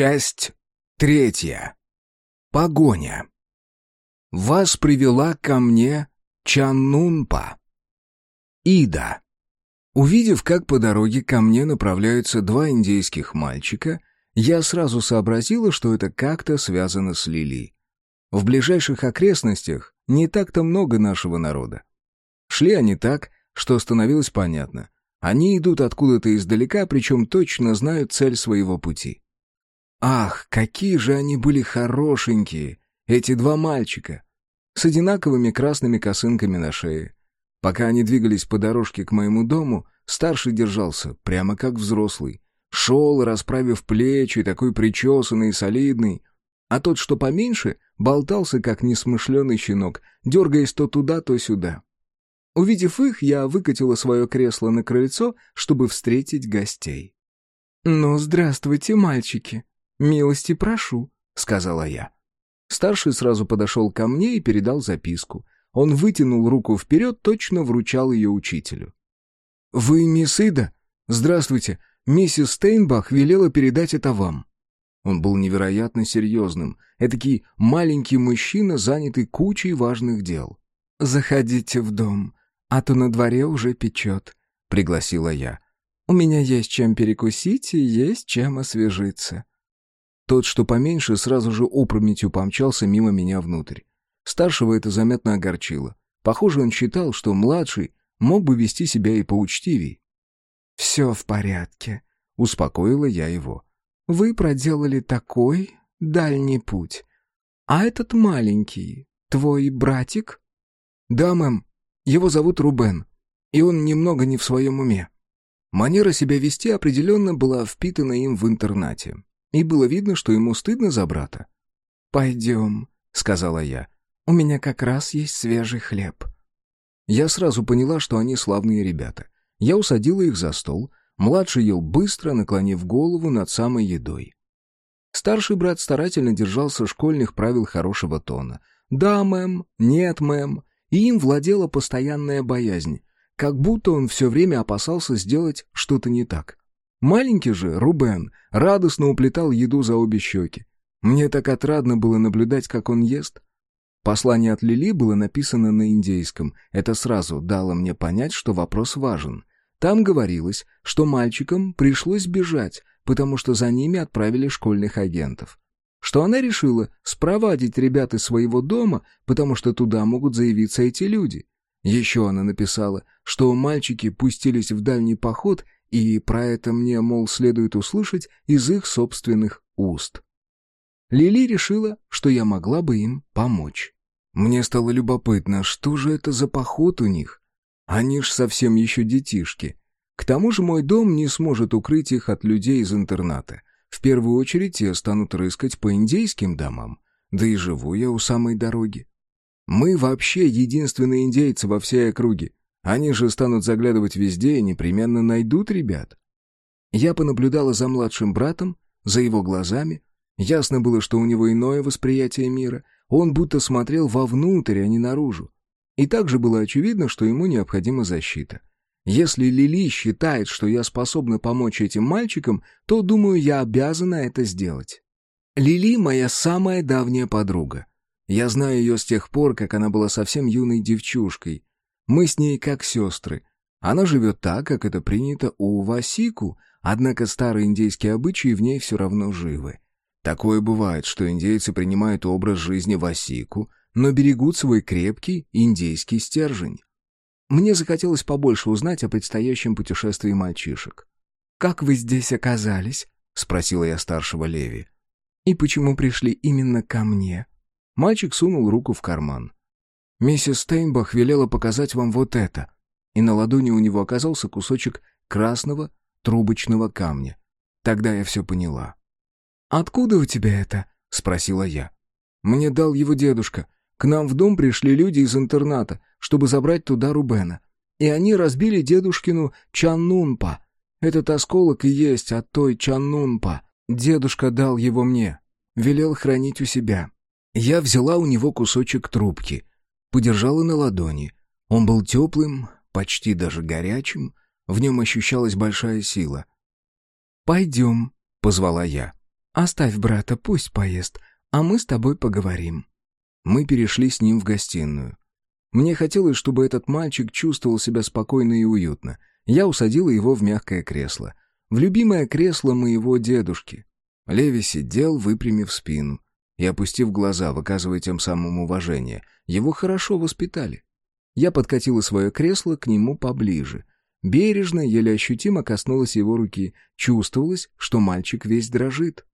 Часть третья. Погоня. Вас привела ко мне Чаннунпа. Ида. Увидев, как по дороге ко мне направляются два индейских мальчика, я сразу сообразила, что это как-то связано с Лили. В ближайших окрестностях не так-то много нашего народа. Шли они так, что становилось понятно. Они идут откуда-то издалека, причем точно знают цель своего пути. Ах, какие же они были хорошенькие, эти два мальчика, с одинаковыми красными косынками на шее. Пока они двигались по дорожке к моему дому, старший держался, прямо как взрослый. Шел, расправив плечи, такой причесанный и солидный. А тот, что поменьше, болтался, как несмышленый щенок, дергаясь то туда, то сюда. Увидев их, я выкатила свое кресло на крыльцо, чтобы встретить гостей. «Ну, здравствуйте, мальчики!» «Милости прошу», — сказала я. Старший сразу подошел ко мне и передал записку. Он вытянул руку вперед, точно вручал ее учителю. «Вы мисс Ида? Здравствуйте. Миссис Стейнбах велела передать это вам». Он был невероятно серьезным. Этакий маленький мужчина, занятый кучей важных дел. «Заходите в дом, а то на дворе уже печет», — пригласила я. «У меня есть чем перекусить и есть чем освежиться». Тот, что поменьше, сразу же опрометью помчался мимо меня внутрь. Старшего это заметно огорчило. Похоже, он считал, что младший мог бы вести себя и поучтивей. «Все в порядке», — успокоила я его. «Вы проделали такой дальний путь. А этот маленький, твой братик?» «Да, мэм. Его зовут Рубен, и он немного не в своем уме». Манера себя вести определенно была впитана им в интернате и было видно, что ему стыдно за брата. «Пойдем», — сказала я. «У меня как раз есть свежий хлеб». Я сразу поняла, что они славные ребята. Я усадила их за стол. Младший ел быстро, наклонив голову над самой едой. Старший брат старательно держался школьных правил хорошего тона. «Да, мэм», «нет, мэм», и им владела постоянная боязнь, как будто он все время опасался сделать что-то не так. Маленький же, Рубен, радостно уплетал еду за обе щеки. Мне так отрадно было наблюдать, как он ест. Послание от Лили было написано на индейском. Это сразу дало мне понять, что вопрос важен. Там говорилось, что мальчикам пришлось бежать, потому что за ними отправили школьных агентов. Что она решила спровадить ребят из своего дома, потому что туда могут заявиться эти люди. Еще она написала, что мальчики пустились в дальний поход и про это мне, мол, следует услышать из их собственных уст. Лили решила, что я могла бы им помочь. Мне стало любопытно, что же это за поход у них? Они ж совсем еще детишки. К тому же мой дом не сможет укрыть их от людей из интерната. В первую очередь я станут рыскать по индейским домам. Да и живу я у самой дороги. Мы вообще единственные индейцы во всей округе. Они же станут заглядывать везде и непременно найдут ребят. Я понаблюдала за младшим братом, за его глазами. Ясно было, что у него иное восприятие мира. Он будто смотрел вовнутрь, а не наружу. И также было очевидно, что ему необходима защита. Если Лили считает, что я способна помочь этим мальчикам, то, думаю, я обязана это сделать. Лили — моя самая давняя подруга. Я знаю ее с тех пор, как она была совсем юной девчушкой, мы с ней как сестры. Она живет так, как это принято у Васику, однако старые индейские обычаи в ней все равно живы. Такое бывает, что индейцы принимают образ жизни Васику, но берегут свой крепкий индейский стержень. Мне захотелось побольше узнать о предстоящем путешествии мальчишек. «Как вы здесь оказались?» — спросила я старшего Леви. «И почему пришли именно ко мне?» Мальчик сунул руку в карман. Миссис Стейнбах велела показать вам вот это». И на ладони у него оказался кусочек красного трубочного камня. Тогда я все поняла. «Откуда у тебя это?» — спросила я. «Мне дал его дедушка. К нам в дом пришли люди из интерната, чтобы забрать туда Рубена. И они разбили дедушкину Чаннунпа. Этот осколок и есть от той Чаннунпа. Дедушка дал его мне. Велел хранить у себя. Я взяла у него кусочек трубки — подержала на ладони. Он был теплым, почти даже горячим, в нем ощущалась большая сила. «Пойдем», — позвала я. Оставь брата, пусть поест, а мы с тобой поговорим». Мы перешли с ним в гостиную. Мне хотелось, чтобы этот мальчик чувствовал себя спокойно и уютно. Я усадила его в мягкое кресло. В любимое кресло моего дедушки. Леви сидел, выпрямив спину и опустив глаза, выказывая тем самым уважение. Его хорошо воспитали. Я подкатила свое кресло к нему поближе. Бережно, еле ощутимо коснулась его руки. Чувствовалось, что мальчик весь дрожит.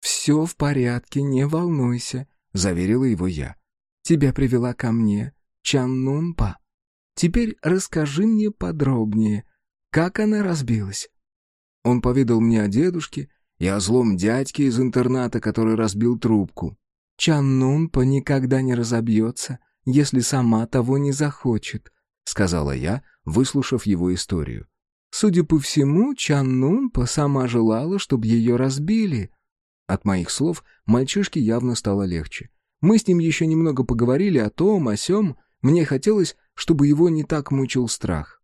«Все в порядке, не волнуйся», — заверила его я. «Тебя привела ко мне Чаннунпа. Теперь расскажи мне подробнее, как она разбилась». Он поведал мне о дедушке и о злом дядьке из интерната, который разбил трубку. «Чаннунпа никогда не разобьется, если сама того не захочет», — сказала я, выслушав его историю. «Судя по всему, Чаннунпа сама желала, чтобы ее разбили». От моих слов мальчишке явно стало легче. Мы с ним еще немного поговорили о том, о сём. Мне хотелось, чтобы его не так мучил страх.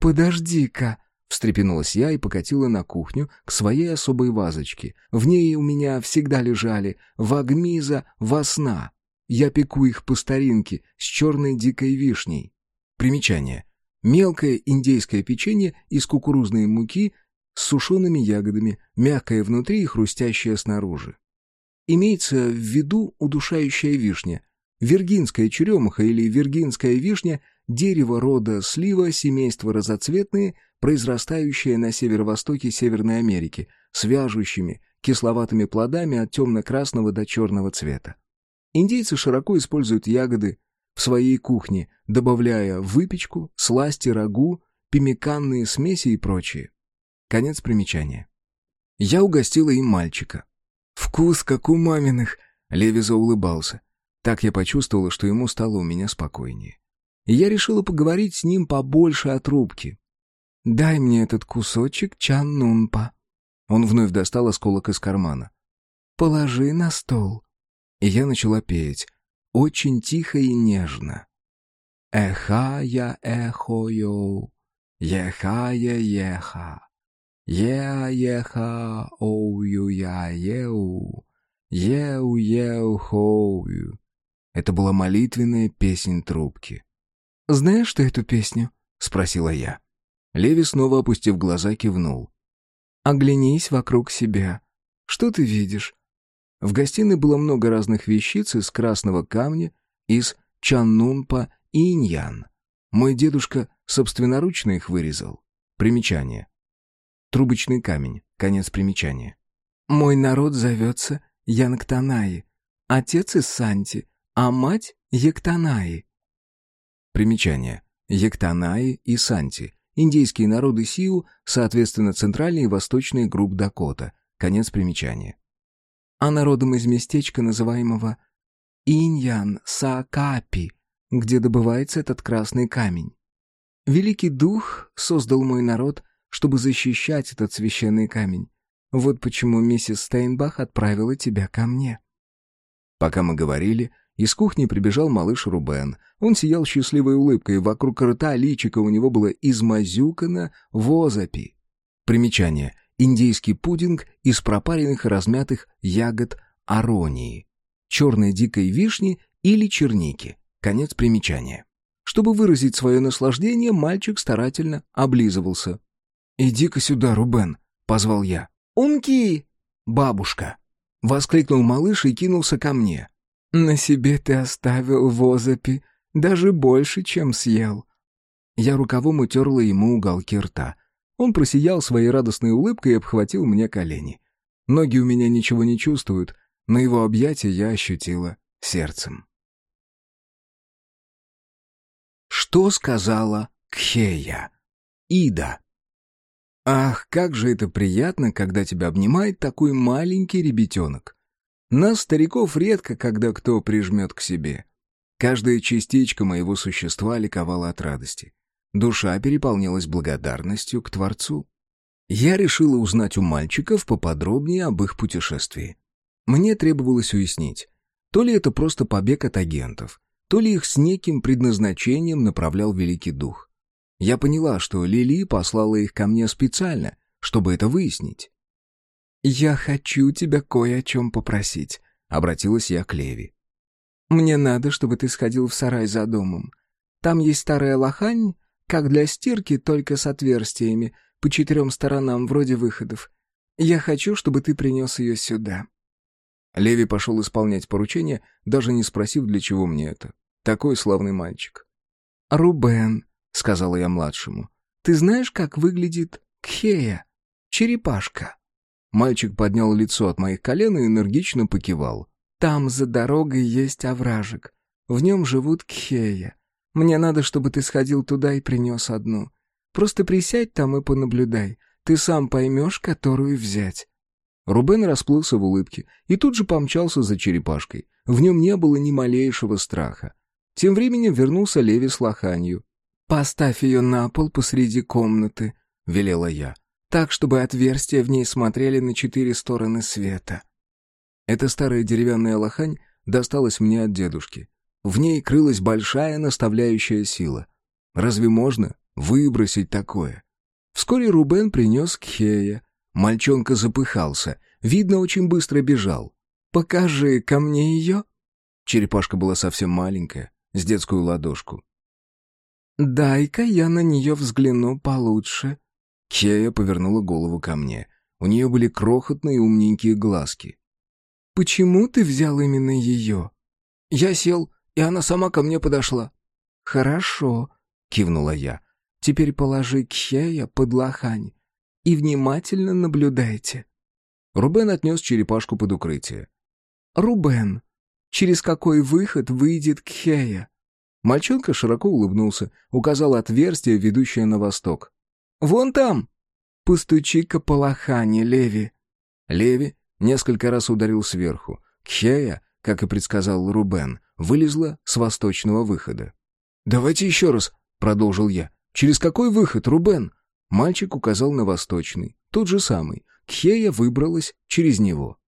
«Подожди-ка», — встрепенулась я и покатила на кухню к своей особой вазочке. В ней у меня всегда лежали вагмиза васна. Я пеку их по старинке с черной дикой вишней. Примечание. Мелкое индейское печенье из кукурузной муки с сушеными ягодами, мягкое внутри и хрустящее снаружи. Имеется в виду удушающая вишня, виргинская черемуха или виргинская вишня – дерево рода слива семейства разоцветные, произрастающее на северо-востоке Северной Америки, с вяжущими, кисловатыми плодами от темно-красного до черного цвета. Индейцы широко используют ягоды в своей кухне, добавляя выпечку, сласти, рагу, пимиканные смеси и прочее. Конец примечания. Я угостила им мальчика. «Вкус, как у маминых!» — Леви заулыбался. Так я почувствовала, что ему стало у меня спокойнее. И я решила поговорить с ним побольше о трубке. «Дай мне этот кусочек чаннунпа». Он вновь достал осколок из кармана. «Положи на стол». И я начала петь, очень тихо и нежно. «Эха-я эхо-йо, еха-я-еха, е-еха оу-ю-я-еу, еу-еу-хоу-ю». Это была молитвенная песнь трубки. «Знаешь ты эту песню?» — спросила я. Леви, снова опустив глаза, кивнул. «Оглянись вокруг себя. Что ты видишь? В гостиной было много разных вещиц из красного камня, из чаннунпа и иньян. Мой дедушка собственноручно их вырезал. Примечание. Трубочный камень. Конец примечания. Мой народ зовется Янгтанаи. Отец из Санти, а мать Ектанаи. Примечание. Ектанаи и Санти. Индейские народы Сиу, соответственно, центральные и восточные групп Дакота. Конец примечания а народом из местечка, называемого Иньян-Саакапи, где добывается этот красный камень. Великий Дух создал мой народ, чтобы защищать этот священный камень. Вот почему миссис Стейнбах отправила тебя ко мне». Пока мы говорили, из кухни прибежал малыш Рубен. Он сиял счастливой улыбкой, вокруг рта личика у него было измазюкано возопи. Примечание индейский пудинг из пропаренных и размятых ягод аронии, черной дикой вишни или черники. Конец примечания. Чтобы выразить свое наслаждение, мальчик старательно облизывался. «Иди-ка сюда, Рубен», — позвал я. «Умки!» «Бабушка!» — воскликнул малыш и кинулся ко мне. «На себе ты оставил возопи, даже больше, чем съел». Я рукавом утерла ему уголки рта. Он просиял своей радостной улыбкой и обхватил мне колени. Ноги у меня ничего не чувствуют, но его объятия я ощутила сердцем. Что сказала Кхея? Ида. Ах, как же это приятно, когда тебя обнимает такой маленький ребятенок. Нас, стариков, редко, когда кто прижмет к себе. Каждая частичка моего существа ликовала от радости. Душа переполнилась благодарностью к Творцу. Я решила узнать у мальчиков поподробнее об их путешествии. Мне требовалось уяснить, то ли это просто побег от агентов, то ли их с неким предназначением направлял Великий Дух. Я поняла, что Лили послала их ко мне специально, чтобы это выяснить. «Я хочу тебя кое о чем попросить», — обратилась я к Леви. «Мне надо, чтобы ты сходил в сарай за домом. Там есть старая лохань, как для стирки, только с отверстиями, по четырем сторонам, вроде выходов. Я хочу, чтобы ты принес ее сюда». Леви пошел исполнять поручение, даже не спросив, для чего мне это. Такой славный мальчик. «Рубен», — сказала я младшему, — «ты знаешь, как выглядит Кхея, черепашка?» Мальчик поднял лицо от моих колен и энергично покивал. «Там за дорогой есть овражек. В нем живут Кхея. Мне надо, чтобы ты сходил туда и принес одну. Просто присядь там и понаблюдай. Ты сам поймешь, которую взять». Рубен расплылся в улыбке и тут же помчался за черепашкой. В нем не было ни малейшего страха. Тем временем вернулся Леви с лоханью. «Поставь ее на пол посреди комнаты», — велела я, «так, чтобы отверстия в ней смотрели на четыре стороны света». Эта старая деревянная лохань досталась мне от дедушки. В ней крылась большая наставляющая сила. Разве можно выбросить такое? Вскоре Рубен принес Кхея. Мальчонка запыхался, видно, очень быстро бежал. «Покажи ко мне ее». Черепашка была совсем маленькая, с детскую ладошку. «Дай-ка я на нее взгляну получше». Кея повернула голову ко мне. У нее были крохотные умненькие глазки. «Почему ты взял именно ее?» «Я сел, и она сама ко мне подошла». «Хорошо», — кивнула я. «Теперь положи Кхея под лохань и внимательно наблюдайте». Рубен отнес черепашку под укрытие. «Рубен, через какой выход выйдет Кхея?» Мальчонка широко улыбнулся, указал отверстие, ведущее на восток. «Вон там!» «Постучи-ка по лохане, Леви!» Леви несколько раз ударил сверху. Кхея, как и предсказал Рубен, вылезла с восточного выхода. «Давайте еще раз», — продолжил я. «Через какой выход, Рубен?» Мальчик указал на восточный, тот же самый. Кхея выбралась через него.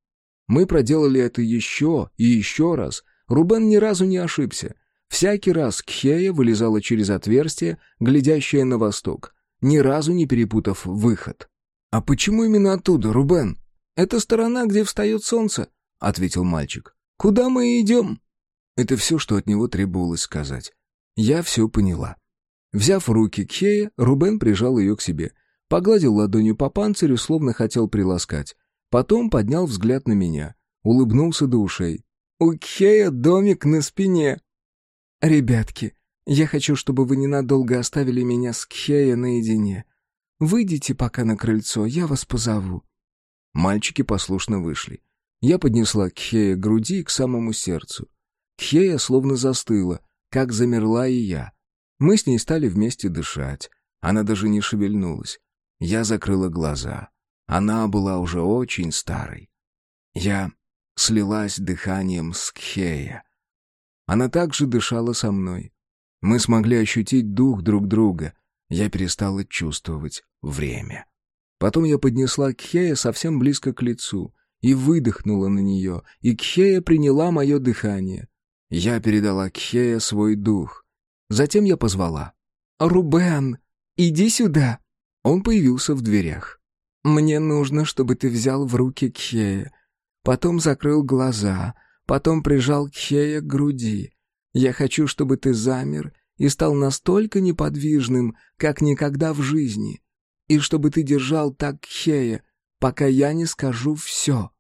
Мы проделали это еще и еще раз. Рубен ни разу не ошибся. Всякий раз Кхея вылезала через отверстие, глядящее на восток, ни разу не перепутав выход. «А почему именно оттуда, Рубен?» «Это сторона, где встает солнце», — ответил мальчик. «Куда мы идем?» Это все, что от него требовалось сказать. Я все поняла. Взяв руки Кхея, Рубен прижал ее к себе, погладил ладонью по панцирю, словно хотел приласкать. Потом поднял взгляд на меня, улыбнулся до ушей. «У Кхея домик на спине», «Ребятки, я хочу, чтобы вы ненадолго оставили меня с Кхея наедине. Выйдите пока на крыльцо, я вас позову». Мальчики послушно вышли. Я поднесла Кхея к груди и к самому сердцу. Кхея словно застыла, как замерла и я. Мы с ней стали вместе дышать. Она даже не шевельнулась. Я закрыла глаза. Она была уже очень старой. Я слилась дыханием с Кхея. Она также дышала со мной. Мы смогли ощутить дух друг друга. Я перестала чувствовать время. Потом я поднесла Кхея совсем близко к лицу и выдохнула на нее, и Кхея приняла мое дыхание. Я передала Кхея свой дух. Затем я позвала. «Рубен, иди сюда!» Он появился в дверях. «Мне нужно, чтобы ты взял в руки Кхея, потом закрыл глаза, потом прижал Кхея к груди. «Я хочу, чтобы ты замер и стал настолько неподвижным, как никогда в жизни, и чтобы ты держал так Кхея, пока я не скажу все».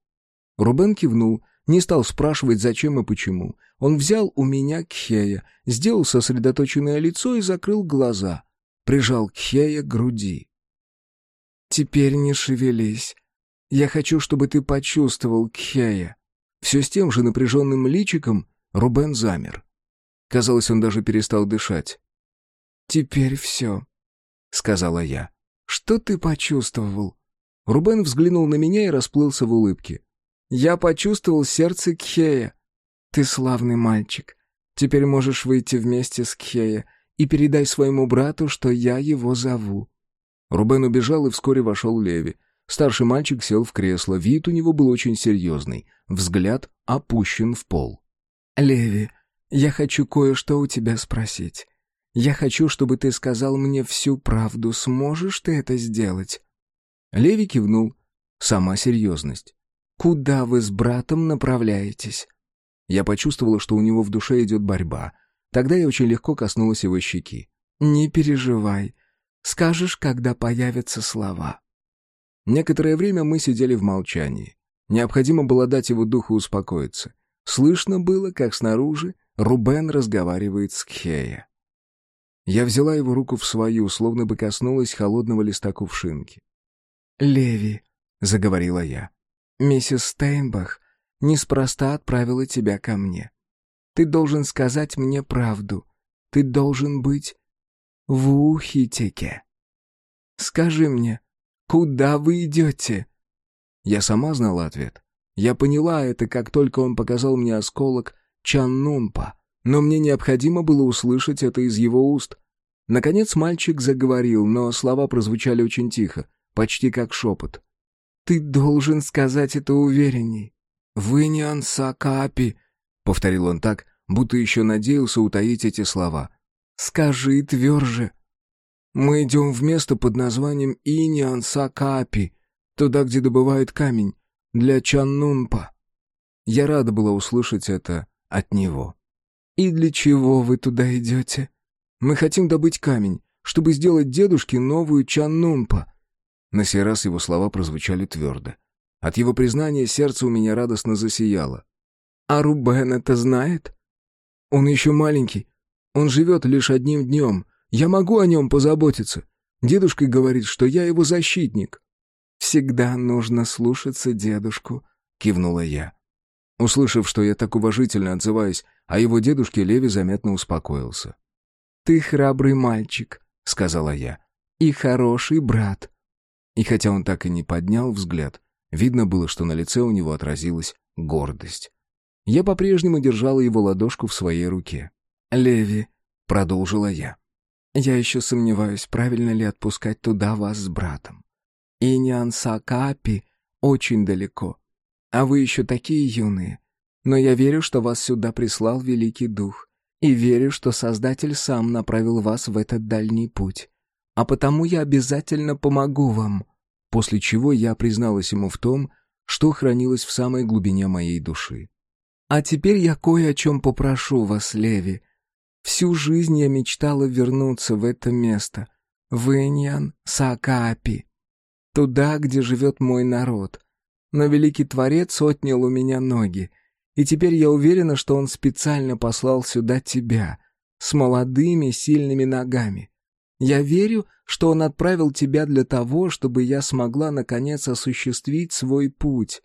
Рубен кивнул, не стал спрашивать, зачем и почему. Он взял у меня Кхея, сделал сосредоточенное лицо и закрыл глаза. Прижал Кхея к груди. «Теперь не шевелись. Я хочу, чтобы ты почувствовал Кхея». Все с тем же напряженным личиком Рубен замер. Казалось, он даже перестал дышать. «Теперь все», — сказала я. «Что ты почувствовал?» Рубен взглянул на меня и расплылся в улыбке. «Я почувствовал сердце Кхея. Ты славный мальчик. Теперь можешь выйти вместе с Кхея и передай своему брату, что я его зову». Рубен убежал, и вскоре вошел Леви. Старший мальчик сел в кресло, вид у него был очень серьезный, взгляд опущен в пол. «Леви, я хочу кое-что у тебя спросить. Я хочу, чтобы ты сказал мне всю правду. Сможешь ты это сделать?» Леви кивнул. сама серьезность. «Куда вы с братом направляетесь?» Я почувствовала, что у него в душе идет борьба. Тогда я очень легко коснулась его щеки. «Не переживай. Скажешь, когда появятся слова». Некоторое время мы сидели в молчании. Необходимо было дать его духу успокоиться. Слышно было, как снаружи Рубен разговаривает с Кхея. Я взяла его руку в свою, словно бы коснулась холодного листа кувшинки. «Леви», — заговорила я, — «миссис Стейнбах неспроста отправила тебя ко мне. Ты должен сказать мне правду. Ты должен быть в Ухитике. Скажи мне, куда вы идете?» Я сама знала ответ. Я поняла это, как только он показал мне осколок Чаннунпа, но мне необходимо было услышать это из его уст. Наконец мальчик заговорил, но слова прозвучали очень тихо, почти как шепот. «Ты должен сказать это уверенней. Вы не Ансакапи», — повторил он так, будто еще надеялся утаить эти слова. «Скажи тверже. Мы идем в место под названием Иниансакапи, туда, где добывают камень, для Чаннунпа». Я рада была услышать это от него. «И для чего вы туда идете?» «Мы хотим добыть камень, чтобы сделать дедушке новую Чаннунпа». На сей раз его слова прозвучали твердо. От его признания сердце у меня радостно засияло. «А Рубен это знает?» «Он еще маленький. Он живет лишь одним днем. Я могу о нем позаботиться. Дедушка говорит, что я его защитник». «Всегда нужно слушаться дедушку», — кивнула я. Услышав, что я так уважительно отзываюсь о его дедушке, Леви заметно успокоился. «Ты храбрый мальчик», — сказала я, — «и хороший брат». И хотя он так и не поднял взгляд, видно было, что на лице у него отразилась гордость. Я по-прежнему держала его ладошку в своей руке. «Леви», — продолжила я, — «я еще сомневаюсь, правильно ли отпускать туда вас с братом. Иньян-Сакаапи очень далеко, а вы еще такие юные. Но я верю, что вас сюда прислал Великий Дух, и верю, что Создатель сам направил вас в этот дальний путь. А потому я обязательно помогу вам». После чего я призналась ему в том, что хранилось в самой глубине моей души. «А теперь я кое о чем попрошу вас, Леви. Всю жизнь я мечтала вернуться в это место, в Иньян Сакаапи, туда, где живет мой народ. Но Великий Творец отнял у меня ноги, и теперь я уверена, что он специально послал сюда тебя, с молодыми сильными ногами. Я верю, что он отправил тебя для того, чтобы я смогла наконец осуществить свой путь.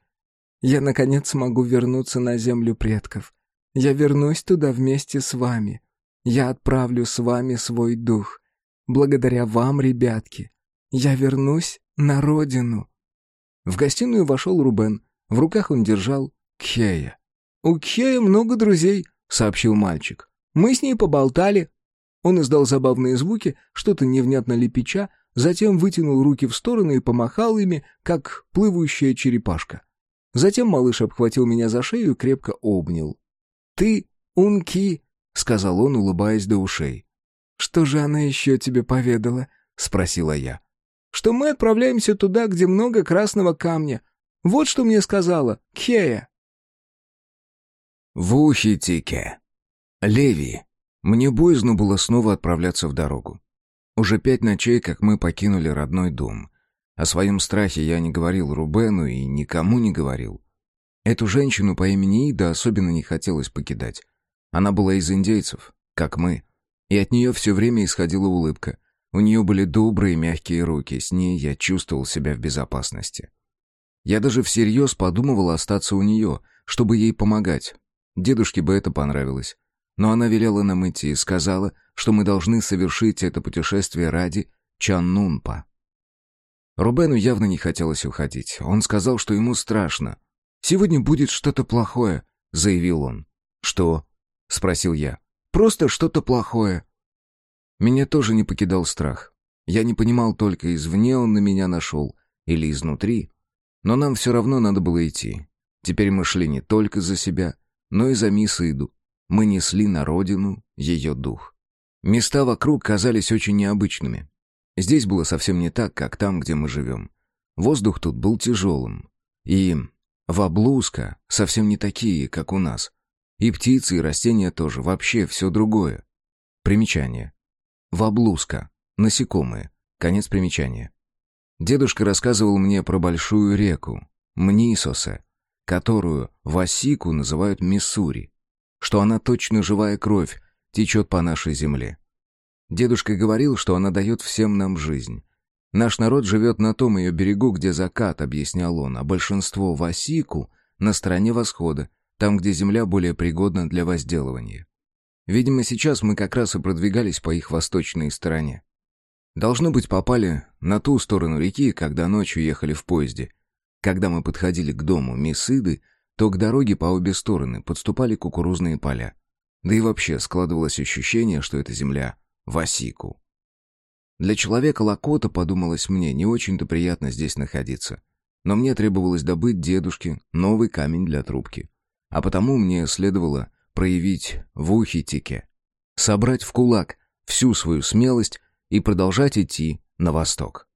Я наконец смогу вернуться на землю предков. Я вернусь туда вместе с вами. Я отправлю с вами свой дух. Благодаря вам, ребятки, я вернусь на родину. В гостиную вошел Рубен. В руках он держал Кхея. «У Кхея много друзей», — сообщил мальчик. «Мы с ней поболтали». Он издал забавные звуки, что-то невнятно лепеча, затем вытянул руки в стороны и помахал ими, как плывущая черепашка. Затем малыш обхватил меня за шею и крепко обнял. «Ты Унки», — сказал он, улыбаясь до ушей. «Что же она еще тебе поведала?» — спросила я что мы отправляемся туда, где много красного камня. Вот что мне сказала Кхея. В Ухитике. Леви. Мне боязно было снова отправляться в дорогу. Уже пять ночей, как мы покинули родной дом. О своем страхе я не говорил Рубену и никому не говорил. Эту женщину по имени Ида особенно не хотелось покидать. Она была из индейцев, как мы, и от нее все время исходила улыбка — у нее были добрые мягкие руки, с ней я чувствовал себя в безопасности. Я даже всерьез подумывал остаться у нее, чтобы ей помогать. Дедушке бы это понравилось. Но она велела нам идти и сказала, что мы должны совершить это путешествие ради Чаннунпа. Рубену явно не хотелось уходить. Он сказал, что ему страшно. «Сегодня будет что-то плохое», — заявил он. «Что?» — спросил я. «Просто что-то плохое. Меня тоже не покидал страх. Я не понимал только, извне он на меня нашел или изнутри. Но нам все равно надо было идти. Теперь мы шли не только за себя, но и за мисс Иду. Мы несли на родину ее дух. Места вокруг казались очень необычными. Здесь было совсем не так, как там, где мы живем. Воздух тут был тяжелым. И ваблузка совсем не такие, как у нас. И птицы, и растения тоже, вообще все другое. Примечание. Ваблузка. Насекомые. Конец примечания. Дедушка рассказывал мне про большую реку, Мнисосе, которую Васику называют Миссури, что она точно живая кровь, течет по нашей земле. Дедушка говорил, что она дает всем нам жизнь. Наш народ живет на том ее берегу, где закат, объяснял он, а большинство Васику на стороне восхода, там, где земля более пригодна для возделывания. Видимо, сейчас мы как раз и продвигались по их восточной стороне. Должно быть, попали на ту сторону реки, когда ночью ехали в поезде. Когда мы подходили к дому мисс Иды, то к дороге по обе стороны подступали кукурузные поля. Да и вообще складывалось ощущение, что это земля Васику. Для человека Лакота, подумалось мне, не очень-то приятно здесь находиться. Но мне требовалось добыть дедушке новый камень для трубки. А потому мне следовало проявить в ухитике, собрать в кулак всю свою смелость и продолжать идти на восток.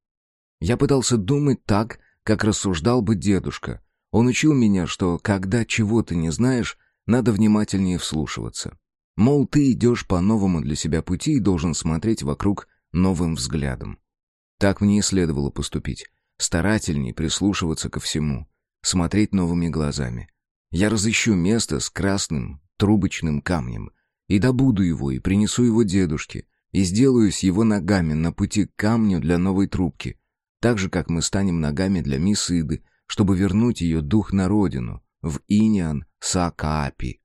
Я пытался думать так, как рассуждал бы дедушка. Он учил меня, что когда чего-то не знаешь, надо внимательнее вслушиваться. Мол, ты идешь по новому для себя пути и должен смотреть вокруг новым взглядом. Так мне и следовало поступить. Старательней прислушиваться ко всему. Смотреть новыми глазами. Я разыщу место с красным трубочным камнем. И добуду его, и принесу его дедушке, и сделаю с его ногами на пути к камню для новой трубки, так же, как мы станем ногами для мисс Иды, чтобы вернуть ее дух на родину, в Иниан Сакаапи.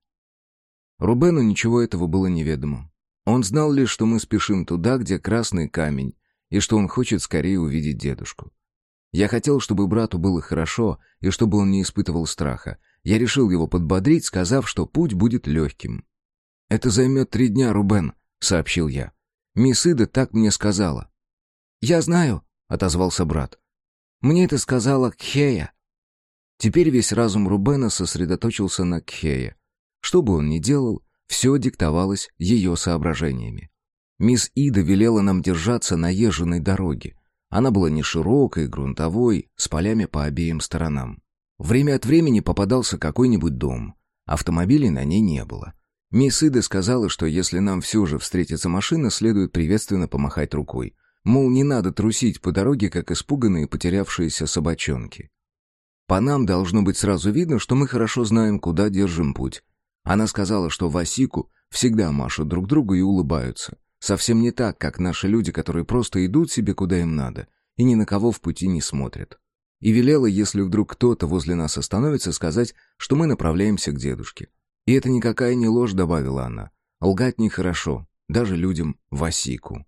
Рубену ничего этого было неведомо. Он знал лишь, что мы спешим туда, где красный камень, и что он хочет скорее увидеть дедушку. Я хотел, чтобы брату было хорошо, и чтобы он не испытывал страха. Я решил его подбодрить, сказав, что путь будет легким. «Это займет три дня, Рубен», — сообщил я. Мисс Ида так мне сказала». «Я знаю», — отозвался брат. «Мне это сказала Кхея». Теперь весь разум Рубена сосредоточился на Кхее. Что бы он ни делал, все диктовалось ее соображениями. Мисс Ида велела нам держаться на езженной дороге. Она была не широкой, грунтовой, с полями по обеим сторонам. Время от времени попадался какой-нибудь дом. Автомобилей на ней не было. Мисс Ида сказала, что если нам все же встретится машина, следует приветственно помахать рукой. Мол, не надо трусить по дороге, как испуганные потерявшиеся собачонки. По нам должно быть сразу видно, что мы хорошо знаем, куда держим путь. Она сказала, что Васику всегда машут друг другу и улыбаются. Совсем не так, как наши люди, которые просто идут себе, куда им надо, и ни на кого в пути не смотрят. И велела, если вдруг кто-то возле нас остановится, сказать, что мы направляемся к дедушке. И это никакая не ложь, добавила она. Лгать нехорошо, даже людям Васику.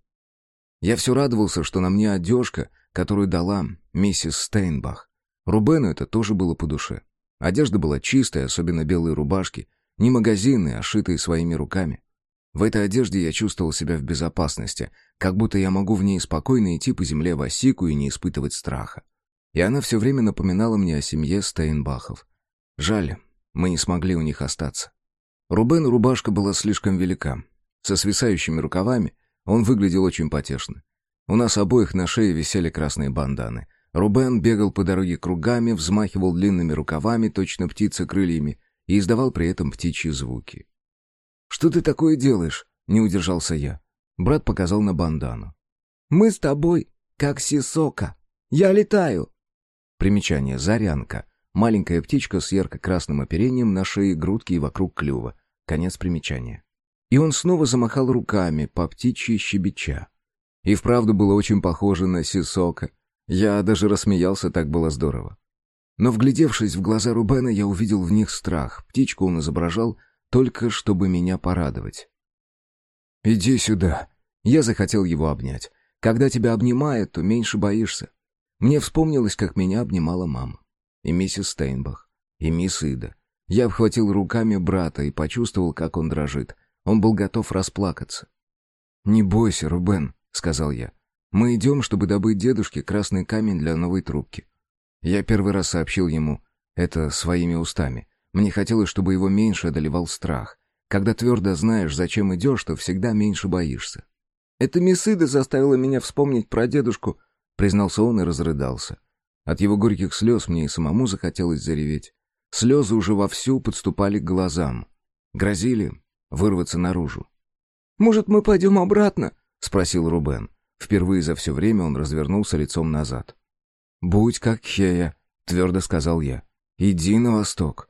Я все радовался, что на мне одежка, которую дала миссис Стейнбах. Рубену это тоже было по душе. Одежда была чистая, особенно белые рубашки, не магазины, а шитые своими руками. В этой одежде я чувствовал себя в безопасности, как будто я могу в ней спокойно идти по земле Васику и не испытывать страха. И она все время напоминала мне о семье Стейнбахов. Жаль, мы не смогли у них остаться. Рубену рубашка была слишком велика. Со свисающими рукавами он выглядел очень потешно. У нас обоих на шее висели красные банданы. Рубен бегал по дороге кругами, взмахивал длинными рукавами, точно птица крыльями, и издавал при этом птичьи звуки. «Что ты такое делаешь?» — не удержался я. Брат показал на бандану. «Мы с тобой, как сисока. Я летаю!» Примечание «Зарянка» Маленькая птичка с ярко-красным оперением на шее, грудки и вокруг клюва. Конец примечания. И он снова замахал руками, по птичьи щебеча. И вправду было очень похоже на Сисока. Я даже рассмеялся, так было здорово. Но, вглядевшись в глаза Рубена, я увидел в них страх. Птичку он изображал только чтобы меня порадовать. «Иди сюда». Я захотел его обнять. Когда тебя обнимают, то меньше боишься. Мне вспомнилось, как меня обнимала мама и миссис Стейнбах, и мисс Ида. Я обхватил руками брата и почувствовал, как он дрожит. Он был готов расплакаться. «Не бойся, Рубен», — сказал я. «Мы идем, чтобы добыть дедушке красный камень для новой трубки». Я первый раз сообщил ему это своими устами. Мне хотелось, чтобы его меньше одолевал страх. Когда твердо знаешь, зачем идешь, то всегда меньше боишься. «Это мисс Ида заставила меня вспомнить про дедушку», — признался он и разрыдался. От его горьких слез мне и самому захотелось зареветь. Слезы уже вовсю подступали к глазам. Грозили вырваться наружу. «Может, мы пойдем обратно?» — спросил Рубен. Впервые за все время он развернулся лицом назад. «Будь как Хея», — твердо сказал я. «Иди на восток».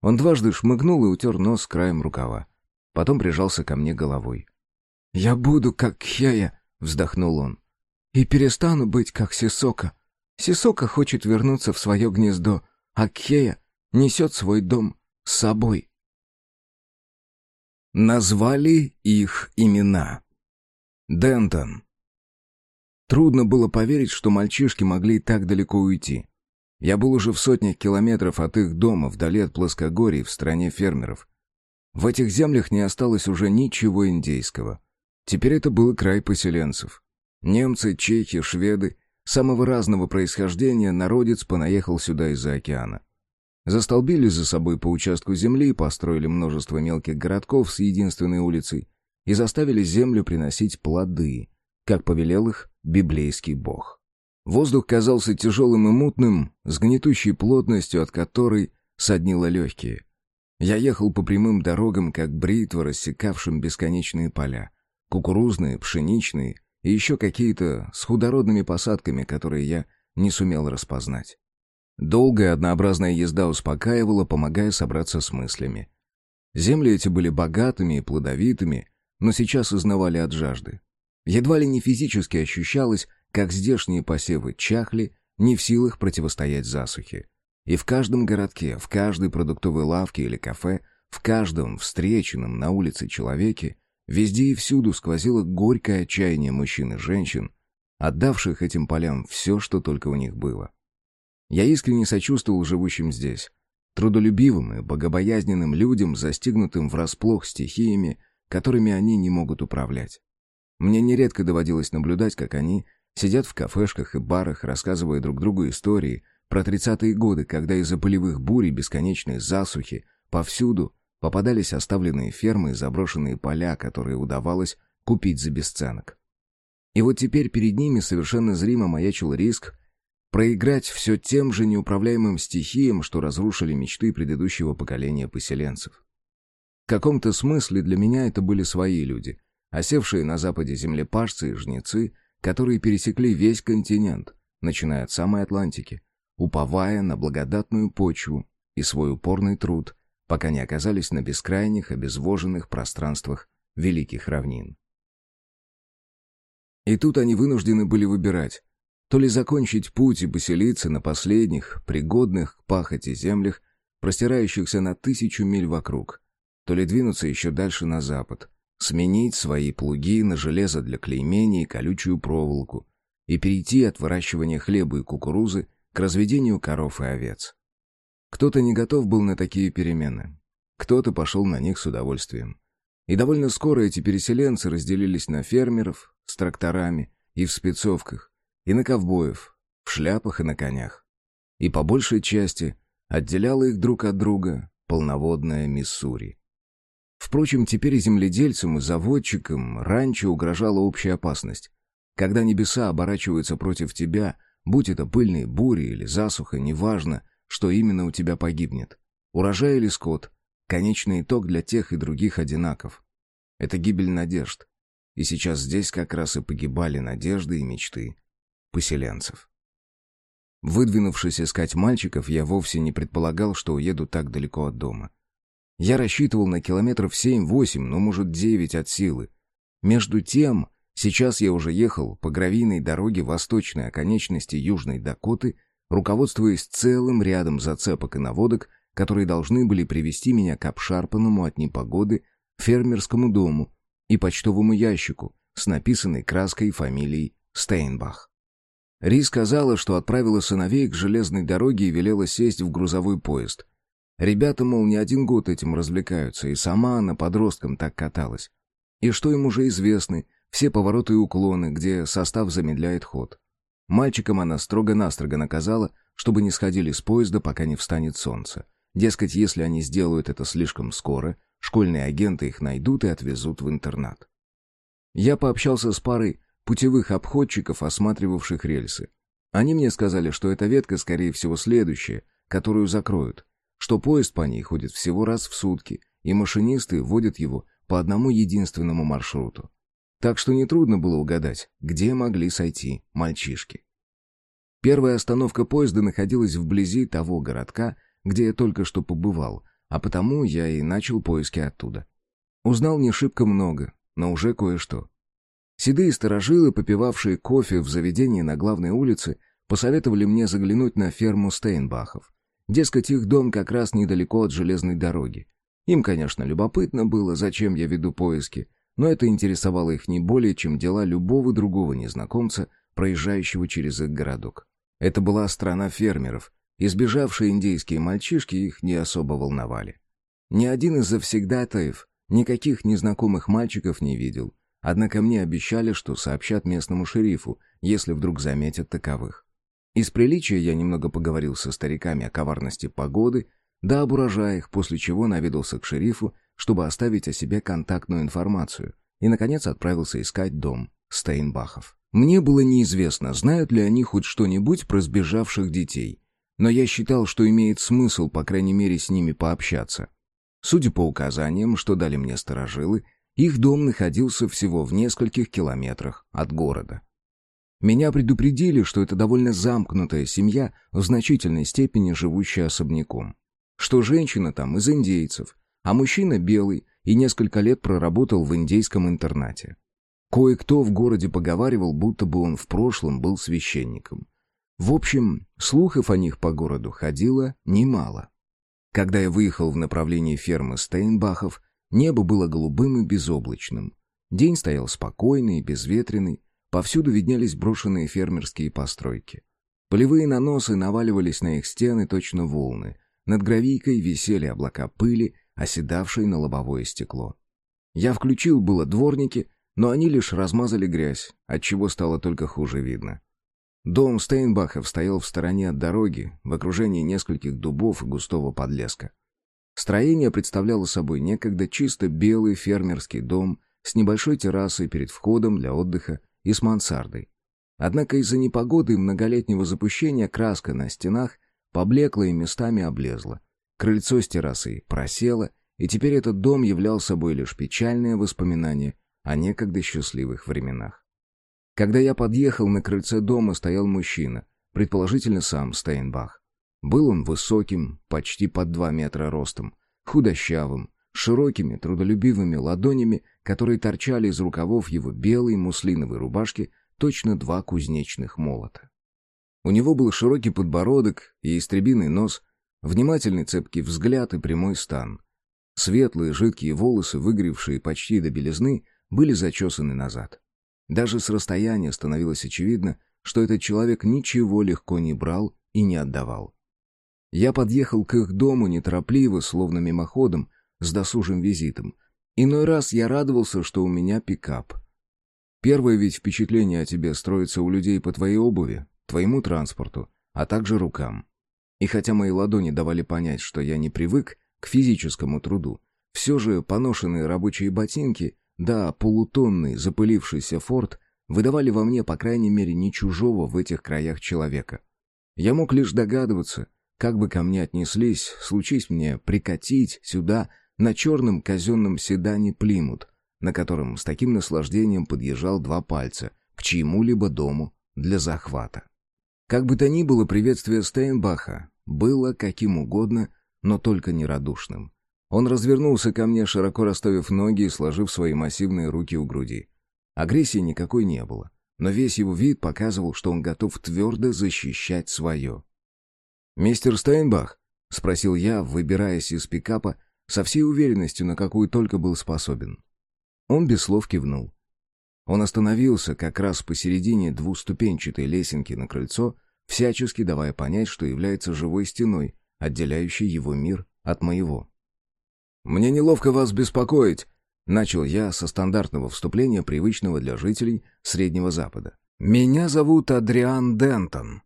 Он дважды шмыгнул и утер нос краем рукава. Потом прижался ко мне головой. «Я буду как Хея», — вздохнул он. «И перестану быть как Сисока. Сисока хочет вернуться в свое гнездо, а Кхея несет свой дом с собой». Назвали их имена. Дентон. Трудно было поверить, что мальчишки могли так далеко уйти. Я был уже в сотнях километров от их дома, вдали от плоскогорий, в стране фермеров. В этих землях не осталось уже ничего индейского. Теперь это был край поселенцев. Немцы, чехи, шведы, самого разного происхождения народец понаехал сюда из-за океана. Застолбили за собой по участку земли, построили множество мелких городков с единственной улицей и заставили землю приносить плоды, как повелел их библейский бог. Воздух казался тяжелым и мутным, с гнетущей плотностью, от которой соднило легкие. Я ехал по прямым дорогам, как бритва, рассекавшим бесконечные поля. Кукурузные, пшеничные и еще какие-то с худородными посадками, которые я не сумел распознать. Долгая однообразная езда успокаивала, помогая собраться с мыслями. Земли эти были богатыми и плодовитыми, но сейчас изнавали от жажды. Едва ли не физически ощущалось, как здешние посевы чахли, не в силах противостоять засухе. И в каждом городке, в каждой продуктовой лавке или кафе, в каждом встреченном на улице человеке, везде и всюду сквозило горькое отчаяние мужчин и женщин, отдавших этим полям все, что только у них было. Я искренне сочувствовал живущим здесь, трудолюбивым и богобоязненным людям, застигнутым врасплох стихиями, которыми они не могут управлять. Мне нередко доводилось наблюдать, как они сидят в кафешках и барах, рассказывая друг другу истории про тридцатые годы, когда из-за полевых бурь бесконечной засухи повсюду попадались оставленные фермы и заброшенные поля, которые удавалось купить за бесценок. И вот теперь перед ними совершенно зримо маячил риск проиграть все тем же неуправляемым стихиям, что разрушили мечты предыдущего поколения поселенцев. В каком-то смысле для меня это были свои люди, осевшие на западе землепашцы и жнецы, которые пересекли весь континент, начиная от самой Атлантики, уповая на благодатную почву и свой упорный труд, пока не оказались на бескрайних, обезвоженных пространствах великих равнин. И тут они вынуждены были выбирать, то ли закончить путь и поселиться на последних, пригодных к пахоте землях, простирающихся на тысячу миль вокруг, то ли двинуться еще дальше на запад, сменить свои плуги на железо для клеймения и колючую проволоку и перейти от выращивания хлеба и кукурузы к разведению коров и овец. Кто-то не готов был на такие перемены, кто-то пошел на них с удовольствием. И довольно скоро эти переселенцы разделились на фермеров с тракторами и в спецовках, и на ковбоев, в шляпах и на конях. И по большей части отделяла их друг от друга полноводная Миссури. Впрочем, теперь земледельцам, и заводчикам раньше угрожала общая опасность. Когда небеса оборачиваются против тебя, будь это пыльные бури или засуха, неважно, что именно у тебя погибнет. Урожай или скот, конечный итог для тех и других одинаков. Это гибель надежд. И сейчас здесь как раз и погибали надежды и мечты поселенцев. Выдвинувшись искать мальчиков, я вовсе не предполагал, что уеду так далеко от дома. Я рассчитывал на километров семь-восемь, ну, может, девять от силы. Между тем, сейчас я уже ехал по гравийной дороге восточной оконечности Южной Дакоты, руководствуясь целым рядом зацепок и наводок, которые должны были привести меня к обшарпанному от непогоды фермерскому дому и почтовому ящику с написанной краской фамилией Стейнбах. Ри сказала, что отправила сыновей к железной дороге и велела сесть в грузовой поезд. Ребята, мол, не один год этим развлекаются, и сама она подростком так каталась. И что им уже известны все повороты и уклоны, где состав замедляет ход. Мальчикам она строго-настрого наказала, чтобы не сходили с поезда, пока не встанет солнце. Дескать, если они сделают это слишком скоро, школьные агенты их найдут и отвезут в интернат. Я пообщался с парой путевых обходчиков, осматривавших рельсы. Они мне сказали, что эта ветка, скорее всего, следующая, которую закроют, что поезд по ней ходит всего раз в сутки, и машинисты вводят его по одному единственному маршруту. Так что нетрудно было угадать, где могли сойти мальчишки. Первая остановка поезда находилась вблизи того городка, где я только что побывал, а потому я и начал поиски оттуда. Узнал не шибко много, но уже кое-что. Седые сторожилы, попивавшие кофе в заведении на главной улице, посоветовали мне заглянуть на ферму Стейнбахов. Дескать, их дом как раз недалеко от железной дороги. Им, конечно, любопытно было, зачем я веду поиски, но это интересовало их не более, чем дела любого другого незнакомца, проезжающего через их городок. Это была страна фермеров, избежавшие индейские мальчишки их не особо волновали. Ни один из завсегдатаев никаких незнакомых мальчиков не видел, однако мне обещали, что сообщат местному шерифу, если вдруг заметят таковых. Из приличия я немного поговорил со стариками о коварности погоды, да об урожаях, после чего наведался к шерифу чтобы оставить о себе контактную информацию, и, наконец, отправился искать дом Стейнбахов. Мне было неизвестно, знают ли они хоть что-нибудь про сбежавших детей, но я считал, что имеет смысл, по крайней мере, с ними пообщаться. Судя по указаниям, что дали мне сторожилы, их дом находился всего в нескольких километрах от города. Меня предупредили, что это довольно замкнутая семья, в значительной степени живущая особняком. Что женщина там из индейцев, а мужчина белый и несколько лет проработал в индейском интернате. Кое-кто в городе поговаривал, будто бы он в прошлом был священником. В общем, слухов о них по городу ходило немало. Когда я выехал в направлении фермы Стейнбахов, небо было голубым и безоблачным. День стоял спокойный и безветренный, повсюду виднелись брошенные фермерские постройки. Полевые наносы наваливались на их стены точно волны, над гравийкой висели облака пыли, оседавшей на лобовое стекло. Я включил было дворники, но они лишь размазали грязь, отчего стало только хуже видно. Дом Стейнбахов стоял в стороне от дороги, в окружении нескольких дубов и густого подлеска. Строение представляло собой некогда чисто белый фермерский дом с небольшой террасой перед входом для отдыха и с мансардой. Однако из-за непогоды и многолетнего запущения краска на стенах поблекла и местами облезла, Крыльцо с террасой просело, и теперь этот дом являл собой лишь печальное воспоминание о некогда счастливых временах. Когда я подъехал, на крыльце дома стоял мужчина, предположительно сам Стейнбах. Был он высоким, почти под два метра ростом, худощавым, широкими, трудолюбивыми ладонями, которые торчали из рукавов его белой муслиновой рубашки, точно два кузнечных молота. У него был широкий подбородок и истребиный нос, Внимательный цепкий взгляд и прямой стан. Светлые жидкие волосы, выгревшие почти до белизны, были зачесаны назад. Даже с расстояния становилось очевидно, что этот человек ничего легко не брал и не отдавал. Я подъехал к их дому неторопливо, словно мимоходом, с досужим визитом. Иной раз я радовался, что у меня пикап. Первое ведь впечатление о тебе строится у людей по твоей обуви, твоему транспорту, а также рукам. И хотя мои ладони давали понять, что я не привык к физическому труду, все же поношенные рабочие ботинки, да полутонный запылившийся форт выдавали во мне, по крайней мере, не чужого в этих краях человека. Я мог лишь догадываться, как бы ко мне отнеслись, случись мне прикатить сюда на черном казенном седане Плимут, на котором с таким наслаждением подъезжал два пальца к чьему-либо дому для захвата. Как бы то ни было, приветствие Стейнбаха было каким угодно, но только нерадушным. Он развернулся ко мне, широко расставив ноги и сложив свои массивные руки у груди. Агрессии никакой не было, но весь его вид показывал, что он готов твердо защищать свое. «Мистер Стейнбах?» — спросил я, выбираясь из пикапа со всей уверенностью, на какую только был способен. Он без слов кивнул. Он остановился как раз посередине двуступенчатой лесенки на крыльцо всячески давая понять, что является живой стеной, отделяющей его мир от моего. «Мне неловко вас беспокоить», — начал я со стандартного вступления, привычного для жителей Среднего Запада. «Меня зовут Адриан Дентон».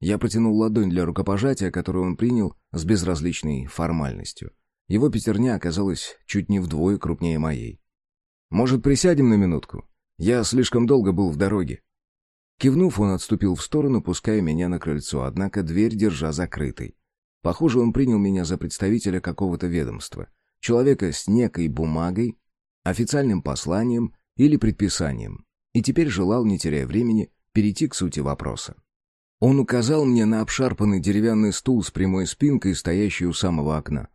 Я протянул ладонь для рукопожатия, которую он принял с безразличной формальностью. Его пятерня оказалась чуть не вдвое крупнее моей. «Может, присядем на минутку? Я слишком долго был в дороге». Кивнув, он отступил в сторону, пуская меня на крыльцо, однако дверь держа закрытой. Похоже, он принял меня за представителя какого-то ведомства. Человека с некой бумагой, официальным посланием или предписанием. И теперь желал, не теряя времени, перейти к сути вопроса. Он указал мне на обшарпанный деревянный стул с прямой спинкой, стоящий у самого окна.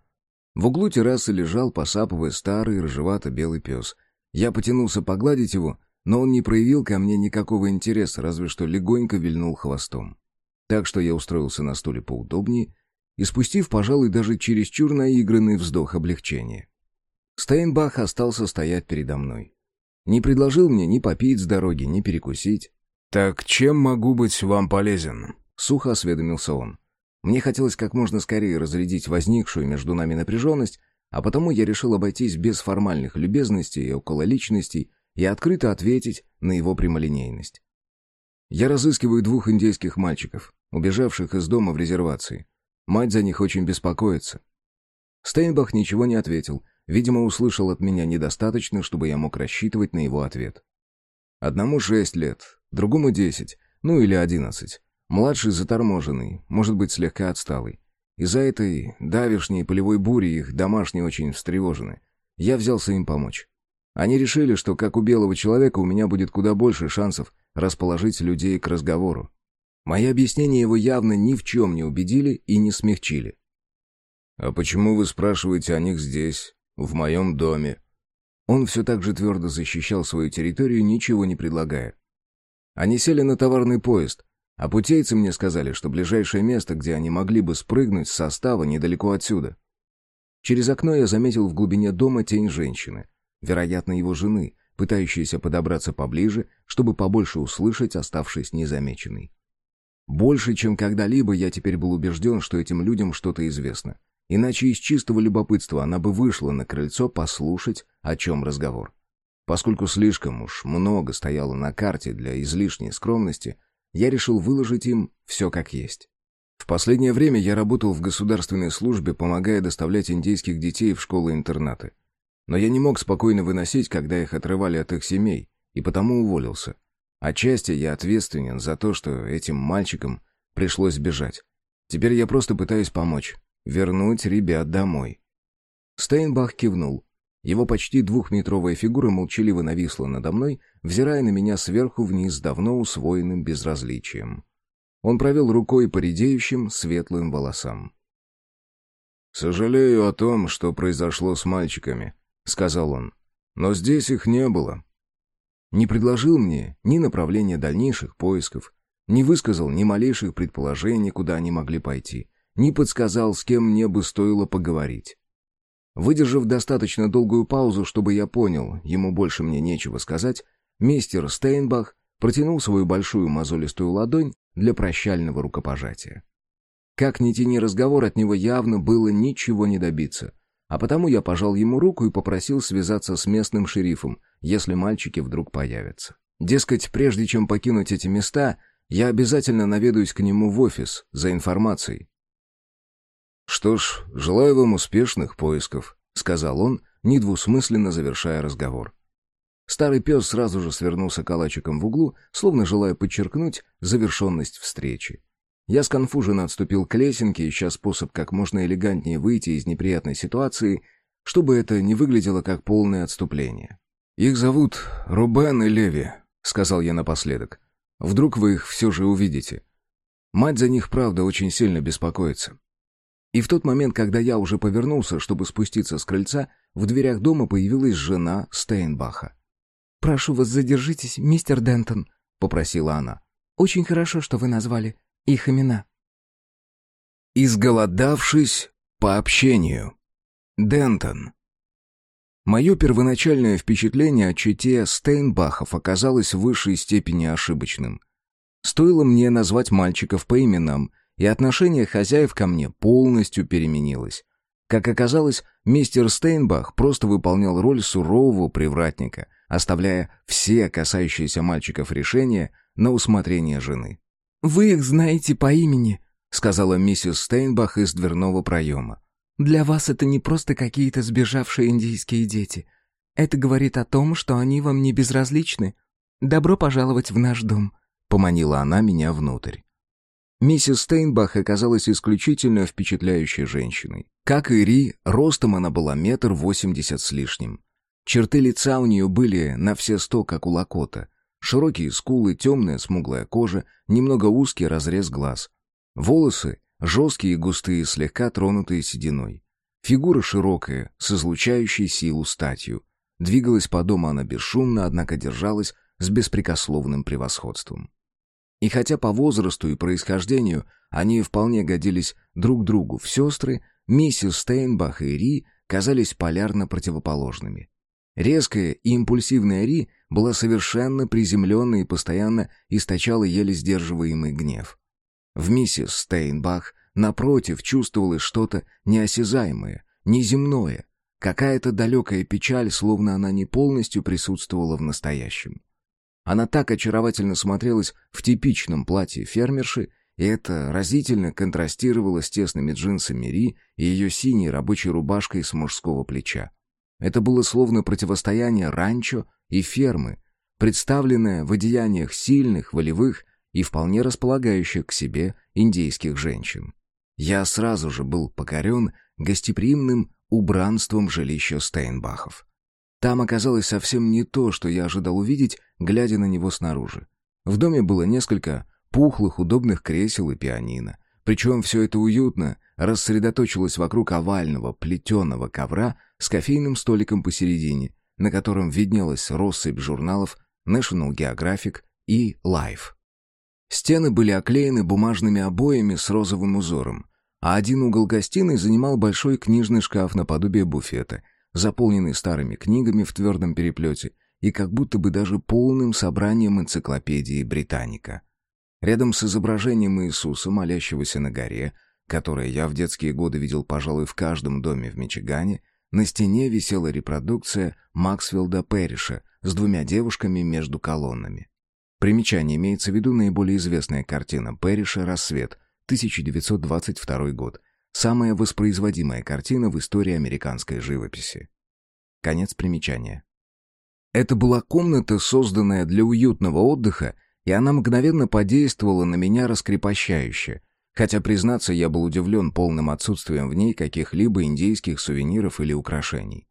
В углу террасы лежал, посапывая, старый рыжевато-белый пес. Я потянулся погладить его, но он не проявил ко мне никакого интереса, разве что легонько вильнул хвостом. Так что я устроился на стуле поудобнее и спустив, пожалуй, даже чересчур наигранный вздох облегчения. Стейнбах остался стоять передо мной. Не предложил мне ни попить с дороги, ни перекусить. «Так чем могу быть вам полезен?» — сухо осведомился он. Мне хотелось как можно скорее разрядить возникшую между нами напряженность, а потому я решил обойтись без формальных любезностей и окололичностей и открыто ответить на его прямолинейность. Я разыскиваю двух индейских мальчиков, убежавших из дома в резервации. Мать за них очень беспокоится. Стейнбах ничего не ответил, видимо, услышал от меня недостаточно, чтобы я мог рассчитывать на его ответ. Одному шесть лет, другому десять, ну или одиннадцать. Младший заторможенный, может быть, слегка отсталый. Из-за этой давишней полевой бури их домашние очень встревожены. Я взялся им помочь. Они решили, что как у белого человека у меня будет куда больше шансов расположить людей к разговору. Мои объяснения его явно ни в чем не убедили и не смягчили. «А почему вы спрашиваете о них здесь, в моем доме?» Он все так же твердо защищал свою территорию, ничего не предлагая. Они сели на товарный поезд, а путейцы мне сказали, что ближайшее место, где они могли бы спрыгнуть с состава, недалеко отсюда. Через окно я заметил в глубине дома тень женщины, вероятно, его жены, пытающейся подобраться поближе, чтобы побольше услышать, оставшись незамеченной. Больше, чем когда-либо, я теперь был убежден, что этим людям что-то известно. Иначе из чистого любопытства она бы вышла на крыльцо послушать, о чем разговор. Поскольку слишком уж много стояло на карте для излишней скромности, я решил выложить им все как есть. В последнее время я работал в государственной службе, помогая доставлять индейских детей в школы-интернаты. Но я не мог спокойно выносить, когда их отрывали от их семей, и потому уволился. Отчасти я ответственен за то, что этим мальчикам пришлось бежать. Теперь я просто пытаюсь помочь. Вернуть ребят домой. Стейнбах кивнул. Его почти двухметровая фигура молчаливо нависла надо мной, взирая на меня сверху вниз давно усвоенным безразличием. Он провел рукой по редеющим светлым волосам. «Сожалею о том, что произошло с мальчиками», — сказал он. «Но здесь их не было не предложил мне ни направления дальнейших поисков, не высказал ни малейших предположений, куда они могли пойти, не подсказал, с кем мне бы стоило поговорить. Выдержав достаточно долгую паузу, чтобы я понял, ему больше мне нечего сказать, мистер Стейнбах протянул свою большую мозолистую ладонь для прощального рукопожатия. Как ни тяни разговор, от него явно было ничего не добиться, а потому я пожал ему руку и попросил связаться с местным шерифом, если мальчики вдруг появятся. Дескать, прежде чем покинуть эти места, я обязательно наведаюсь к нему в офис за информацией. «Что ж, желаю вам успешных поисков», — сказал он, недвусмысленно завершая разговор. Старый пес сразу же свернулся калачиком в углу, словно желая подчеркнуть завершенность встречи. Я сконфуженно отступил к лесенке, ища способ как можно элегантнее выйти из неприятной ситуации, чтобы это не выглядело как полное отступление. «Их зовут Рубен и Леви», — сказал я напоследок. «Вдруг вы их все же увидите. Мать за них, правда, очень сильно беспокоится». И в тот момент, когда я уже повернулся, чтобы спуститься с крыльца, в дверях дома появилась жена Стейнбаха. «Прошу вас, задержитесь, мистер Дентон», — попросила она. «Очень хорошо, что вы назвали их имена. Изголодавшись по общению. Дентон. Мое первоначальное впечатление о чете Стейнбахов оказалось в высшей степени ошибочным. Стоило мне назвать мальчиков по именам, и отношение хозяев ко мне полностью переменилось. Как оказалось, мистер Стейнбах просто выполнял роль сурового привратника, оставляя все касающиеся мальчиков решения на усмотрение жены. «Вы их знаете по имени», — сказала миссис Стейнбах из дверного проема. «Для вас это не просто какие-то сбежавшие индийские дети. Это говорит о том, что они вам не безразличны. Добро пожаловать в наш дом. — поманила она меня внутрь. Миссис Стейнбах оказалась исключительно впечатляющей женщиной. Как и Ри, ростом она была метр восемьдесят с лишним. Черты лица у нее были на все сто, как у Лакота. Широкие скулы, темная смуглая кожа, немного узкий разрез глаз. Волосы жесткие и густые, слегка тронутые сединой. Фигура широкая, с излучающей силу статью. Двигалась по дому она бесшумно, однако держалась с беспрекословным превосходством. И хотя по возрасту и происхождению они вполне годились друг другу в сестры, миссис Стейнбах и Ри казались полярно противоположными. Резкая и импульсивная Ри была совершенно приземленной и постоянно источала еле сдерживаемый гнев. В миссис Стейнбах, напротив, чувствовалось что-то неосязаемое, неземное, какая-то далекая печаль, словно она не полностью присутствовала в настоящем. Она так очаровательно смотрелась в типичном платье фермерши, и это разительно контрастировало с тесными джинсами Ри и ее синей рабочей рубашкой с мужского плеча. Это было словно противостояние ранчо и фермы, представленное в одеяниях сильных, волевых и вполне располагающих к себе индейских женщин. Я сразу же был покорен гостеприимным убранством жилища Стейнбахов. Там оказалось совсем не то, что я ожидал увидеть, глядя на него снаружи. В доме было несколько пухлых, удобных кресел и пианино. Причем все это уютно рассредоточилось вокруг овального плетеного ковра с кофейным столиком посередине, на котором виднелась россыпь журналов National Geographic и Life. Стены были оклеены бумажными обоями с розовым узором, а один угол гостиной занимал большой книжный шкаф наподобие буфета — заполненный старыми книгами в твердом переплете и как будто бы даже полным собранием энциклопедии «Британика». Рядом с изображением Иисуса, молящегося на горе, которое я в детские годы видел, пожалуй, в каждом доме в Мичигане, на стене висела репродукция Максвелда Перриша с двумя девушками между колоннами. Примечание имеется в виду наиболее известная картина Перриша «Рассвет», 1922 год, Самая воспроизводимая картина в истории американской живописи. Конец примечания. Это была комната, созданная для уютного отдыха, и она мгновенно подействовала на меня раскрепощающе, хотя, признаться, я был удивлен полным отсутствием в ней каких-либо индейских сувениров или украшений.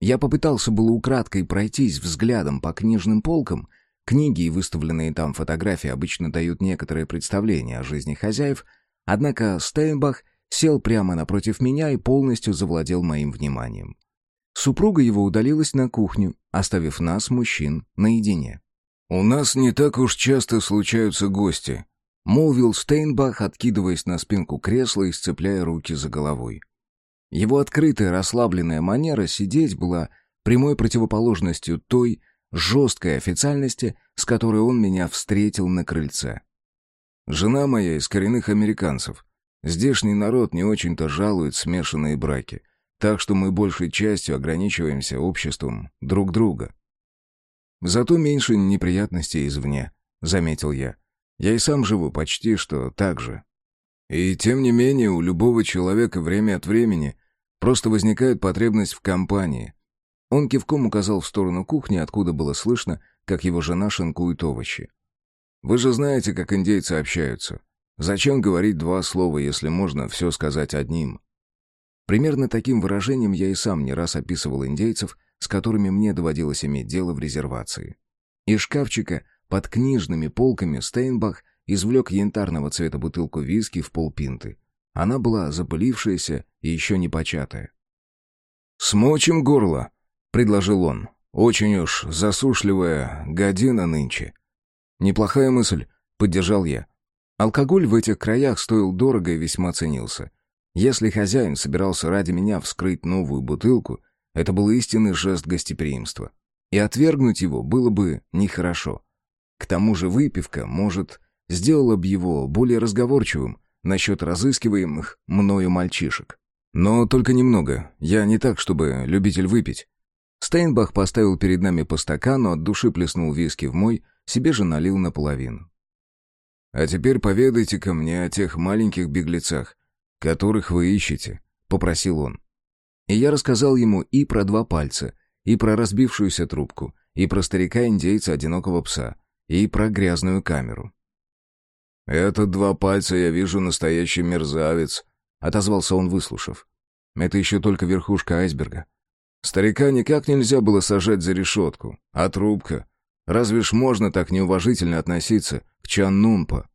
Я попытался было украдкой пройтись взглядом по книжным полкам, книги и выставленные там фотографии обычно дают некоторое представление о жизни хозяев, однако Стейнбах — сел прямо напротив меня и полностью завладел моим вниманием. Супруга его удалилась на кухню, оставив нас, мужчин, наедине. «У нас не так уж часто случаются гости», — молвил Стейнбах, откидываясь на спинку кресла и сцепляя руки за головой. Его открытая расслабленная манера сидеть была прямой противоположностью той жесткой официальности, с которой он меня встретил на крыльце. «Жена моя из коренных американцев. Здешний народ не очень-то жалует смешанные браки, так что мы большей частью ограничиваемся обществом друг друга. Зато меньше неприятностей извне, заметил я. Я и сам живу почти что так же. И тем не менее у любого человека время от времени просто возникает потребность в компании. Он кивком указал в сторону кухни, откуда было слышно, как его жена шинкует овощи. Вы же знаете, как индейцы общаются. Зачем говорить два слова, если можно все сказать одним? Примерно таким выражением я и сам не раз описывал индейцев, с которыми мне доводилось иметь дело в резервации. Из шкафчика под книжными полками Стейнбах извлек янтарного цвета бутылку виски в полпинты. Она была запылившаяся и еще не початая. «Смочим горло», — предложил он. «Очень уж засушливая година нынче». «Неплохая мысль», — поддержал я. Алкоголь в этих краях стоил дорого и весьма ценился. Если хозяин собирался ради меня вскрыть новую бутылку, это был истинный жест гостеприимства. И отвергнуть его было бы нехорошо. К тому же выпивка, может, сделала бы его более разговорчивым насчет разыскиваемых мною мальчишек. Но только немного. Я не так, чтобы любитель выпить. Стейнбах поставил перед нами по стакану, от души плеснул виски в мой, себе же налил наполовину. А теперь поведайте-ка мне о тех маленьких беглецах, которых вы ищете», — попросил он. И я рассказал ему и про два пальца, и про разбившуюся трубку, и про старика-индейца одинокого пса, и про грязную камеру. «Это два пальца, я вижу, настоящий мерзавец», — отозвался он, выслушав. «Это еще только верхушка айсберга. Старика никак нельзя было сажать за решетку. А трубка? Разве ж можно так неуважительно относиться к Чан Нунпа?»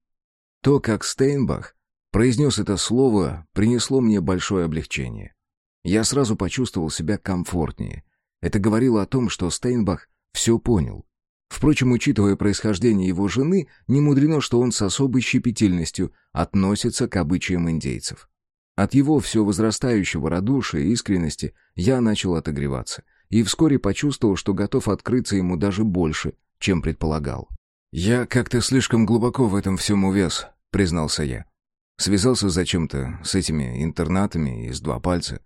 То, как Стейнбах произнес это слово, принесло мне большое облегчение. Я сразу почувствовал себя комфортнее. Это говорило о том, что Стейнбах все понял. Впрочем, учитывая происхождение его жены, не мудрено, что он с особой щепетильностью относится к обычаям индейцев. От его все возрастающего радушия и искренности я начал отогреваться, и вскоре почувствовал, что готов открыться ему даже больше, чем предполагал. «Я как-то слишком глубоко в этом всем увяз», — признался я. Связался зачем-то с этими интернатами из два пальца.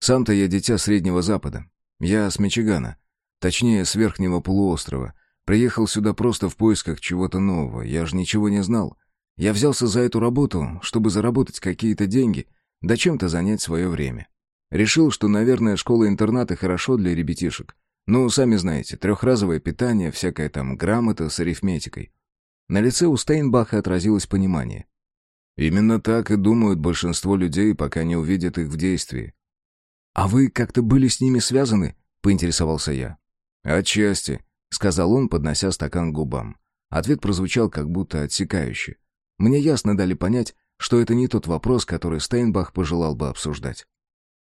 Сам-то я дитя Среднего Запада. Я с Мичигана, точнее, с Верхнего полуострова, Приехал сюда просто в поисках чего-то нового. Я же ничего не знал. Я взялся за эту работу, чтобы заработать какие-то деньги, да чем-то занять свое время. Решил, что, наверное, школа-интернаты хорошо для ребятишек. Ну, сами знаете, трехразовое питание, всякая там грамота с арифметикой. На лице у Стейнбаха отразилось понимание. Именно так и думают большинство людей, пока не увидят их в действии. «А вы как-то были с ними связаны?» — поинтересовался я. «Отчасти. — сказал он, поднося стакан к губам. Ответ прозвучал как будто отсекающе. Мне ясно дали понять, что это не тот вопрос, который Стейнбах пожелал бы обсуждать.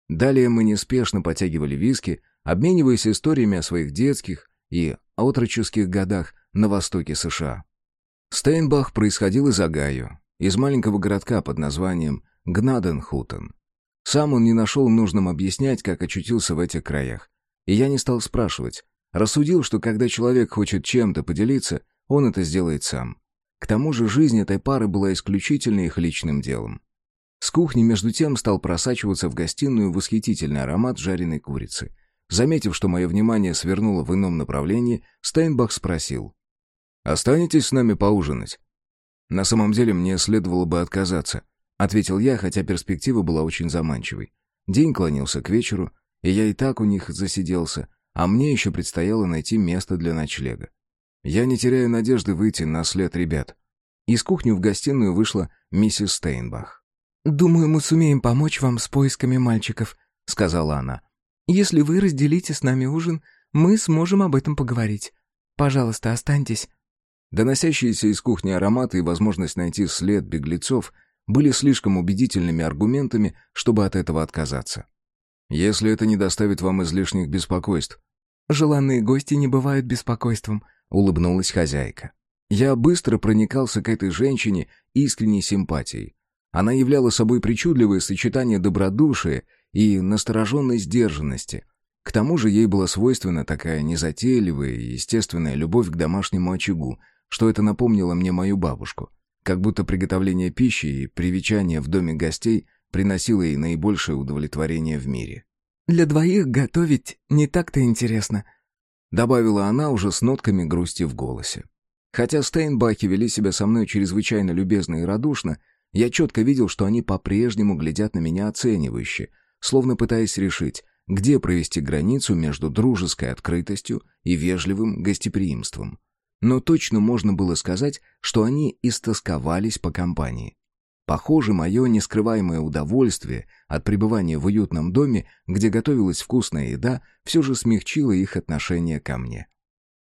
Далее мы неспешно потягивали виски, обмениваясь историями о своих детских и отроческих годах на востоке США. Стейнбах происходил из Огайо, из маленького городка под названием Гнаденхутен. Сам он не нашел нужным объяснять, как очутился в этих краях. И я не стал спрашивать, Рассудил, что когда человек хочет чем-то поделиться, он это сделает сам. К тому же жизнь этой пары была исключительно их личным делом. С кухни между тем стал просачиваться в гостиную восхитительный аромат жареной курицы. Заметив, что мое внимание свернуло в ином направлении, Стейнбах спросил. «Останетесь с нами поужинать?» «На самом деле мне следовало бы отказаться», — ответил я, хотя перспектива была очень заманчивой. День клонился к вечеру, и я и так у них засиделся, а мне еще предстояло найти место для ночлега. Я не теряю надежды выйти на след ребят. Из кухни в гостиную вышла миссис Стейнбах. «Думаю, мы сумеем помочь вам с поисками мальчиков», — сказала она. «Если вы разделите с нами ужин, мы сможем об этом поговорить. Пожалуйста, останьтесь». Доносящиеся из кухни ароматы и возможность найти след беглецов были слишком убедительными аргументами, чтобы от этого отказаться. «Если это не доставит вам излишних беспокойств», «Желанные гости не бывают беспокойством», — улыбнулась хозяйка. Я быстро проникался к этой женщине искренней симпатией. Она являла собой причудливое сочетание добродушия и настороженной сдержанности. К тому же ей была свойственна такая незатейливая и естественная любовь к домашнему очагу, что это напомнило мне мою бабушку. Как будто приготовление пищи и привечание в доме гостей приносило ей наибольшее удовлетворение в мире. Для двоих готовить не так-то интересно», — добавила она уже с нотками грусти в голосе. Хотя Стейнбахи вели себя со мной чрезвычайно любезно и радушно, я четко видел, что они по-прежнему глядят на меня оценивающе, словно пытаясь решить, где провести границу между дружеской открытостью и вежливым гостеприимством. Но точно можно было сказать, что они истосковались по компании. Похоже, мое нескрываемое удовольствие от пребывания в уютном доме, где готовилась вкусная еда, все же смягчило их отношение ко мне.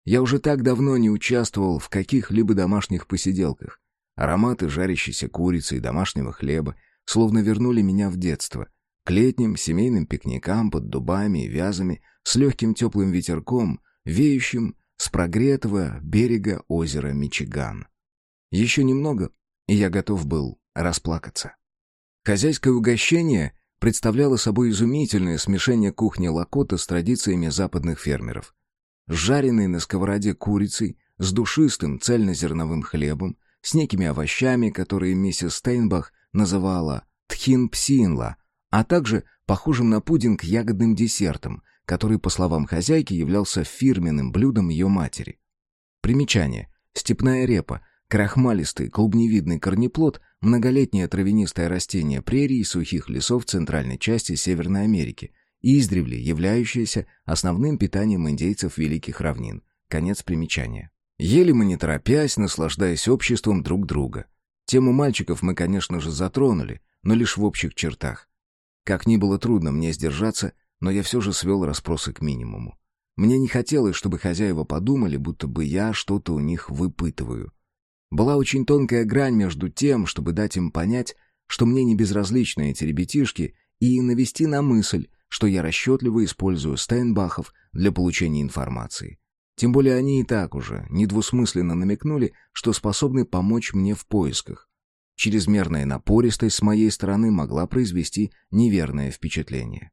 Я уже так давно не участвовал в каких-либо домашних посиделках. Ароматы жарящейся курицы и домашнего хлеба словно вернули меня в детство, к летним семейным пикникам под дубами и вязами с легким теплым ветерком, веющим с прогретого берега озера Мичиган. Еще немного, и я готов был расплакаться. Хозяйское угощение представляло собой изумительное смешение кухни Лакота с традициями западных фермеров. Жареные на сковороде курицей, с душистым цельнозерновым хлебом, с некими овощами, которые миссис Стейнбах называла тхин-псинла, а также похожим на пудинг ягодным десертом, который, по словам хозяйки, являлся фирменным блюдом ее матери. Примечание. Степная репа Крахмалистый клубневидный корнеплод – многолетнее травянистое растение прерий и сухих лесов центральной части Северной Америки, издревле являющееся основным питанием индейцев Великих Равнин. Конец примечания. Ели мы не торопясь, наслаждаясь обществом друг друга. Тему мальчиков мы, конечно же, затронули, но лишь в общих чертах. Как ни было трудно мне сдержаться, но я все же свел расспросы к минимуму. Мне не хотелось, чтобы хозяева подумали, будто бы я что-то у них выпытываю. Была очень тонкая грань между тем, чтобы дать им понять, что мне не безразличны эти ребятишки, и навести на мысль, что я расчетливо использую Стейнбахов для получения информации. Тем более они и так уже недвусмысленно намекнули, что способны помочь мне в поисках. Чрезмерная напористость с моей стороны могла произвести неверное впечатление.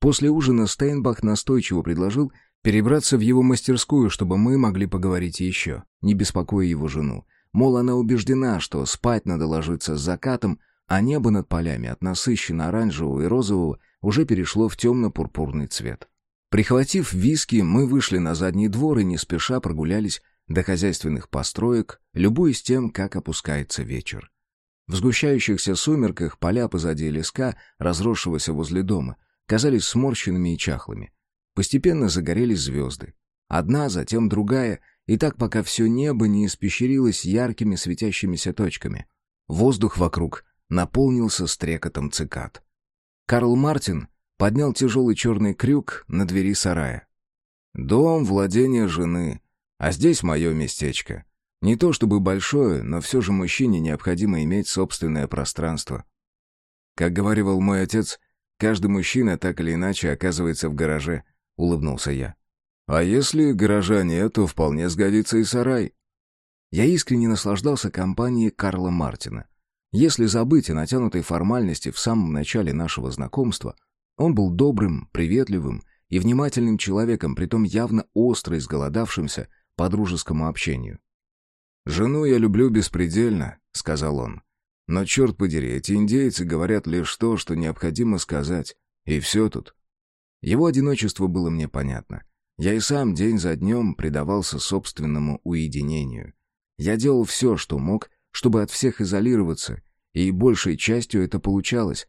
После ужина Стейнбах настойчиво предложил перебраться в его мастерскую, чтобы мы могли поговорить еще, не беспокоя его жену. Мол, она убеждена, что спать надо ложиться с закатом, а небо над полями от насыщенно оранжевого и розового уже перешло в темно-пурпурный цвет. Прихватив виски, мы вышли на задний двор и не спеша прогулялись до хозяйственных построек, любуясь тем, как опускается вечер. В сгущающихся сумерках поля позади леска, разросшегося возле дома, казались сморщенными и чахлыми. Постепенно загорелись звезды. Одна, затем другая, и так пока все небо не испещрилось яркими светящимися точками. Воздух вокруг наполнился стрекотом цикад. Карл Мартин поднял тяжелый черный крюк на двери сарая. «Дом, владение жены, а здесь мое местечко. Не то чтобы большое, но все же мужчине необходимо иметь собственное пространство. Как говорил мой отец, каждый мужчина так или иначе оказывается в гараже», — улыбнулся я. «А если гаража нет, то вполне сгодится и сарай». Я искренне наслаждался компанией Карла Мартина. Если забыть о натянутой формальности в самом начале нашего знакомства, он был добрым, приветливым и внимательным человеком, притом явно остро изголодавшимся по дружескому общению. «Жену я люблю беспредельно», — сказал он. «Но, черт подери, эти индейцы говорят лишь то, что необходимо сказать, и все тут». Его одиночество было мне понятно. Я и сам день за днем предавался собственному уединению. Я делал все, что мог, чтобы от всех изолироваться, и большей частью это получалось.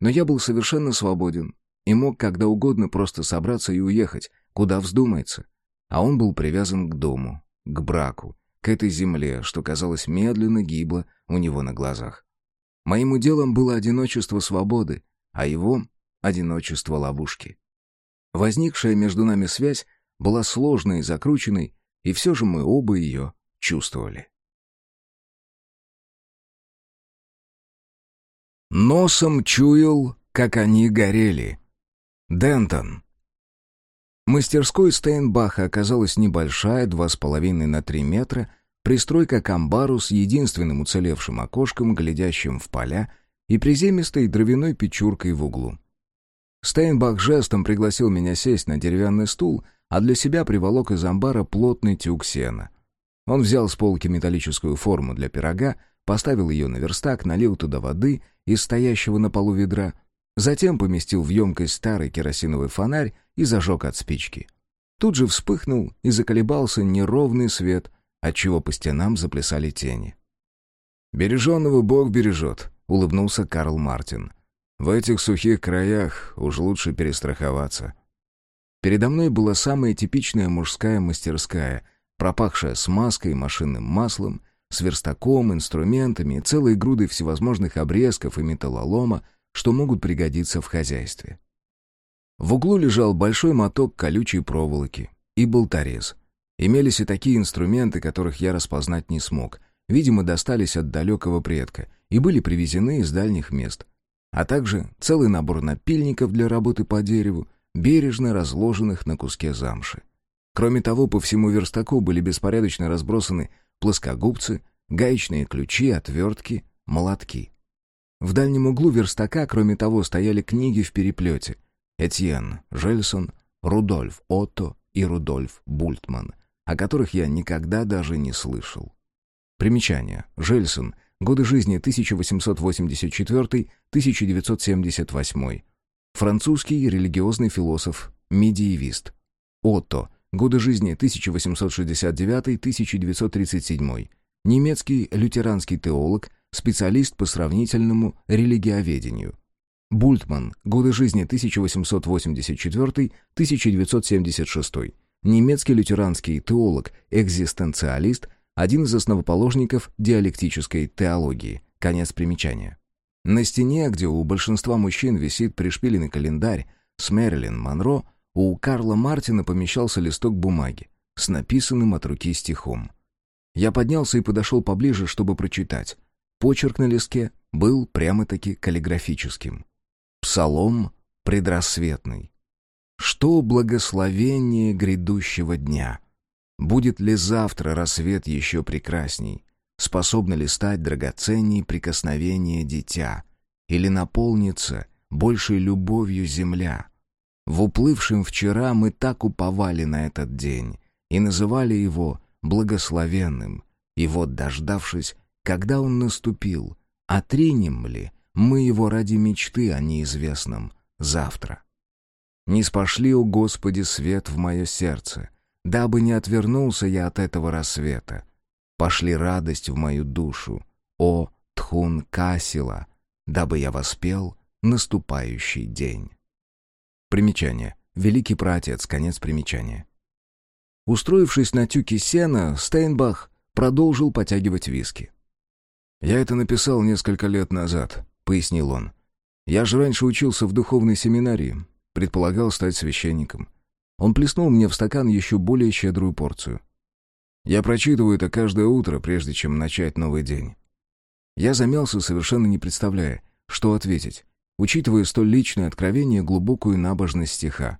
Но я был совершенно свободен и мог когда угодно просто собраться и уехать, куда вздумается. А он был привязан к дому, к браку, к этой земле, что, казалось, медленно гибло у него на глазах. Моим уделом было одиночество свободы, а его — одиночество ловушки. Возникшая между нами связь была сложной и закрученной, и все же мы оба ее чувствовали. Носом чуял, как они горели. Дентон. Мастерской Стейнбаха оказалась небольшая, два с половиной на три метра, пристройка к амбару с единственным уцелевшим окошком, глядящим в поля, и приземистой дровяной печуркой в углу. Стейнбах жестом пригласил меня сесть на деревянный стул, а для себя приволок из амбара плотный тюк сена. Он взял с полки металлическую форму для пирога, поставил ее на верстак, налил туда воды из стоящего на полу ведра, затем поместил в емкость старый керосиновый фонарь и зажег от спички. Тут же вспыхнул и заколебался неровный свет, отчего по стенам заплясали тени. «Береженного Бог бережет», — улыбнулся Карл Мартин. «В этих сухих краях уж лучше перестраховаться». Передо мной была самая типичная мужская мастерская, пропахшая смазкой машинным маслом, с верстаком, инструментами и целой грудой всевозможных обрезков и металлолома, что могут пригодиться в хозяйстве. В углу лежал большой моток колючей проволоки и болторез. Имелись и такие инструменты, которых я распознать не смог, видимо, достались от далекого предка и были привезены из дальних мест, а также целый набор напильников для работы по дереву, бережно разложенных на куске замши. Кроме того, по всему верстаку были беспорядочно разбросаны плоскогубцы, гаечные ключи, отвертки, молотки. В дальнем углу верстака, кроме того, стояли книги в переплете. Этьен, Жельсон, Рудольф Отто и Рудольф Бультман, о которых я никогда даже не слышал. Примечание. Жельсон. Годы жизни 1884-1978. Французский религиозный философ, медиевист. Отто. Годы жизни 1869-1937. Немецкий лютеранский теолог, специалист по сравнительному религиоведению. Бультман. Годы жизни 1884-1976. немецкий лютеранский теолог-экзистенциалист, один из основоположников диалектической теологии. Конец примечания. На стене, где у большинства мужчин висит пришпиленный календарь с Мэрилин Монро, у Карла Мартина помещался листок бумаги с написанным от руки стихом. Я поднялся и подошел поближе, чтобы прочитать. Почерк на листке был прямо-таки каллиграфическим. Псалом предрассветный. Что благословение грядущего дня? Будет ли завтра рассвет еще прекрасней? Способно ли стать драгоценней прикосновение дитя? Или наполнится большей любовью земля? В уплывшем вчера мы так уповали на этот день и называли его благословенным. И вот, дождавшись, когда он наступил, отринем ли мы его ради мечты о неизвестном завтра? Не спошли, о Господи, свет в мое сердце, дабы не отвернулся я от этого рассвета. Пошли радость в мою душу, о Тхун Касила, дабы я воспел наступающий день. Примечание. Великий праотец, конец примечания. Устроившись на тюке сена, Стейнбах продолжил потягивать виски. «Я это написал несколько лет назад», — пояснил он. «Я же раньше учился в духовной семинарии, Предполагал стать священником. Он плеснул мне в стакан еще более щедрую порцию. Я прочитываю это каждое утро, прежде чем начать новый день. Я замялся, совершенно не представляя, что ответить, учитывая столь личное откровение глубокую набожность стиха.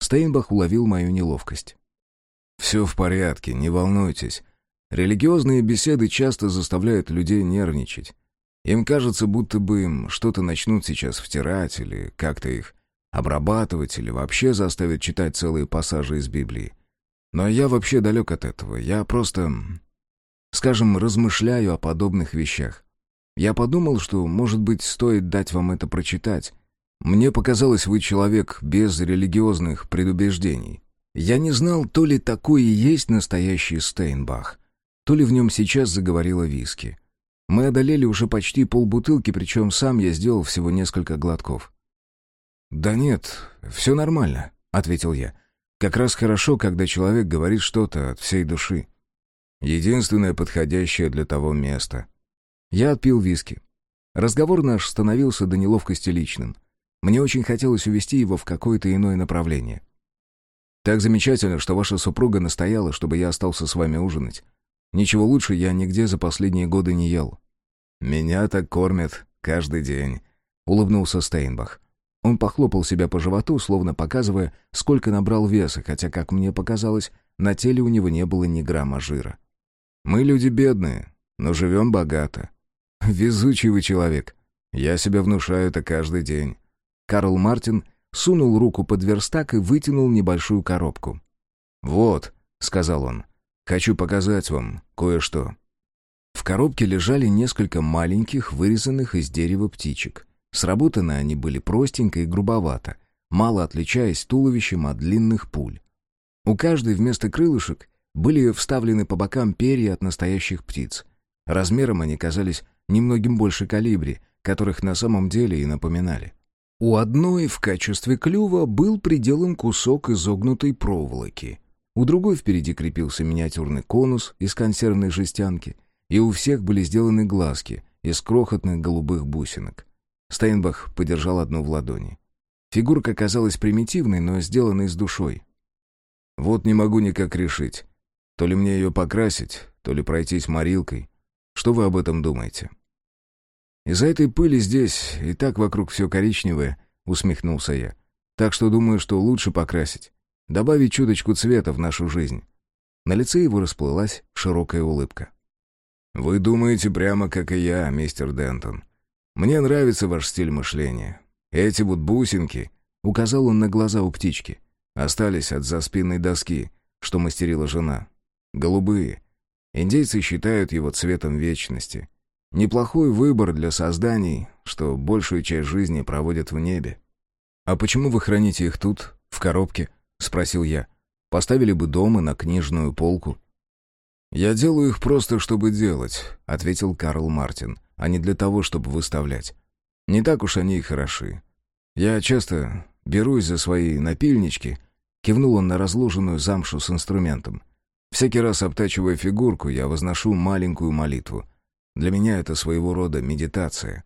Стейнбах уловил мою неловкость. «Все в порядке, не волнуйтесь. Религиозные беседы часто заставляют людей нервничать. Им кажется, будто бы им что-то начнут сейчас втирать или как-то их обрабатывать или вообще заставить читать целые пассажи из Библии. Но я вообще далек от этого. Я просто, скажем, размышляю о подобных вещах. Я подумал, что, может быть, стоит дать вам это прочитать. Мне показалось, вы человек без религиозных предубеждений. Я не знал, то ли такой и есть настоящий Стейнбах, то ли в нем сейчас заговорила виски. Мы одолели уже почти полбутылки, причем сам я сделал всего несколько глотков. «Да нет, все нормально», — ответил я. «Как раз хорошо, когда человек говорит что-то от всей души. Единственное подходящее для того места». Я отпил виски. Разговор наш становился до неловкости личным. Мне очень хотелось увести его в какое-то иное направление. «Так замечательно, что ваша супруга настояла, чтобы я остался с вами ужинать. Ничего лучше я нигде за последние годы не ел». «Меня так кормят каждый день», — улыбнулся Стейнбах. Он похлопал себя по животу, словно показывая, сколько набрал веса, хотя, как мне показалось, на теле у него не было ни грамма жира. «Мы люди бедные, но живем богато. Везучий вы человек. Я себя внушаю это каждый день». Карл Мартин сунул руку под верстак и вытянул небольшую коробку. «Вот», — сказал он, — «хочу показать вам кое-что». В коробке лежали несколько маленьких, вырезанных из дерева птичек. Сработаны они были простенько и грубовато, мало отличаясь туловищем от длинных пуль. У каждой вместо крылышек были вставлены по бокам перья от настоящих птиц. Размером они казались немногим больше калибри, которых на самом деле и напоминали. У одной в качестве клюва был приделан кусок изогнутой проволоки. У другой впереди крепился миниатюрный конус из консервной жестянки, и у всех были сделаны глазки из крохотных голубых бусинок. Стейнбах подержал одну в ладони. Фигурка казалась примитивной, но сделанной с душой. «Вот не могу никак решить. То ли мне ее покрасить, то ли пройтись морилкой. Что вы об этом думаете?» «Из-за этой пыли здесь и так вокруг все коричневое», — усмехнулся я. «Так что думаю, что лучше покрасить. Добавить чуточку цвета в нашу жизнь». На лице его расплылась широкая улыбка. «Вы думаете прямо как и я, мистер Дентон. Мне нравится ваш стиль мышления. Эти вот бусинки, указал он на глаза у птички, остались от заспинной доски, что мастерила жена. Голубые. Индейцы считают его цветом вечности. Неплохой выбор для созданий, что большую часть жизни проводят в небе. «А почему вы храните их тут, в коробке?» — спросил я. «Поставили бы дома на книжную полку». «Я делаю их просто, чтобы делать», — ответил Карл Мартин а не для того, чтобы выставлять. Не так уж они и хороши. Я часто берусь за свои напильнички Кивнул он на разложенную замшу с инструментом. Всякий раз обтачивая фигурку, я возношу маленькую молитву. Для меня это своего рода медитация.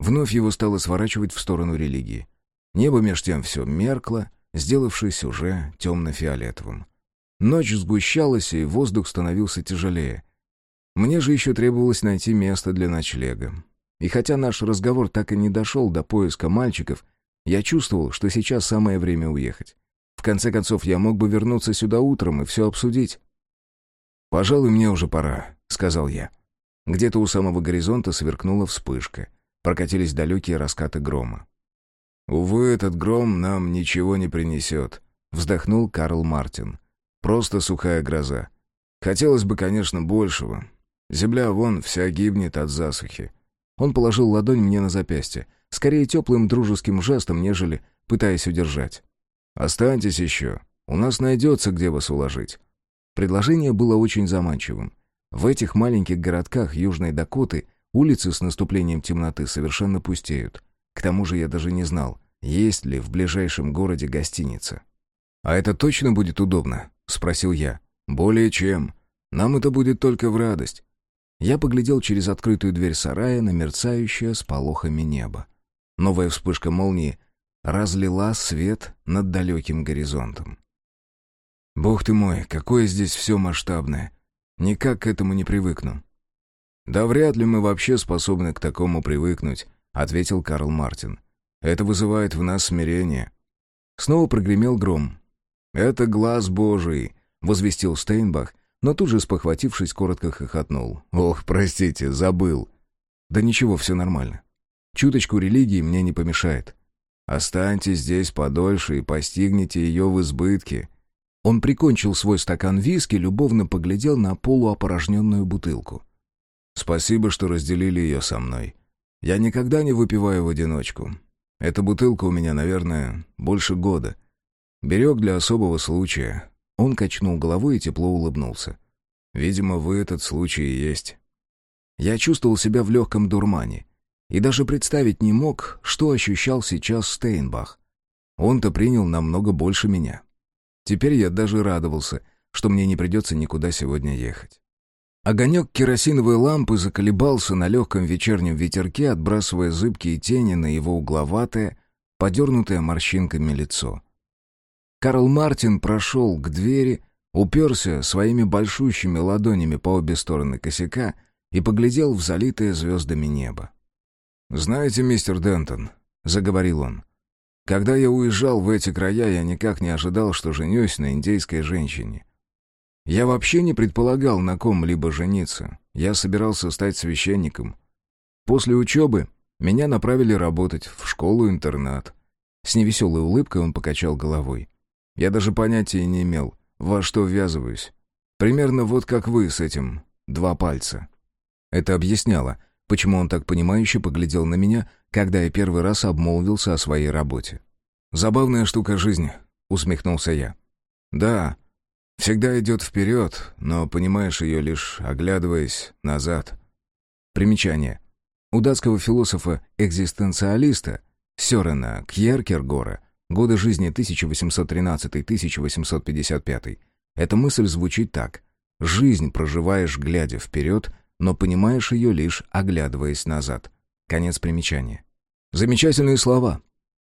Вновь его стало сворачивать в сторону религии. Небо меж тем все меркло, сделавшись уже темно-фиолетовым. Ночь сгущалась, и воздух становился тяжелее. Мне же еще требовалось найти место для ночлега. И хотя наш разговор так и не дошел до поиска мальчиков, я чувствовал, что сейчас самое время уехать. В конце концов, я мог бы вернуться сюда утром и все обсудить. «Пожалуй, мне уже пора», — сказал я. Где-то у самого горизонта сверкнула вспышка. Прокатились далекие раскаты грома. «Увы, этот гром нам ничего не принесет», — вздохнул Карл Мартин. «Просто сухая гроза. Хотелось бы, конечно, большего. Земля вон вся гибнет от засухи». Он положил ладонь мне на запястье, скорее теплым дружеским жестом, нежели пытаясь удержать. «Останьтесь еще. У нас найдется, где вас уложить». Предложение было очень заманчивым. В этих маленьких городках Южной Дакоты улицы с наступлением темноты совершенно пустеют. К тому же я даже не знал, есть ли в ближайшем городе гостиница. «А это точно будет удобно?» — спросил я. «Более чем. Нам это будет только в радость». Я поглядел через открытую дверь сарая на мерцающее с полохами небо. Новая вспышка молнии разлила свет над далеким горизонтом. «Бог ты мой, какое здесь все масштабное! Никак к этому не привыкну». «Да вряд ли мы вообще способны к такому привыкнуть», — ответил Карл Мартин. «Это вызывает в нас смирение». Снова прогремел гром. «Это глаз Божий», — возвестил Стейнбах, но тут же, спохватившись, коротко хохотнул. «Ох, простите, забыл». «Да ничего, все нормально. Чуточку религии мне не помешает. Останьтесь здесь подольше и постигните ее в избытке». Он прикончил свой стакан виски, любовно поглядел на полуопорожненную бутылку. «Спасибо, что разделили ее со мной. Я никогда не выпиваю в одиночку. Эта бутылка у меня, наверное, больше года. Берег для особого случая». Он качнул головой и тепло улыбнулся. «Видимо, вы этот случай и есть». Я чувствовал себя в легком дурмане и даже представить не мог, что ощущал сейчас Стейнбах. Он-то принял намного больше меня. Теперь я даже радовался, что мне не придется никуда сегодня ехать. Огонек керосиновой лампы заколебался на легком вечернем ветерке, отбрасывая зыбкие тени на его угловатое, подернутое морщинками лицо. Карл Мартин прошел к двери, уперся своими большущими ладонями по обе стороны косяка и поглядел в залитое звездами небо. «Знаете, мистер Дентон», — заговорил он, — «когда я уезжал в эти края, я никак не ожидал, что женюсь на индейской женщине. Я вообще не предполагал на ком-либо жениться. Я собирался стать священником. После учебы меня направили работать в школу-интернат». С невеселой улыбкой он покачал головой. «Я даже понятия не имел, во что ввязываюсь. Примерно вот как вы с этим «два пальца». Это объясняло, почему он так понимающе поглядел на меня, когда я первый раз обмолвился о своей работе. «Забавная штука жизни», — усмехнулся я. «Да, всегда идет вперед, но понимаешь ее лишь оглядываясь назад». Примечание. У датского философа-экзистенциалиста Сёрена Кьеркергора годы жизни 1813-1855 эта мысль звучит так. «Жизнь проживаешь, глядя вперед, но понимаешь ее лишь оглядываясь назад. Конец примечания. Замечательные слова.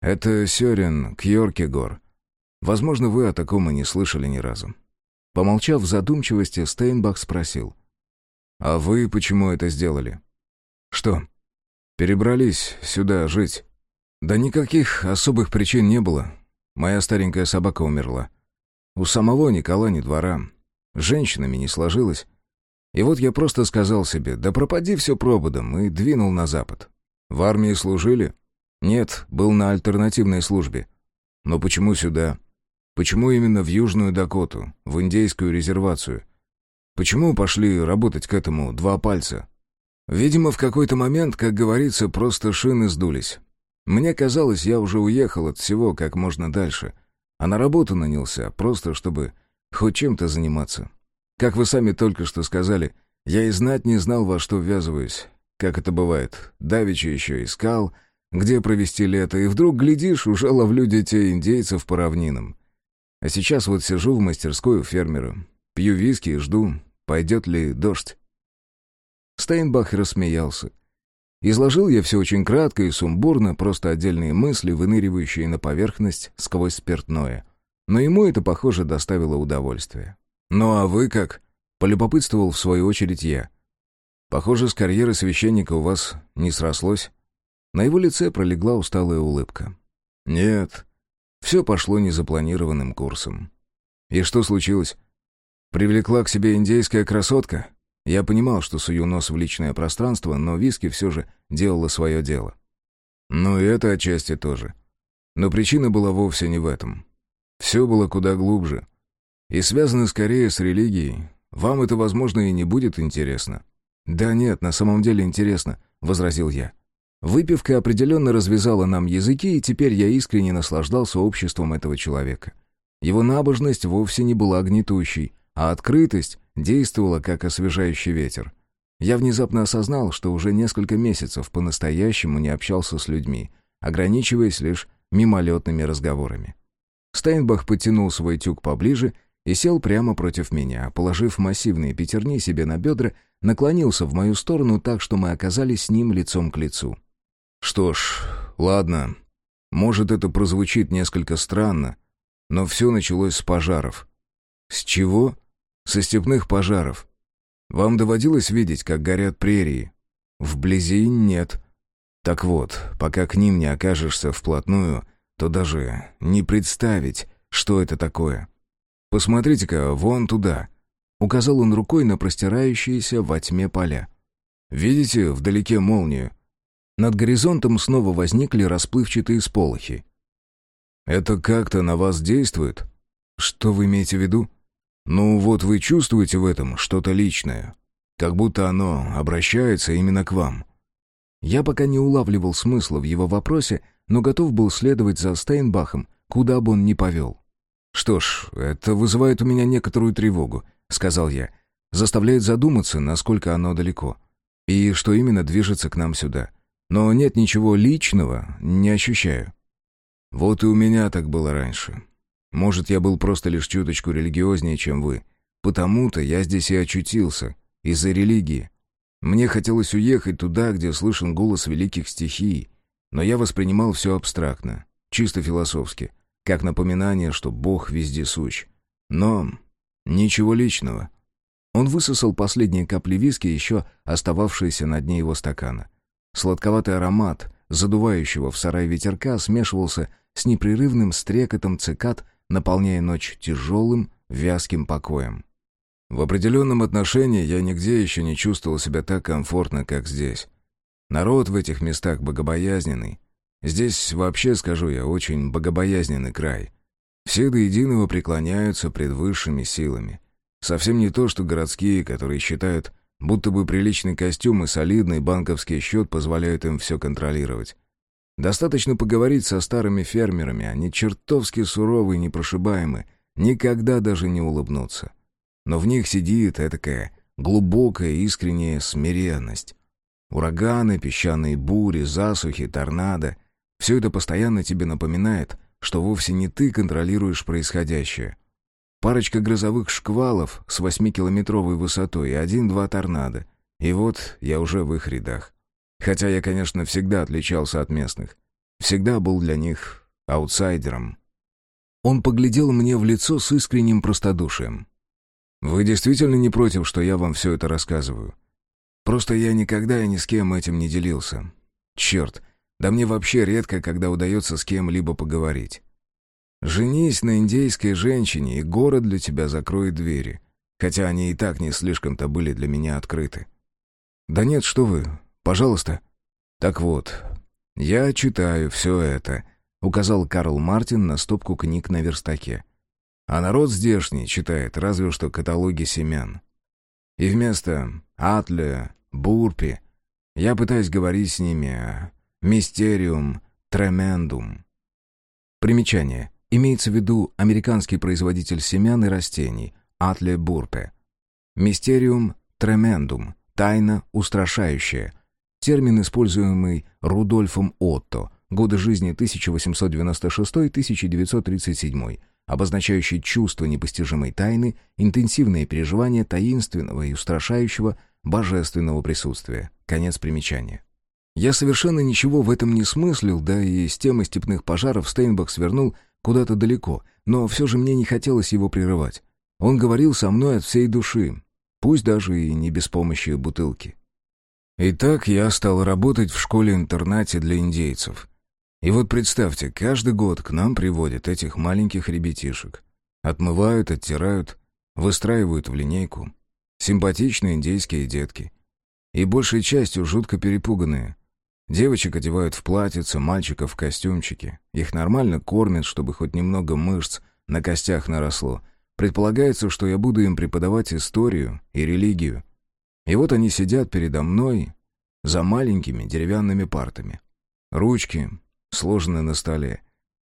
Это Сёрен Кьоркегор. Возможно, вы о таком и не слышали ни разу. Помолчав в задумчивости, Стейнбах спросил. «А вы почему это сделали?» «Что?» «Перебрались сюда жить?» «Да никаких особых причин не было. Моя старенькая собака умерла. У самого Никола ни двора. С женщинами не сложилось. И вот я просто сказал себе, да пропади все прободом, и двинул на запад. В армии служили? Нет, был на альтернативной службе. Но почему сюда? Почему именно в Южную Дакоту, в индейскую резервацию? Почему пошли работать к этому два пальца? Видимо, в какой-то момент, как говорится, просто шины сдулись. Мне казалось, я уже уехал от всего как можно дальше, а на работу нанялся, просто чтобы хоть чем-то заниматься. Как вы сами только что сказали, я и знать не знал, во что ввязываюсь. Как это бывает, давеча еще искал, где провести лето, и вдруг, глядишь, уже ловлю детей индейцев по равнинам. А сейчас вот сижу в мастерской у фермера, пью виски и жду, пойдет ли дождь. Стейнбах рассмеялся. Изложил я все очень кратко и сумбурно, просто отдельные мысли, выныривающие на поверхность сквозь спиртное. Но ему это, похоже, доставило удовольствие. «Ну а вы как?» — полюбопытствовал в свою очередь я. «Похоже, с карьеры священника у вас не срослось». На его лице пролегла усталая улыбка. «Нет, все пошло незапланированным курсом». «И что случилось? Привлекла к себе индейская красотка?» Я понимал, что сую нос в личное пространство, но виски все же делала свое дело. Ну и это отчасти тоже. Но причина была вовсе не в этом. Все было куда глубже. И связано скорее с религией. Вам это, возможно, и не будет интересно. «Да нет, на самом деле интересно», — возразил я. Выпивка определенно развязала нам языки, и теперь я искренне наслаждался обществом этого человека. Его набожность вовсе не была гнетущей, а открытость действовала как освежающий ветер. Я внезапно осознал, что уже несколько месяцев по-настоящему не общался с людьми, ограничиваясь лишь мимолетными разговорами. Стейнбах подтянул свой тюк поближе и сел прямо против меня, положив массивные пятерни себе на бедра, наклонился в мою сторону так, что мы оказались с ним лицом к лицу. «Что ж, ладно. Может, это прозвучит несколько странно, но все началось с пожаров». «С чего?» Со степных пожаров. Вам доводилось видеть, как горят прерии? Вблизи нет. Так вот, пока к ним не окажешься вплотную, то даже не представить, что это такое. Посмотрите-ка вон туда. Указал он рукой на простирающиеся во тьме поля. Видите вдалеке молнию? Над горизонтом снова возникли расплывчатые сполохи. Это как-то на вас действует? Что вы имеете в виду? Ну вот вы чувствуете в этом что-то личное, как будто оно обращается именно к вам. Я пока не улавливал смысла в его вопросе, но готов был следовать за Стейнбахом, куда бы он ни повел. «Что ж, это вызывает у меня некоторую тревогу», — сказал я. «Заставляет задуматься, насколько оно далеко. И что именно движется к нам сюда. Но нет ничего личного, не ощущаю». «Вот и у меня так было раньше. Может, я был просто лишь чуточку религиознее, чем вы. Потому-то я здесь и очутился. Из-за религии. Мне хотелось уехать туда, где слышен голос великих стихий. Но я воспринимал все абстрактно, чисто философски, как напоминание, что Бог везде суч. Но ничего личного. Он высосал последние капли виски, еще остававшиеся на дне его стакана. Сладковатый аромат, задувающего в сарай ветерка, смешивался с непрерывным стрекотом цикад наполняя ночь тяжелым, вязким покоем. В определенном отношении я нигде еще не чувствовал себя так комфортно, как здесь. Народ в этих местах богобоязненный. Здесь вообще, скажу я, очень богобоязненный край. Все до единого преклоняются пред высшими силами. Совсем не то, что городские, которые считают, будто бы приличный костюм и солидный банковский счет позволяют им все контролировать. Достаточно поговорить со старыми фермерами, они чертовски суровы и непрошибаемы, никогда даже не улыбнутся. Но в них сидит этакая глубокая искренняя смиренность. Ураганы, песчаные бури, засухи, торнадо — все это постоянно тебе напоминает, что вовсе не ты контролируешь происходящее. Парочка грозовых шквалов с восьмикилометровой высотой и один-два торнадо. И вот я уже в их рядах. Хотя я, конечно, всегда отличался от местных. Всегда был для них аутсайдером. Он поглядел мне в лицо с искренним простодушием. «Вы действительно не против, что я вам все это рассказываю? Просто я никогда и ни с кем этим не делился. Черт, да мне вообще редко, когда удается с кем-либо поговорить. Женись на индейской женщине, и город для тебя закроет двери, хотя они и так не слишком-то были для меня открыты. Да нет, что вы, Пожалуйста». «Так вот, я читаю все это», — указал Карл Мартин на стопку книг на верстаке. «А народ здешний читает разве что каталоги семян. И вместо «Атле», «Бурпи» я пытаюсь говорить с ними «Мистериум тремендум». Примечание. Имеется в виду американский производитель семян и растений «Атле Бурпе». «Мистериум тремендум» — тайна устрашающая, Термин, используемый Рудольфом Отто, годы жизни 1896-1937, обозначающий чувство непостижимой тайны, интенсивные переживания таинственного и устрашающего божественного присутствия. Конец примечания. Я совершенно ничего в этом не смыслил, да и с темы степных пожаров Стейнбах свернул куда-то далеко, но все же мне не хотелось его прерывать. Он говорил со мной от всей души, пусть даже и не без помощи бутылки. Итак, я стал работать в школе-интернате для индейцев. И вот представьте, каждый год к нам приводят этих маленьких ребятишек. Отмывают, оттирают, выстраивают в линейку. Симпатичные индейские детки. И большей частью жутко перепуганные. Девочек одевают в платьице, мальчиков в костюмчики. Их нормально кормят, чтобы хоть немного мышц на костях наросло. Предполагается, что я буду им преподавать историю и религию. И вот они сидят передо мной за маленькими деревянными партами. Ручки, сложены на столе.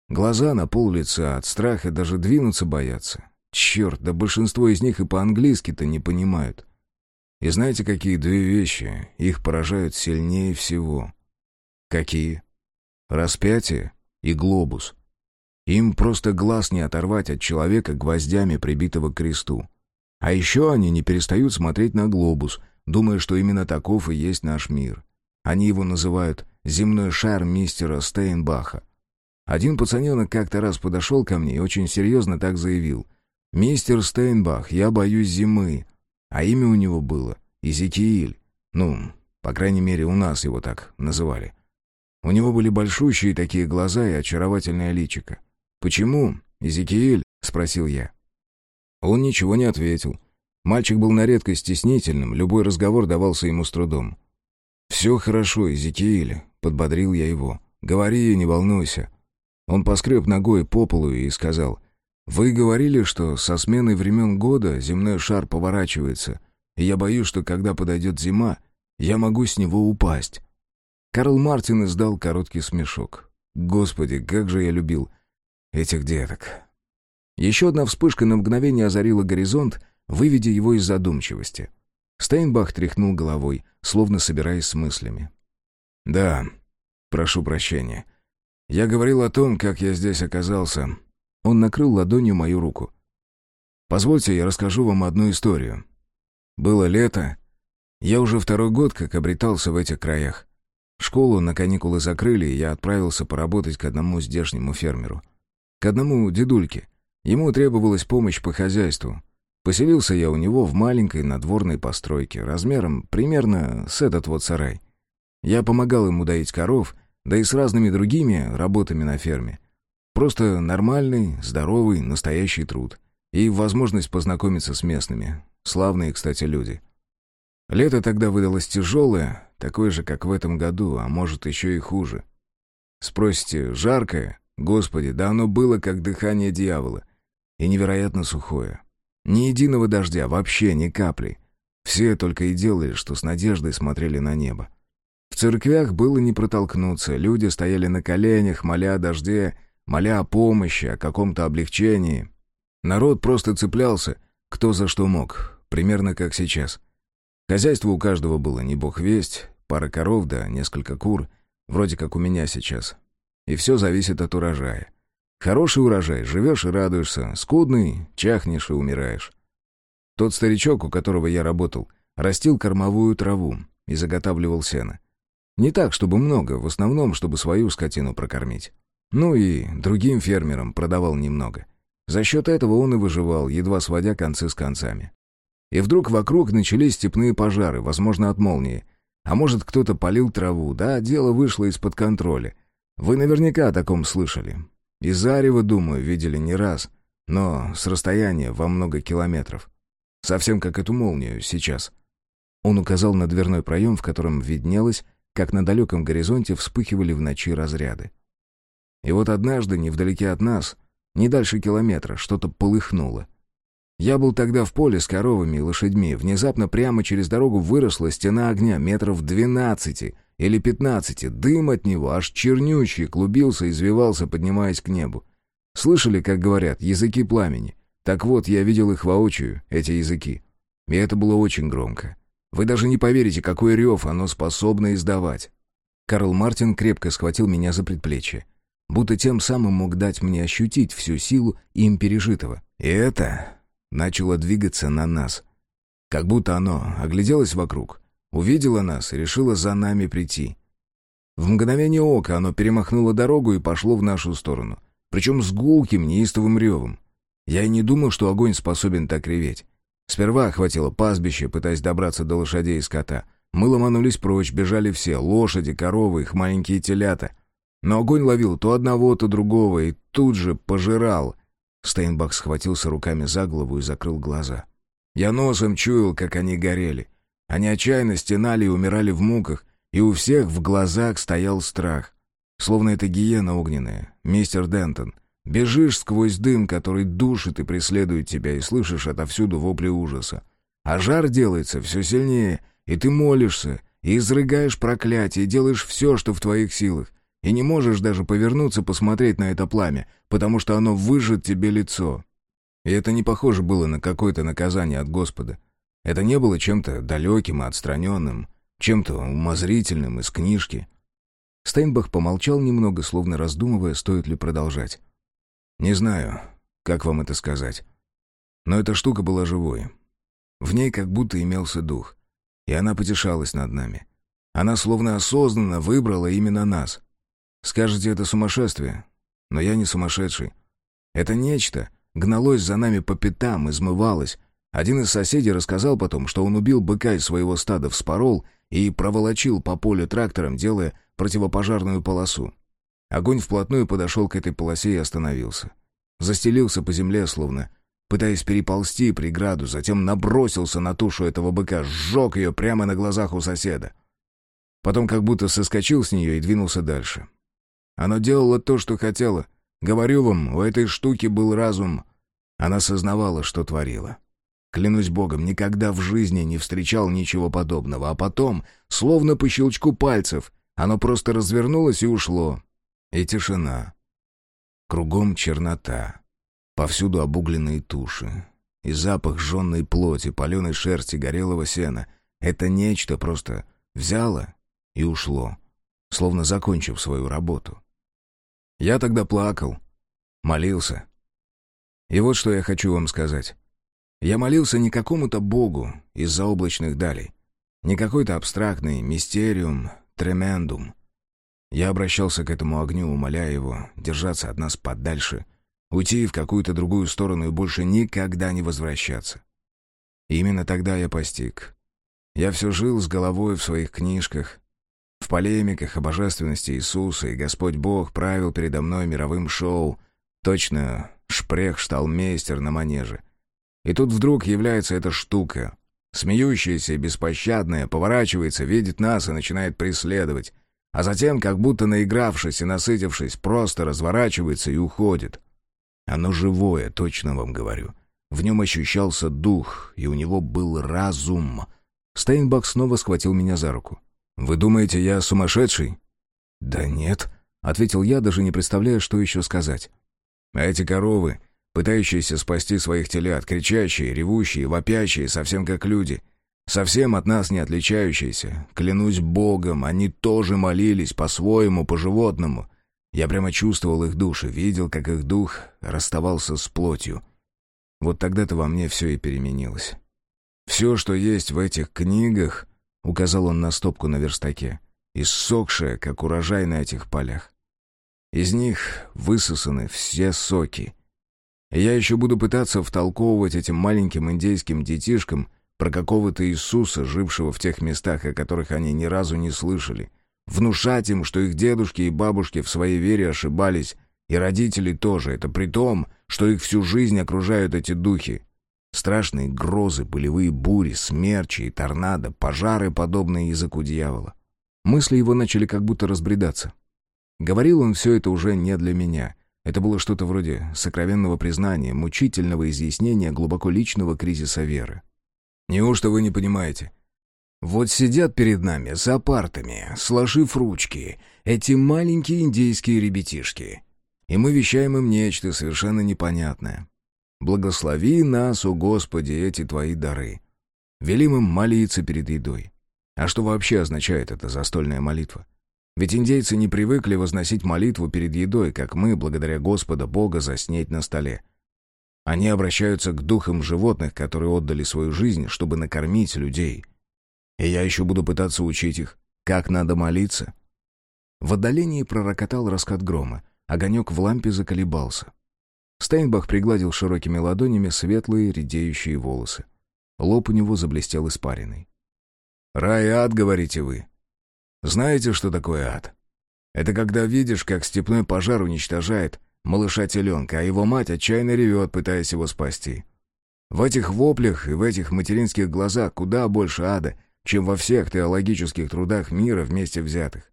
Глаза на пол лица, от страха даже двинуться боятся. Черт, да большинство из них и по-английски-то не понимают. И знаете, какие две вещи их поражают сильнее всего? Какие? Распятие и глобус. Им просто глаз не оторвать от человека гвоздями, прибитого к кресту. А еще они не перестают смотреть на глобус, думая, что именно таков и есть наш мир. Они его называют «земной шар мистера Стейнбаха». Один пацаненок как-то раз подошел ко мне и очень серьезно так заявил. «Мистер Стейнбах, я боюсь зимы». А имя у него было Изекииль. Ну, по крайней мере, у нас его так называли. У него были большущие такие глаза и очаровательное личико. «Почему, Изекииль?» — спросил я. Он ничего не ответил. Мальчик был на редкость стеснительным, любой разговор давался ему с трудом. «Все хорошо, Эзекииль», — подбодрил я его. «Говори и не волнуйся». Он поскреб ногой по полу и сказал, «Вы говорили, что со сменой времен года земной шар поворачивается, и я боюсь, что когда подойдет зима, я могу с него упасть». Карл Мартин издал короткий смешок. «Господи, как же я любил этих деток!» Еще одна вспышка на мгновение озарила горизонт, выведя его из задумчивости. Стейнбах тряхнул головой, словно собираясь с мыслями. «Да, прошу прощения. Я говорил о том, как я здесь оказался». Он накрыл ладонью мою руку. «Позвольте, я расскажу вам одну историю. Было лето. Я уже второй год как обретался в этих краях. Школу на каникулы закрыли, и я отправился поработать к одному здешнему фермеру. К одному дедульке. Ему требовалась помощь по хозяйству. Поселился я у него в маленькой надворной постройке, размером примерно с этот вот сарай. Я помогал ему доить коров, да и с разными другими работами на ферме. Просто нормальный, здоровый, настоящий труд. И возможность познакомиться с местными. Славные, кстати, люди. Лето тогда выдалось тяжелое, такое же, как в этом году, а может, еще и хуже. Спросите, жаркое? Господи, да оно было, как дыхание дьявола. И невероятно сухое. Ни единого дождя, вообще ни капли. Все только и делали, что с надеждой смотрели на небо. В церквях было не протолкнуться, люди стояли на коленях, моля о дожде, моля о помощи, о каком-то облегчении. Народ просто цеплялся, кто за что мог, примерно как сейчас. Хозяйство у каждого было не бог весть, пара коров да несколько кур, вроде как у меня сейчас. И все зависит от урожая. Хороший урожай, живешь и радуешься, скудный, чахнешь и умираешь. Тот старичок, у которого я работал, растил кормовую траву и заготавливал сено. Не так, чтобы много, в основном, чтобы свою скотину прокормить. Ну и другим фермерам продавал немного. За счет этого он и выживал, едва сводя концы с концами. И вдруг вокруг начались степные пожары, возможно, от молнии. А может, кто-то полил траву, да, дело вышло из-под контроля. Вы наверняка о таком слышали. И зарево, думаю, видели не раз, но с расстояния во много километров. Совсем как эту молнию сейчас. Он указал на дверной проем, в котором виднелось, как на далеком горизонте вспыхивали в ночи разряды. И вот однажды, невдалеке от нас, не дальше километра, что-то полыхнуло. Я был тогда в поле с коровами и лошадьми. Внезапно прямо через дорогу выросла стена огня метров двенадцати, или пятнадцати, дым от него аж чернючий клубился, извивался, поднимаясь к небу. Слышали, как говорят, языки пламени? Так вот, я видел их воочию, эти языки. И это было очень громко. Вы даже не поверите, какой рев оно способно издавать. Карл Мартин крепко схватил меня за предплечье. будто тем самым мог дать мне ощутить всю силу им пережитого. И это начало двигаться на нас. Как будто оно огляделось вокруг, увидело нас и решило за нами прийти. В мгновение ока оно перемахнуло дорогу и пошло в нашу сторону. Причем с гулким, неистовым ревом. Я и не думал, что огонь способен так реветь. Сперва охватило пастбище, пытаясь добраться до лошадей и скота. Мы ломанулись прочь, бежали все — лошади, коровы, их маленькие телята. Но огонь ловил то одного, то другого и тут же пожирал. Стейнбах схватился руками за голову и закрыл глаза. Я носом чуял, как они горели. Они отчаянно стенали и умирали в муках, и у всех в глазах стоял страх. Словно это гиена огненная, мистер Дентон. Бежишь сквозь дым, который душит и преследует тебя, и слышишь отовсюду вопли ужаса. А жар делается все сильнее, и ты молишься, и изрыгаешь проклятие, и делаешь все, что в твоих силах, и не можешь даже повернуться посмотреть на это пламя, потому что оно выжжет тебе лицо. И это не похоже было на какое-то наказание от Господа. Это не было чем-то далеким и отстраненным чем-то умозрительным из книжки. Стейнбах помолчал немного, словно раздумывая, стоит ли продолжать. «Не знаю, как вам это сказать. Но эта штука была живой. В ней как будто имелся дух. И она потешалась над нами. Она словно осознанно выбрала именно нас. Скажете, это сумасшествие. Но я не сумасшедший. Это нечто гналось за нами по пятам, измывалось. Один из соседей рассказал потом, что он убил быка из своего стада, вспорол и проволочил по полю трактором, делая противопожарную полосу. Огонь вплотную подошел к этой полосе и остановился. Застелился по земле, словно пытаясь переползти преграду, затем набросился на тушу этого быка, сжег ее прямо на глазах у соседа. Потом как будто соскочил с нее и двинулся дальше. Оно делало то, что хотело. Говорю вам, у этой штуки был разум. Она сознавала, что творила. Клянусь богом, никогда в жизни не встречал ничего подобного. А потом, словно по щелчку пальцев, оно просто развернулось и ушло. И тишина. Кругом чернота. Повсюду обугленные туши. И запах жженной плоти, паленой шерсти, горелого сена. Это нечто просто взяло и ушло, словно закончив свою работу. Я тогда плакал, молился. И вот что я хочу вам сказать. Я молился не какому-то богу из-за облачных далей, не какой-то абстрактный мистериум, тремендум. Я обращался к этому огню, умоляя его держаться от нас подальше, уйти в какую-то другую сторону и больше никогда не возвращаться. И именно тогда я постиг. Я все жил с головой в своих книжках, в полемиках о божественности Иисуса, и Господь Бог правил передо мной мировым шоу, точно шпрех-шталмейстер на манеже — и тут вдруг является эта штука. Смеющаяся и беспощадная, поворачивается, видит нас и начинает преследовать. А затем, как будто наигравшись и насытившись, просто разворачивается и уходит. Оно живое, точно вам говорю. В нем ощущался дух, и у него был разум. Стейнбах снова схватил меня за руку. «Вы думаете, я сумасшедший?» «Да нет», — ответил я, даже не представляя, что еще сказать. «А эти коровы пытающиеся спасти своих телят, кричащие, ревущие, вопящие, совсем как люди. Совсем от нас не отличающиеся. Клянусь Богом, они тоже молились по-своему, по-животному. Я прямо чувствовал их души, видел, как их дух расставался с плотью. Вот тогда-то во мне все и переменилось. Все, что есть в этих книгах, указал он на стопку на верстаке, иссохшее, как урожай на этих полях. Из них высосаны все соки — я еще буду пытаться втолковывать этим маленьким индейским детишкам про какого-то Иисуса, жившего в тех местах, о которых они ни разу не слышали. Внушать им, что их дедушки и бабушки в своей вере ошибались, и родители тоже. Это при том, что их всю жизнь окружают эти духи. Страшные грозы, пылевые бури, смерчи и торнадо, пожары, подобные языку дьявола. Мысли его начали как будто разбредаться. Говорил он все это уже не для меня — это было что-то вроде сокровенного признания, мучительного изъяснения глубоко личного кризиса веры. «Неужто вы не понимаете? Вот сидят перед нами за партами, сложив ручки, эти маленькие индейские ребятишки, и мы вещаем им нечто совершенно непонятное. Благослови нас, о Господи, эти Твои дары. Велим им молиться перед едой. А что вообще означает эта застольная молитва? Ведь индейцы не привыкли возносить молитву перед едой, как мы, благодаря Господа Бога, заснеть на столе. Они обращаются к духам животных, которые отдали свою жизнь, чтобы накормить людей. И я еще буду пытаться учить их, как надо молиться. В отдалении пророкотал раскат грома. Огонек в лампе заколебался. Стейнбах пригладил широкими ладонями светлые редеющие волосы. Лоб у него заблестел испариной. «Рай и ад, говорите вы. Знаете, что такое ад? Это когда видишь, как степной пожар уничтожает малыша-теленка, а его мать отчаянно ревет, пытаясь его спасти. В этих воплях и в этих материнских глазах куда больше ада, чем во всех теологических трудах мира вместе взятых.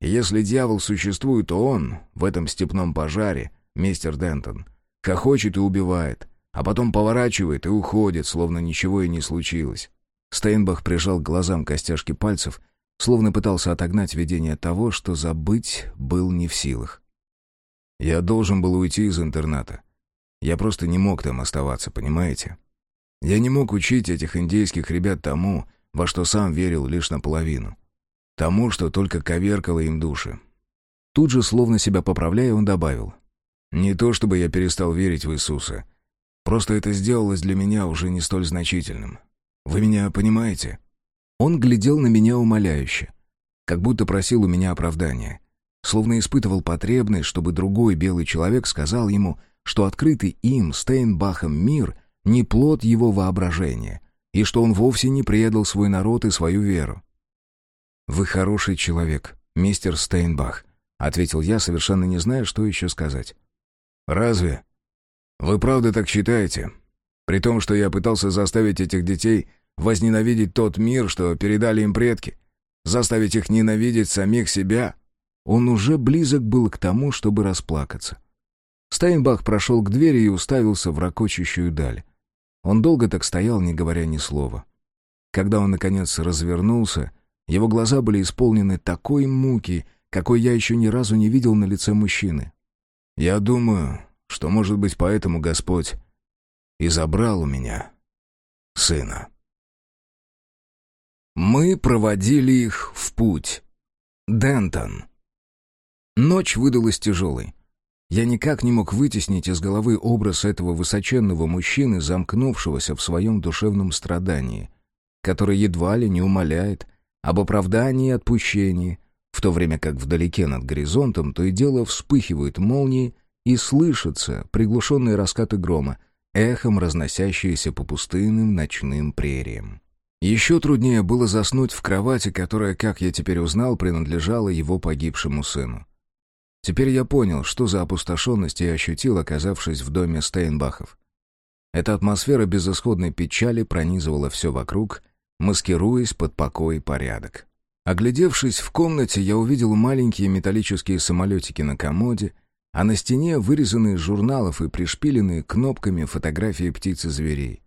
И если дьявол существует, то он, в этом степном пожаре, мистер Дентон, хохочет и убивает, а потом поворачивает и уходит, словно ничего и не случилось. Стейнбах прижал к глазам костяшки пальцев — словно пытался отогнать видение того, что забыть был не в силах. Я должен был уйти из интерната. Я просто не мог там оставаться, понимаете? Я не мог учить этих индейских ребят тому, во что сам верил лишь наполовину. Тому, что только коверкало им души. Тут же, словно себя поправляя, он добавил. «Не то чтобы я перестал верить в Иисуса. Просто это сделалось для меня уже не столь значительным. Вы меня понимаете?» Он глядел на меня умоляюще, как будто просил у меня оправдания, словно испытывал потребность, чтобы другой белый человек сказал ему, что открытый им, Стейнбахом, мир — не плод его воображения, и что он вовсе не предал свой народ и свою веру. «Вы хороший человек, мистер Стейнбах», — ответил я, совершенно не зная, что еще сказать. «Разве? Вы правда так считаете? При том, что я пытался заставить этих детей Возненавидеть тот мир, что передали им предки? Заставить их ненавидеть самих себя? Он уже близок был к тому, чтобы расплакаться. Стайнбах прошел к двери и уставился в ракочущую даль. Он долго так стоял, не говоря ни слова. Когда он, наконец, развернулся, его глаза были исполнены такой муки, какой я еще ни разу не видел на лице мужчины. «Я думаю, что, может быть, поэтому Господь и забрал у меня сына». Мы проводили их в путь. Дентон. Ночь выдалась тяжелой. Я никак не мог вытеснить из головы образ этого высоченного мужчины, замкнувшегося в своем душевном страдании, который едва ли не умоляет об оправдании и отпущении, в то время как вдалеке над горизонтом то и дело вспыхивают молнии и слышатся приглушенные раскаты грома, эхом разносящиеся по пустынным ночным прериям. Еще труднее было заснуть в кровати, которая, как я теперь узнал, принадлежала его погибшему сыну. Теперь я понял, что за опустошенность я ощутил, оказавшись в доме Стейнбахов. Эта атмосфера безысходной печали пронизывала все вокруг, маскируясь под покой и порядок. Оглядевшись в комнате, я увидел маленькие металлические самолетики на комоде, а на стене вырезанные из журналов и пришпиленные кнопками фотографии птиц и зверей.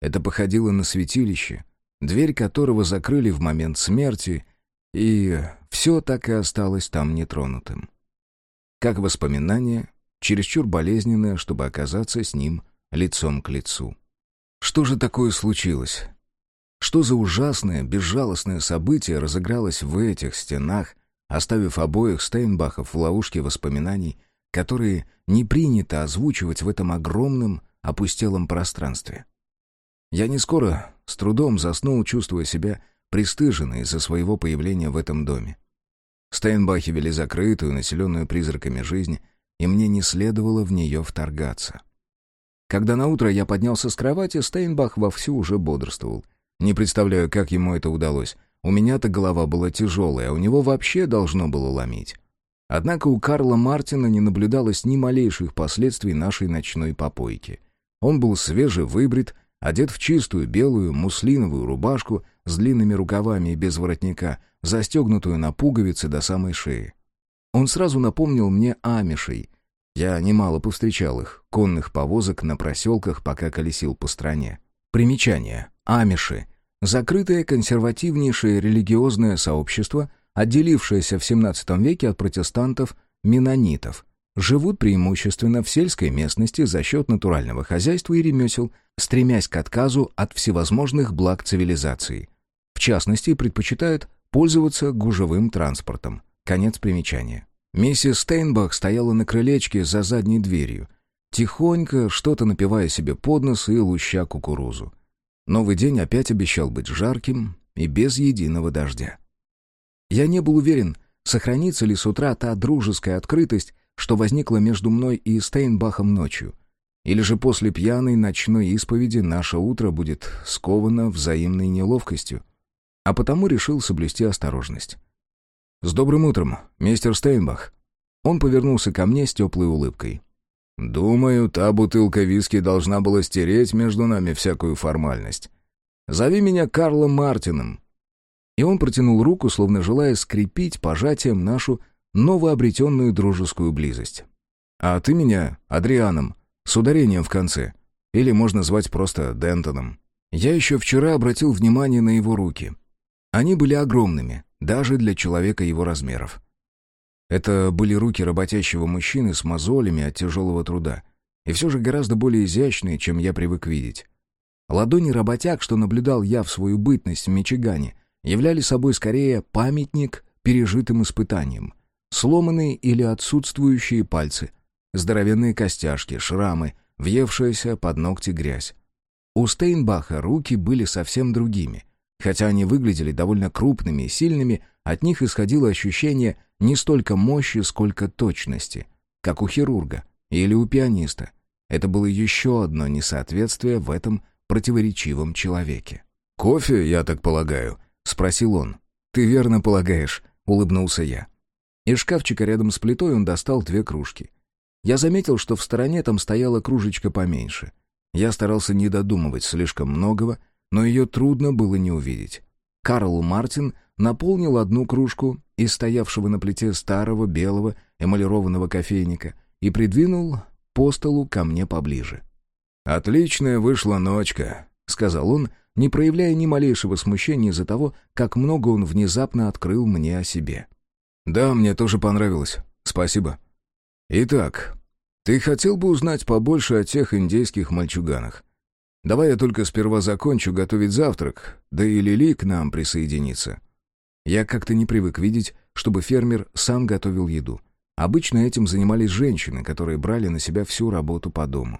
Это походило на святилище, дверь которого закрыли в момент смерти, и все так и осталось там нетронутым. Как воспоминание, чересчур болезненное, чтобы оказаться с ним лицом к лицу. Что же такое случилось? Что за ужасное, безжалостное событие разыгралось в этих стенах, оставив обоих Стейнбахов в ловушке воспоминаний, которые не принято озвучивать в этом огромном, опустелом пространстве? Я не скоро с трудом заснул, чувствуя себя пристыженной из-за своего появления в этом доме. Стейнбахи вели закрытую, населенную призраками жизнь, и мне не следовало в нее вторгаться. Когда наутро я поднялся с кровати, Стейнбах вовсю уже бодрствовал. Не представляю, как ему это удалось. У меня-то голова была тяжелая, а у него вообще должно было ломить. Однако у Карла Мартина не наблюдалось ни малейших последствий нашей ночной попойки. Он был свежевыбрит, Одет в чистую белую муслиновую рубашку с длинными рукавами и без воротника, застегнутую на пуговицы до самой шеи. Он сразу напомнил мне амишей. Я немало повстречал их, конных повозок на проселках, пока колесил по стране. Примечание. Амиши. Закрытое консервативнейшее религиозное сообщество, отделившееся в XVII веке от протестантов-менонитов – живут преимущественно в сельской местности за счет натурального хозяйства и ремесел, стремясь к отказу от всевозможных благ цивилизации. В частности, предпочитают пользоваться гужевым транспортом. Конец примечания. Миссис Стейнбах стояла на крылечке за задней дверью, тихонько, что-то напивая себе под нос и луща кукурузу. Новый день опять обещал быть жарким и без единого дождя. Я не был уверен, сохранится ли с утра та дружеская открытость, что возникла между мной и Стейнбахом ночью. Или же после пьяной ночной исповеди наше утро будет сковано взаимной неловкостью. А потому решил соблюсти осторожность. «С добрым утром, мистер Стейнбах». Он повернулся ко мне с теплой улыбкой. «Думаю, та бутылка виски должна была стереть между нами всякую формальность. Зови меня Карлом Мартином». И он протянул руку, словно желая скрепить пожатием нашу новообретенную дружескую близость. «А ты меня Адрианом, с ударением в конце. Или можно звать просто Дентоном». Я еще вчера обратил внимание на его руки. Они были огромными, даже для человека его размеров. Это были руки работящего мужчины с мозолями от тяжелого труда, и все же гораздо более изящные, чем я привык видеть. Ладони работяг, что наблюдал я в свою бытность в Мичигане, являли собой скорее памятник пережитым испытаниям. Сломанные или отсутствующие пальцы, здоровенные костяшки, шрамы, въевшаяся под ногти грязь. У Стейнбаха руки были совсем другими, Хотя они выглядели довольно крупными и сильными, от них исходило ощущение не столько мощи, сколько точности, как у хирурга или у пианиста. Это было еще одно несоответствие в этом противоречивом человеке. «Кофе, я так полагаю?» — спросил он. «Ты верно полагаешь», — улыбнулся я. Из шкафчика рядом с плитой он достал две кружки. Я заметил, что в стороне там стояла кружечка поменьше. Я старался не додумывать слишком многого, но ее трудно было не увидеть. Карл Мартин наполнил одну кружку из стоявшего на плите старого белого эмалированного кофейника и придвинул по столу ко мне поближе. «Отличная вышла ночка», — сказал он, не проявляя ни малейшего смущения из-за того, как много он внезапно открыл мне о себе. «Да, мне тоже понравилось. Спасибо. Итак, ты хотел бы узнать побольше о тех индейских мальчуганах? Давай я только сперва закончу готовить завтрак, да и Лили к нам присоединится. Я как-то не привык видеть, чтобы фермер сам готовил еду. Обычно этим занимались женщины, которые брали на себя всю работу по дому.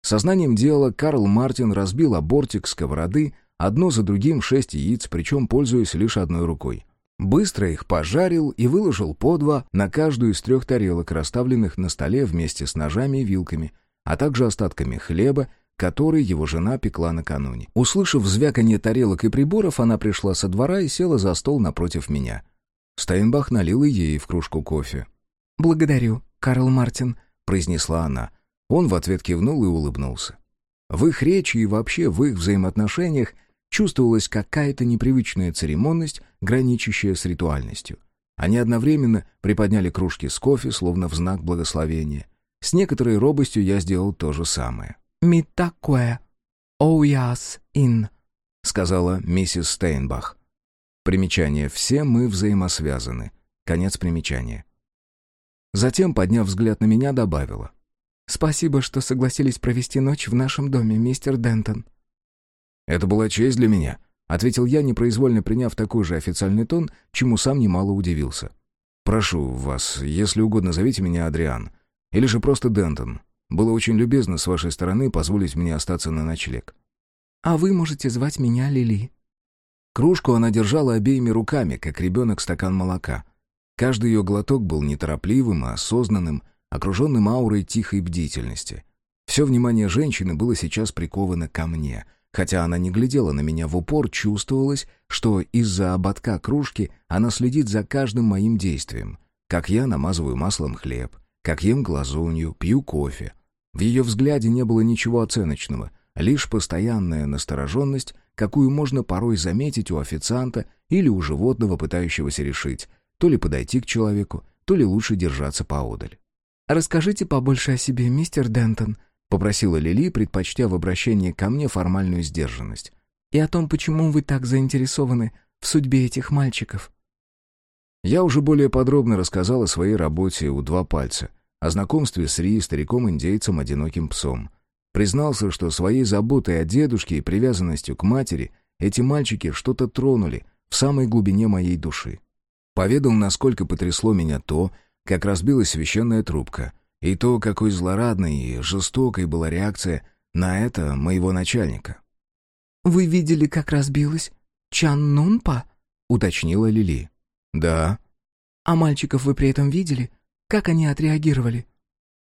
Сознанием дела Карл Мартин разбил обортик сковороды, одно за другим шесть яиц, причем пользуясь лишь одной рукой. Быстро их пожарил и выложил по два на каждую из трех тарелок, расставленных на столе вместе с ножами и вилками, а также остатками хлеба, который его жена пекла накануне. Услышав звяканье тарелок и приборов, она пришла со двора и села за стол напротив меня. Стайнбах налил ей в кружку кофе. «Благодарю, Карл Мартин», — произнесла она. Он в ответ кивнул и улыбнулся. В их речи и вообще в их взаимоотношениях чувствовалась какая-то непривычная церемонность, граничащая с ритуальностью. Они одновременно приподняли кружки с кофе, словно в знак благословения. С некоторой робостью я сделал то же самое. «Митакуэ, оуяс ин», — сказала миссис Стейнбах. Примечание «Все мы взаимосвязаны». Конец примечания. Затем, подняв взгляд на меня, добавила. «Спасибо, что согласились провести ночь в нашем доме, мистер Дентон». «Это была честь для меня», — ответил я, непроизвольно приняв такой же официальный тон, чему сам немало удивился. «Прошу вас, если угодно, зовите меня Адриан. Или же просто Дентон. Было очень любезно с вашей стороны позволить мне остаться на ночлег. А вы можете звать меня Лили. Кружку она держала обеими руками, как ребенок стакан молока. Каждый ее глоток был неторопливым и осознанным, окруженным аурой тихой бдительности. Все внимание женщины было сейчас приковано ко мне. Хотя она не глядела на меня в упор, чувствовалось, что из-за ободка кружки она следит за каждым моим действием. Как я намазываю маслом хлеб, как ем глазунью, пью кофе, в ее взгляде не было ничего оценочного, лишь постоянная настороженность, какую можно порой заметить у официанта или у животного, пытающегося решить, то ли подойти к человеку, то ли лучше держаться поодаль. «Расскажите побольше о себе, мистер Дентон», — попросила Лили, предпочтя в обращении ко мне формальную сдержанность. «И о том, почему вы так заинтересованы в судьбе этих мальчиков». Я уже более подробно рассказал о своей работе у «Два пальца», о знакомстве с Ри, стариком-индейцем, одиноким псом. Признался, что своей заботой о дедушке и привязанностью к матери эти мальчики что-то тронули в самой глубине моей души. Поведал, насколько потрясло меня то, как разбилась священная трубка, и то, какой злорадной и жестокой была реакция на это моего начальника. «Вы видели, как разбилась? Чан Нунпа?» — уточнила Лили. «Да». «А мальчиков вы при этом видели? Как они отреагировали?»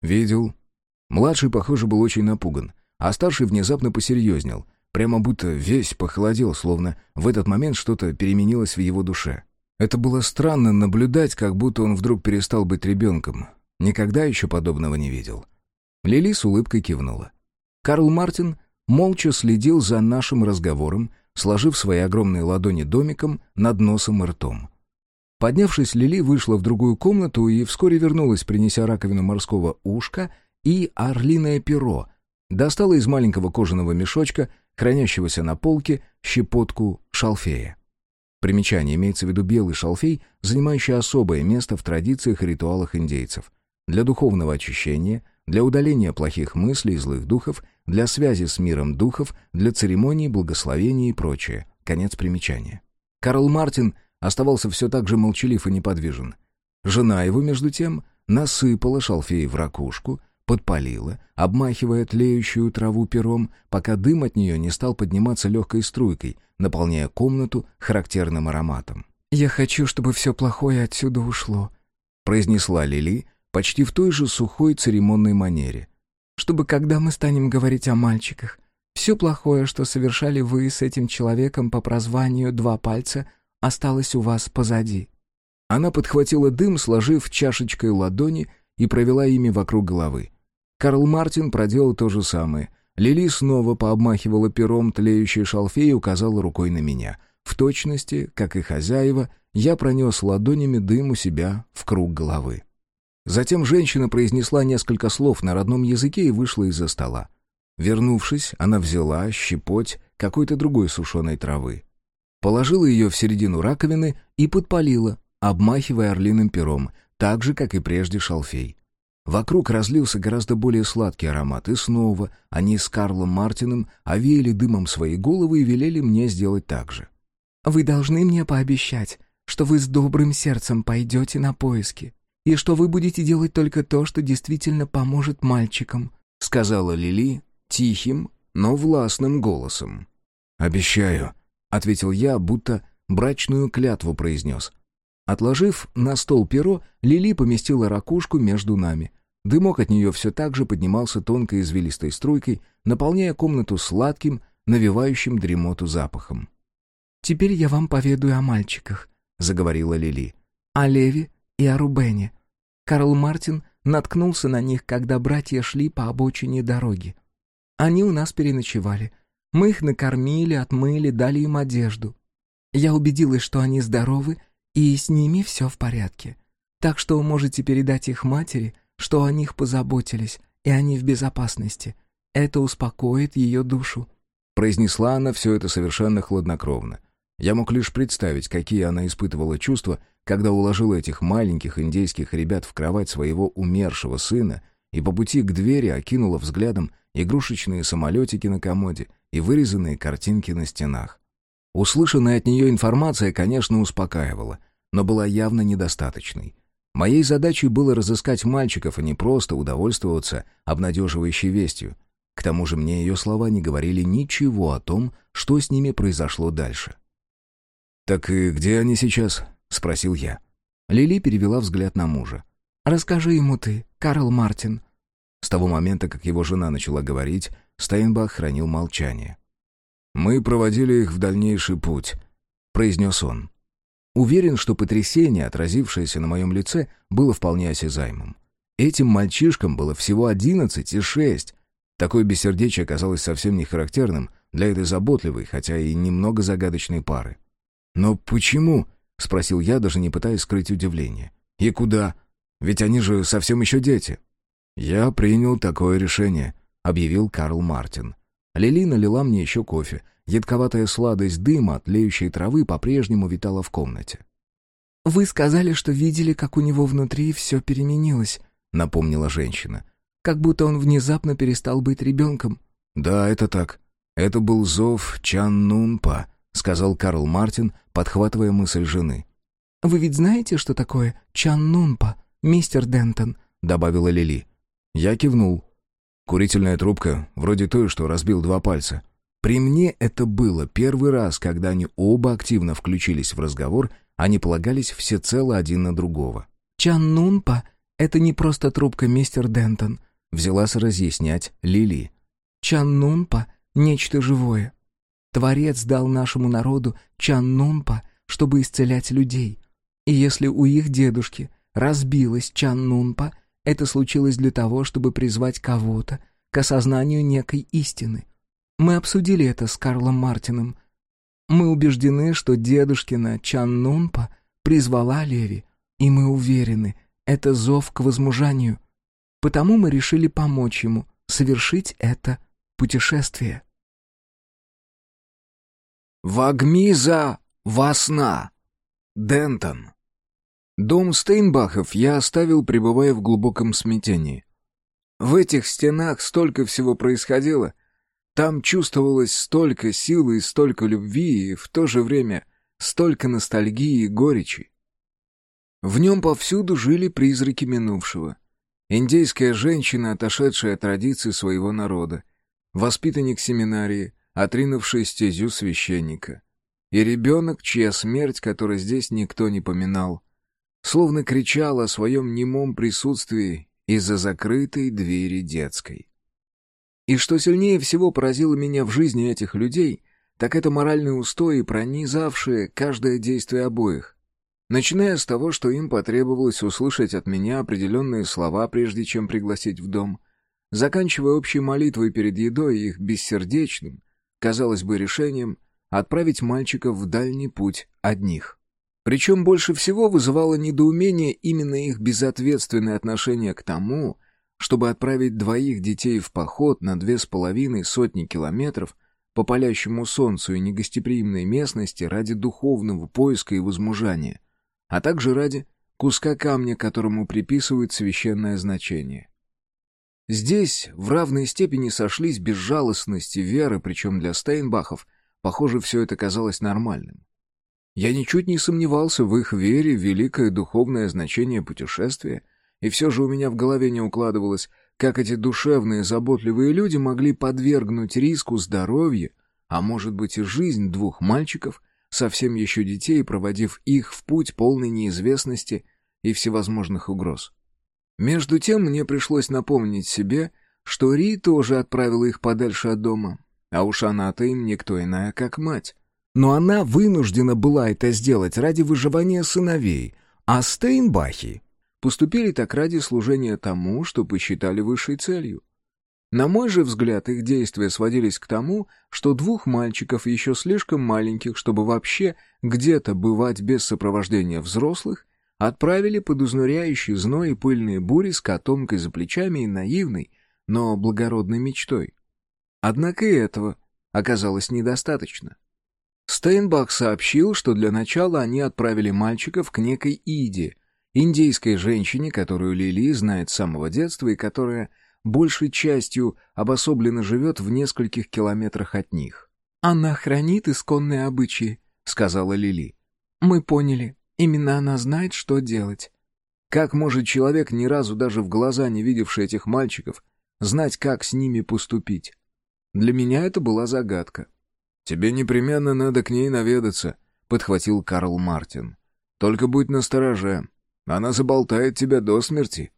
«Видел». Младший, похоже, был очень напуган, а старший внезапно посерьезнел, прямо будто весь похолодел, словно в этот момент что-то переменилось в его душе. Это было странно наблюдать, как будто он вдруг перестал быть ребенком. Никогда еще подобного не видел. Лили с улыбкой кивнула. Карл Мартин молча следил за нашим разговором, сложив свои огромные ладони домиком над носом и ртом. Поднявшись, Лили вышла в другую комнату и вскоре вернулась, принеся раковину морского ушка и орлиное перо, достала из маленького кожаного мешочка, хранящегося на полке, щепотку шалфея. Примечание имеется в виду белый шалфей, занимающий особое место в традициях и ритуалах индейцев. Для духовного очищения, для удаления плохих мыслей и злых духов, для связи с миром духов, для церемоний, благословений и прочее. Конец примечания. Карл Мартин оставался все так же молчалив и неподвижен. Жена его, между тем, насыпала шалфей в ракушку, подпалила, обмахивая тлеющую траву пером, пока дым от нее не стал подниматься легкой струйкой, наполняя комнату характерным ароматом. «Я хочу, чтобы все плохое отсюда ушло», — произнесла Лили почти в той же сухой церемонной манере. «Чтобы, когда мы станем говорить о мальчиках, все плохое, что совершали вы с этим человеком по прозванию «два пальца», осталось у вас позади». Она подхватила дым, сложив чашечкой ладони и провела ими вокруг головы. Карл Мартин проделал то же самое. Лили снова пообмахивала пером тлеющий шалфей и указала рукой на меня. В точности, как и хозяева, я пронес ладонями дым у себя в круг головы. Затем женщина произнесла несколько слов на родном языке и вышла из-за стола. Вернувшись, она взяла щепоть какой-то другой сушеной травы. Положила ее в середину раковины и подпалила, обмахивая орлиным пером, так же, как и прежде шалфей. Вокруг разлился гораздо более сладкий аромат, и снова они с Карлом Мартином овеяли дымом свои головы и велели мне сделать так же. «Вы должны мне пообещать, что вы с добрым сердцем пойдете на поиски, и что вы будете делать только то, что действительно поможет мальчикам», сказала Лили тихим, но властным голосом. «Обещаю», — ответил я, будто брачную клятву произнес — Отложив на стол перо, Лили поместила ракушку между нами. Дымок от нее все так же поднимался тонкой извилистой струйкой, наполняя комнату сладким, навевающим дремоту запахом. «Теперь я вам поведаю о мальчиках», — заговорила Лили. «О Леве и о Рубене. Карл Мартин наткнулся на них, когда братья шли по обочине дороги. Они у нас переночевали. Мы их накормили, отмыли, дали им одежду. Я убедилась, что они здоровы и с ними все в порядке. Так что можете передать их матери, что о них позаботились, и они в безопасности. Это успокоит ее душу». Произнесла она все это совершенно хладнокровно. Я мог лишь представить, какие она испытывала чувства, когда уложила этих маленьких индейских ребят в кровать своего умершего сына и по пути к двери окинула взглядом игрушечные самолетики на комоде и вырезанные картинки на стенах. Услышанная от нее информация, конечно, успокаивала, но была явно недостаточной. Моей задачей было разыскать мальчиков, а не просто удовольствоваться обнадеживающей вестью. К тому же мне ее слова не говорили ничего о том, что с ними произошло дальше. «Так и где они сейчас?» — спросил я. Лили перевела взгляд на мужа. «Расскажи ему ты, Карл Мартин». С того момента, как его жена начала говорить, Стейнбах хранил молчание. «Мы проводили их в дальнейший путь», — произнес он. Уверен, что потрясение, отразившееся на моем лице, было вполне осязаемым. Этим мальчишкам было всего одиннадцать и шесть. Такое бессердечие оказалось совсем не характерным для этой заботливой, хотя и немного загадочной пары. «Но почему?» — спросил я, даже не пытаясь скрыть удивление. «И куда? Ведь они же совсем еще дети». «Я принял такое решение», — объявил Карл Мартин. Лили налила мне еще кофе. Едковатая сладость дыма от тлеющей травы по-прежнему витала в комнате. «Вы сказали, что видели, как у него внутри все переменилось», — напомнила женщина. «Как будто он внезапно перестал быть ребенком». «Да, это так. Это был зов Чан Нунпа», — сказал Карл Мартин, подхватывая мысль жены. Вы ведь знаете, что такое Чаннунпа, мистер Дентон?» — добавила Лили. Я кивнул. Курительная трубка, вроде той, что разбил два пальца. При мне это было первый раз, когда они оба активно включились в разговор, они полагались всецело один на другого. «Чаннунпа — это не просто трубка, мистер Дентон», — взялась разъяснять Лили. «Чаннунпа — нечто живое. Творец дал нашему народу Чаннунпа, чтобы исцелять людей. И если у их дедушки разбилась Чаннунпа, это случилось для того, чтобы призвать кого-то к осознанию некой истины. Мы обсудили это с Карлом Мартином. Мы убеждены, что дедушкина Чаннунпа призвала Леви, и мы уверены, это зов к возмужанию. Потому мы решили помочь ему совершить это путешествие. Вагмиза Васна. Дентон. Дом Стейнбахов я оставил, пребывая в глубоком смятении. В этих стенах столько всего происходило — там чувствовалось столько силы и столько любви, и в то же время столько ностальгии и горечи. В нем повсюду жили призраки минувшего. Индейская женщина, отошедшая от традиций своего народа, воспитанник семинарии, отринувший стезю священника, и ребенок, чья смерть, которой здесь никто не поминал, словно кричал о своем немом присутствии из-за закрытой двери детской. И что сильнее всего поразило меня в жизни этих людей, так это моральные устои, пронизавшие каждое действие обоих. Начиная с того, что им потребовалось услышать от меня определенные слова, прежде чем пригласить в дом, заканчивая общей молитвой перед едой их бессердечным, казалось бы, решением отправить мальчиков в дальний путь одних. Причем больше всего вызывало недоумение именно их безответственное отношение к тому, чтобы отправить двоих детей в поход на две с половиной сотни километров по палящему солнцу и негостеприимной местности ради духовного поиска и возмужания, а также ради куска камня, которому приписывают священное значение. Здесь в равной степени сошлись безжалостность и вера, причем для Стейнбахов, похоже, все это казалось нормальным. Я ничуть не сомневался в их вере в великое духовное значение путешествия — и все же у меня в голове не укладывалось, как эти душевные, заботливые люди могли подвергнуть риску здоровья, а может быть и жизнь двух мальчиков, совсем еще детей, проводив их в путь полной неизвестности и всевозможных угроз. Между тем мне пришлось напомнить себе, что Ри тоже отправила их подальше от дома, а уж она-то им никто иная, как мать. Но она вынуждена была это сделать ради выживания сыновей, а Стейнбахи поступили так ради служения тому, что посчитали высшей целью. На мой же взгляд, их действия сводились к тому, что двух мальчиков еще слишком маленьких, чтобы вообще где-то бывать без сопровождения взрослых, отправили под изнуряющий зной и пыльные бури с котомкой за плечами и наивной, но благородной мечтой. Однако и этого оказалось недостаточно. Стейнбах сообщил, что для начала они отправили мальчиков к некой Иде, индейской женщине, которую Лили знает с самого детства и которая большей частью обособленно живет в нескольких километрах от них. «Она хранит исконные обычаи», — сказала Лили. «Мы поняли. Именно она знает, что делать». Как может человек, ни разу даже в глаза не видевший этих мальчиков, знать, как с ними поступить? Для меня это была загадка. «Тебе непременно надо к ней наведаться», — подхватил Карл Мартин. «Только будь настороже. Она заболтает тебя до смерти».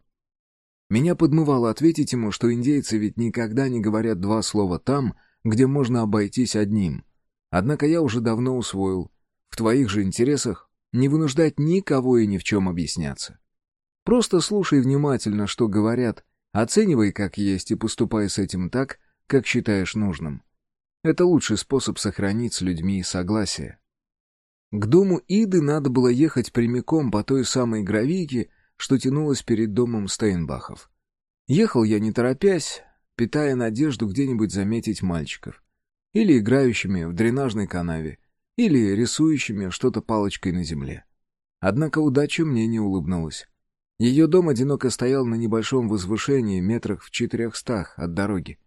Меня подмывало ответить ему, что индейцы ведь никогда не говорят два слова там, где можно обойтись одним. Однако я уже давно усвоил. В твоих же интересах не вынуждать никого и ни в чем объясняться. Просто слушай внимательно, что говорят, оценивай как есть и поступай с этим так, как считаешь нужным. Это лучший способ сохранить с людьми согласие. К дому Иды надо было ехать прямиком по той самой гравийке, что тянулась перед домом Стейнбахов. Ехал я не торопясь, питая надежду где-нибудь заметить мальчиков. Или играющими в дренажной канаве, или рисующими что-то палочкой на земле. Однако удача мне не улыбнулась. Ее дом одиноко стоял на небольшом возвышении, метрах в четырехстах от дороги.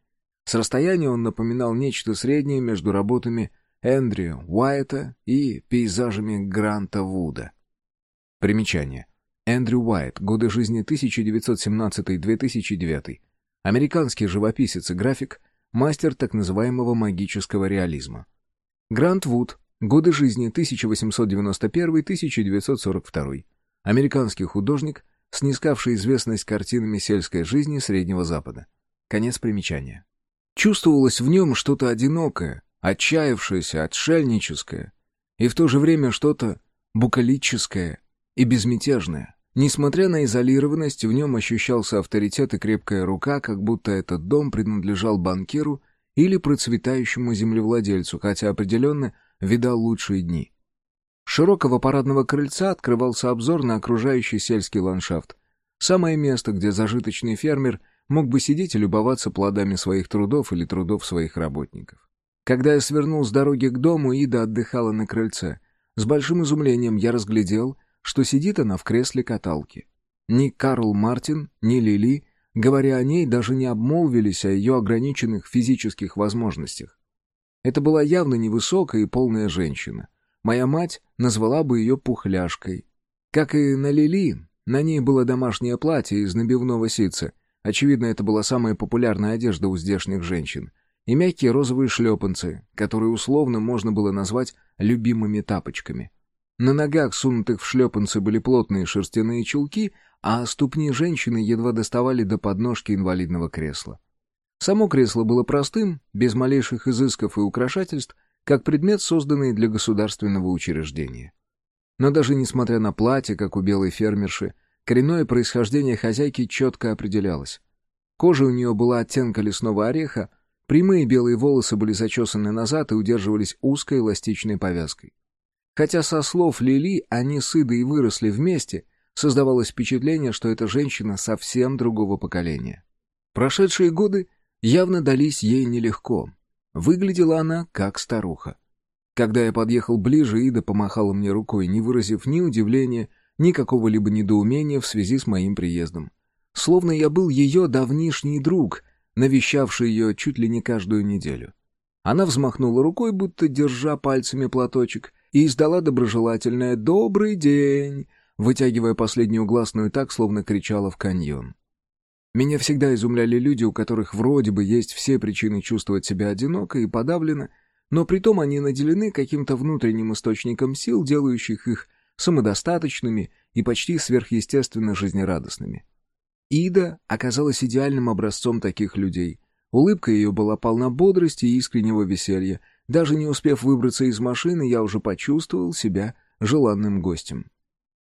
С расстояния он напоминал нечто среднее между работами Эндрю Уайта и пейзажами Гранта Вуда. Примечание. Эндрю Уайт. Годы жизни 1917-2009. Американский живописец и график, мастер так называемого магического реализма. Грант Вуд. Годы жизни 1891-1942. Американский художник, снискавший известность картинами сельской жизни Среднего Запада. Конец примечания. Чувствовалось в нем что-то одинокое, отчаявшееся, отшельническое, и в то же время что-то букалическое и безмятежное. Несмотря на изолированность, в нем ощущался авторитет и крепкая рука, как будто этот дом принадлежал банкиру или процветающему землевладельцу, хотя определенно видал лучшие дни. С широкого парадного крыльца открывался обзор на окружающий сельский ландшафт. Самое место, где зажиточный фермер мог бы сидеть и любоваться плодами своих трудов или трудов своих работников. Когда я свернул с дороги к дому, Ида отдыхала на крыльце. С большим изумлением я разглядел, что сидит она в кресле каталки. Ни Карл Мартин, ни Лили, говоря о ней, даже не обмолвились о ее ограниченных физических возможностях. Это была явно невысокая и полная женщина. Моя мать назвала бы ее пухляшкой. Как и на Лили, на ней было домашнее платье из набивного ситца. Очевидно, это была самая популярная одежда у здешних женщин и мягкие розовые шлепанцы, которые условно можно было назвать любимыми тапочками. На ногах, сунутых в шлепанцы, были плотные шерстяные чулки, а ступни женщины едва доставали до подножки инвалидного кресла. Само кресло было простым, без малейших изысков и украшательств, как предмет, созданный для государственного учреждения. Но даже несмотря на платье, как у белой фермерши, коренное происхождение хозяйки четко определялось. Кожа у нее была оттенка лесного ореха, Прямые белые волосы были зачесаны назад и удерживались узкой эластичной повязкой. Хотя со слов Лили они с Идой выросли вместе, создавалось впечатление, что эта женщина совсем другого поколения. Прошедшие годы явно дались ей нелегко. Выглядела она как старуха. Когда я подъехал ближе, Ида помахала мне рукой, не выразив ни удивления, ни какого-либо недоумения в связи с моим приездом. Словно я был ее давнишний друг, навещавший ее чуть ли не каждую неделю. Она взмахнула рукой, будто держа пальцами платочек, и издала доброжелательное «Добрый день», вытягивая последнюю гласную так, словно кричала в каньон. Меня всегда изумляли люди, у которых вроде бы есть все причины чувствовать себя одиноко и подавленно, но притом они наделены каким-то внутренним источником сил, делающих их самодостаточными и почти сверхъестественно жизнерадостными. Ида оказалась идеальным образцом таких людей. Улыбка ее была полна бодрости и искреннего веселья. Даже не успев выбраться из машины, я уже почувствовал себя желанным гостем.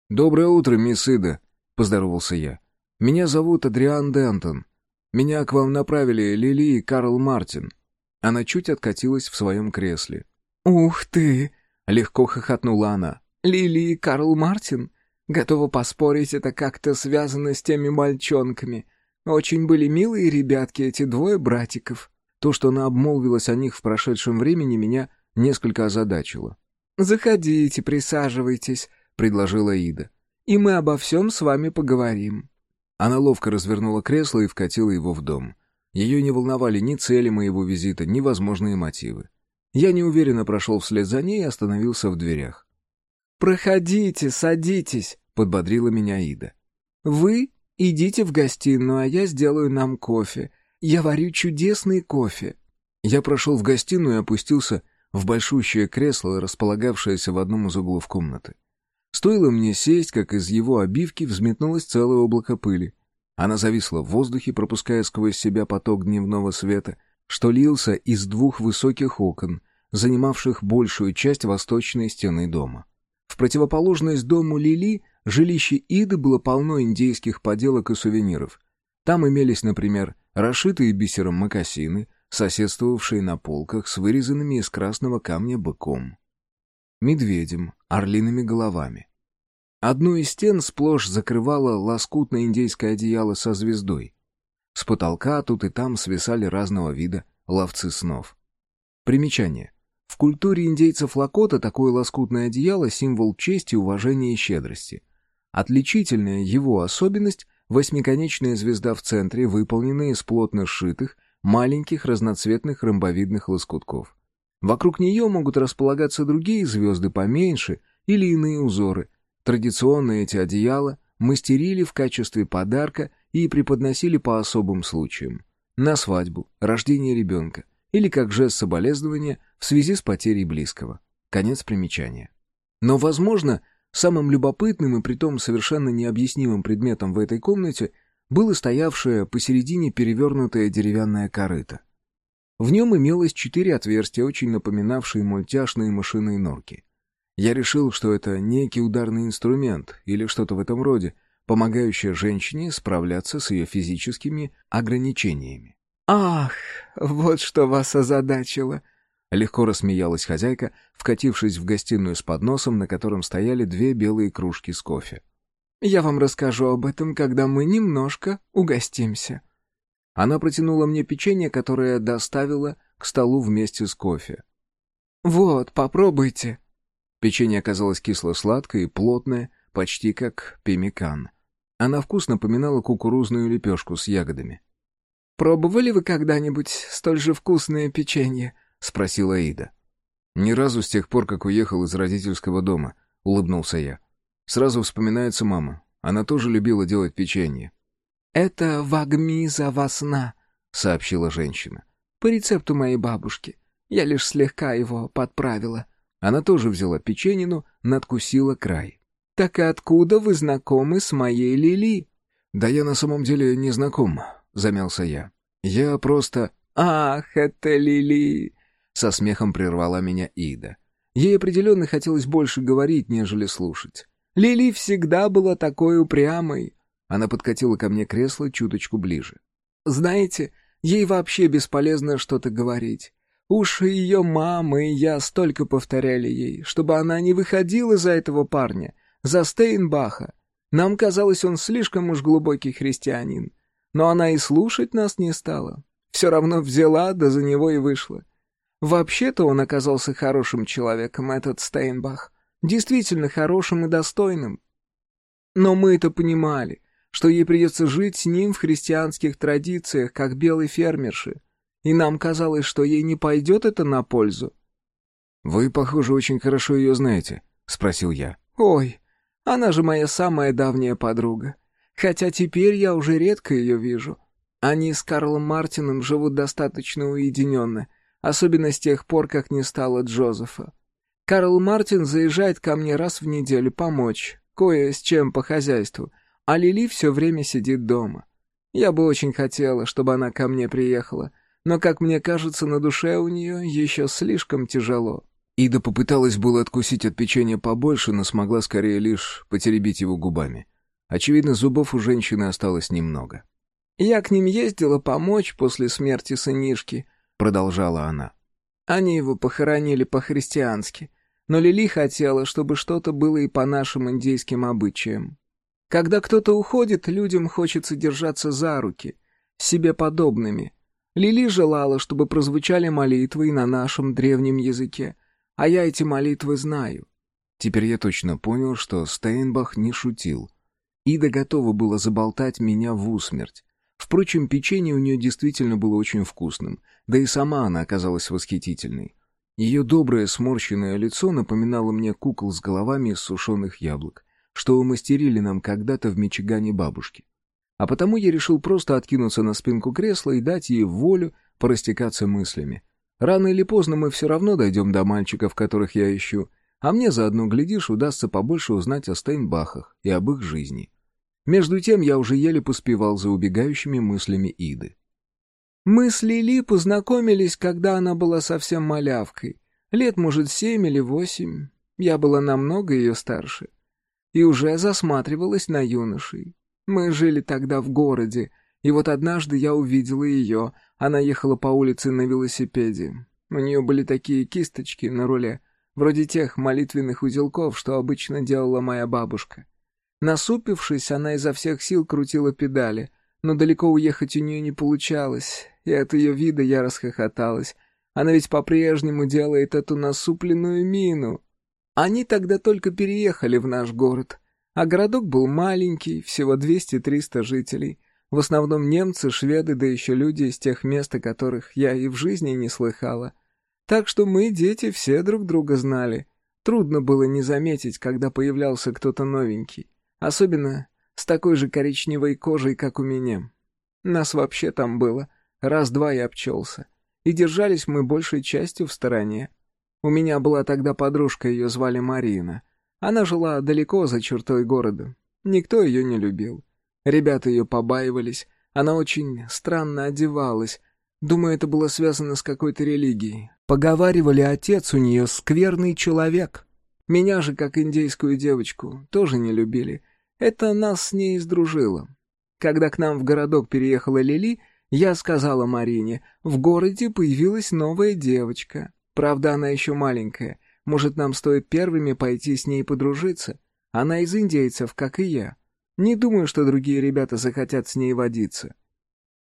«Доброе утро, мисс Ида», — поздоровался я. «Меня зовут Адриан Дентон. Меня к вам направили Лили и Карл Мартин». Она чуть откатилась в своем кресле. «Ух ты!» — легко хохотнула она. «Лили и Карл Мартин? Готова поспорить, это как-то связано с теми мальчонками. Очень были милые ребятки, эти двое братиков. То, что она обмолвилась о них в прошедшем времени, меня несколько озадачило. «Заходите, присаживайтесь», — предложила Ида. «И мы обо всем с вами поговорим». Она ловко развернула кресло и вкатила его в дом. Ее не волновали ни цели моего визита, ни возможные мотивы. Я неуверенно прошел вслед за ней и остановился в дверях. «Проходите, садитесь», — подбодрила меня Ида. «Вы идите в гостиную, а я сделаю нам кофе. Я варю чудесный кофе». Я прошел в гостиную и опустился в большущее кресло, располагавшееся в одном из углов комнаты. Стоило мне сесть, как из его обивки взметнулось целое облако пыли. Она зависла в воздухе, пропуская сквозь себя поток дневного света, что лился из двух высоких окон, занимавших большую часть восточной стены дома. В противоположность дому Лили, жилище Иды было полно индейских поделок и сувениров. Там имелись, например, расшитые бисером мокасины, соседствовавшие на полках с вырезанными из красного камня быком. Медведем, орлиными головами. Одну из стен сплошь закрывало лоскутное индейское одеяло со звездой. С потолка тут и там свисали разного вида ловцы снов. Примечание. В культуре индейцев Лакота такое лоскутное одеяло — символ чести, уважения и щедрости. Отличительная его особенность — восьмиконечная звезда в центре, выполненная из плотно сшитых, маленьких разноцветных ромбовидных лоскутков. Вокруг нее могут располагаться другие звезды поменьше или иные узоры. Традиционно эти одеяла мастерили в качестве подарка и преподносили по особым случаям. На свадьбу, рождение ребенка или как жест соболезнования в связи с потерей близкого. Конец примечания. Но, возможно, самым любопытным и притом совершенно необъяснимым предметом в этой комнате было стоявшее посередине перевернутое деревянное корыто. В нем имелось четыре отверстия, очень напоминавшие мультяшные мышиные норки. Я решил, что это некий ударный инструмент или что-то в этом роде, помогающее женщине справляться с ее физическими ограничениями. «Ах, вот что вас озадачило!» Легко рассмеялась хозяйка, вкатившись в гостиную с подносом, на котором стояли две белые кружки с кофе. «Я вам расскажу об этом, когда мы немножко угостимся». Она протянула мне печенье, которое доставила к столу вместе с кофе. «Вот, попробуйте», Печенье оказалось кисло-сладкое и плотное, почти как пемикан. Она вкус напоминала кукурузную лепешку с ягодами. «Пробовали вы когда-нибудь столь же вкусное печенье?» — спросила Ида. «Ни разу с тех пор, как уехал из родительского дома», — улыбнулся я. Сразу вспоминается мама. Она тоже любила делать печенье. «Это вагмиза васна», — сообщила женщина. «По рецепту моей бабушки. Я лишь слегка его подправила. Она тоже взяла печенину, надкусила край. «Так и откуда вы знакомы с моей Лили?» «Да я на самом деле не знаком», — замялся я. «Я просто...» «Ах, это Лили!» — со смехом прервала меня Ида. Ей определенно хотелось больше говорить, нежели слушать. «Лили всегда была такой упрямой!» Она подкатила ко мне кресло чуточку ближе. «Знаете, ей вообще бесполезно что-то говорить. Уж ее мама и я столько повторяли ей, чтобы она не выходила за этого парня, за Стейнбаха. Нам казалось, он слишком уж глубокий христианин. Но она и слушать нас не стала. Все равно взяла, да за него и вышла. Вообще-то он оказался хорошим человеком, этот Стейнбах. Действительно хорошим и достойным. Но мы это понимали, что ей придется жить с ним в христианских традициях, как белой фермерши и нам казалось, что ей не пойдет это на пользу. «Вы, похоже, очень хорошо ее знаете», — спросил я. «Ой, она же моя самая давняя подруга. Хотя теперь я уже редко ее вижу. Они с Карлом Мартином живут достаточно уединенно, особенно с тех пор, как не стало Джозефа. Карл Мартин заезжает ко мне раз в неделю помочь, кое с чем по хозяйству, а Лили все время сидит дома. Я бы очень хотела, чтобы она ко мне приехала, — но, как мне кажется, на душе у нее еще слишком тяжело. Ида попыталась было откусить от печенья побольше, но смогла скорее лишь потеребить его губами. Очевидно, зубов у женщины осталось немного. «Я к ним ездила помочь после смерти сынишки», — продолжала она. «Они его похоронили по-христиански, но Лили хотела, чтобы что-то было и по нашим индейским обычаям. Когда кто-то уходит, людям хочется держаться за руки, себе подобными, Лили желала, чтобы прозвучали молитвы на нашем древнем языке, а я эти молитвы знаю. Теперь я точно понял, что Стейнбах не шутил. Ида готова была заболтать меня в усмерть. Впрочем, печенье у нее действительно было очень вкусным, да и сама она оказалась восхитительной. Ее доброе сморщенное лицо напоминало мне кукол с головами из сушеных яблок, что умастерили нам когда-то в Мичигане бабушки. А потому я решил просто откинуться на спинку кресла и дать ей волю порастекаться мыслями. Рано или поздно мы все равно дойдем до мальчиков, которых я ищу, а мне заодно, глядишь, удастся побольше узнать о Стейнбахах и об их жизни. Между тем я уже еле поспевал за убегающими мыслями Иды. Мы с Лили познакомились, когда она была совсем малявкой. Лет, может, семь или восемь. Я была намного ее старше. И уже засматривалась на юношей. Мы жили тогда в городе, и вот однажды я увидела ее. Она ехала по улице на велосипеде. У нее были такие кисточки на руле, вроде тех молитвенных узелков, что обычно делала моя бабушка. Насупившись, она изо всех сил крутила педали, но далеко уехать у нее не получалось, и от ее вида я расхохоталась. Она ведь по-прежнему делает эту насупленную мину. Они тогда только переехали в наш город — а городок был маленький, всего 200-300 жителей. В основном немцы, шведы, да еще люди из тех мест, о которых я и в жизни не слыхала. Так что мы, дети, все друг друга знали. Трудно было не заметить, когда появлялся кто-то новенький. Особенно с такой же коричневой кожей, как у меня. Нас вообще там было. Раз-два и обчелся. И держались мы большей частью в стороне. У меня была тогда подружка, ее звали Марина. Она жила далеко за чертой города. Никто ее не любил. Ребята ее побаивались. Она очень странно одевалась. Думаю, это было связано с какой-то религией. Поговаривали, отец у нее скверный человек. Меня же, как индейскую девочку, тоже не любили. Это нас с ней сдружило. Когда к нам в городок переехала Лили, я сказала Марине, в городе появилась новая девочка. Правда, она еще маленькая. Может, нам стоит первыми пойти с ней подружиться? Она из индейцев, как и я. Не думаю, что другие ребята захотят с ней водиться.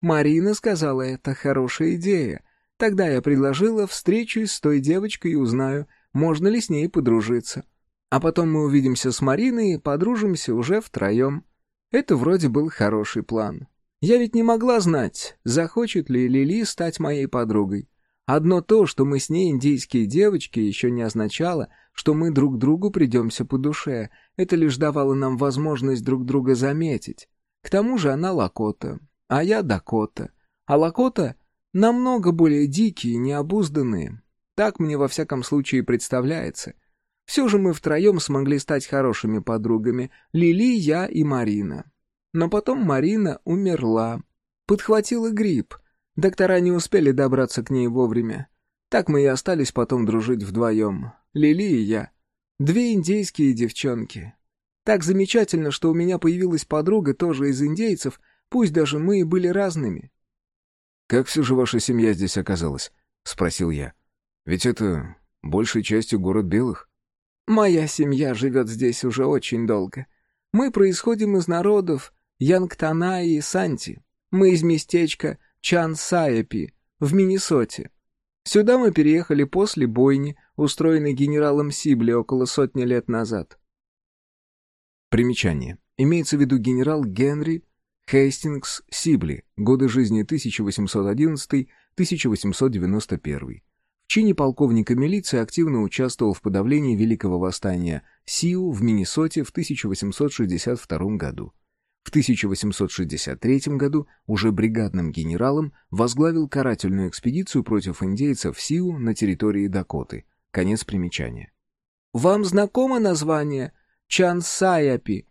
Марина сказала, это хорошая идея. Тогда я предложила, встречусь с той девочкой и узнаю, можно ли с ней подружиться. А потом мы увидимся с Мариной и подружимся уже втроем. Это вроде был хороший план. Я ведь не могла знать, захочет ли Лили стать моей подругой. Одно то, что мы с ней индийские девочки, еще не означало, что мы друг другу придемся по душе. Это лишь давало нам возможность друг друга заметить. К тому же она Лакота, а я Дакота. А Лакота намного более дикие, необузданные. Так мне во всяком случае представляется. Все же мы втроем смогли стать хорошими подругами, Лили, я и Марина. Но потом Марина умерла. Подхватила грипп. Доктора не успели добраться к ней вовремя. Так мы и остались потом дружить вдвоем. Лили и я. Две индейские девчонки. Так замечательно, что у меня появилась подруга тоже из индейцев, пусть даже мы и были разными. «Как все же ваша семья здесь оказалась?» — спросил я. «Ведь это большей частью город белых». «Моя семья живет здесь уже очень долго. Мы происходим из народов Янгтана и Санти. Мы из местечка Чан-Сайапи в Миннесоте. Сюда мы переехали после бойни, устроенной генералом Сибли около сотни лет назад». Примечание. Имеется в виду генерал Генри Хейстингс Сибли, годы жизни 1811-1891. В чине полковника милиции активно участвовал в подавлении Великого восстания Сиу в Миннесоте в 1862 году. В 1863 году уже бригадным генералом возглавил карательную экспедицию против индейцев Сиу на территории Дакоты. Конец примечания. «Вам знакомо название Чансаяпи?»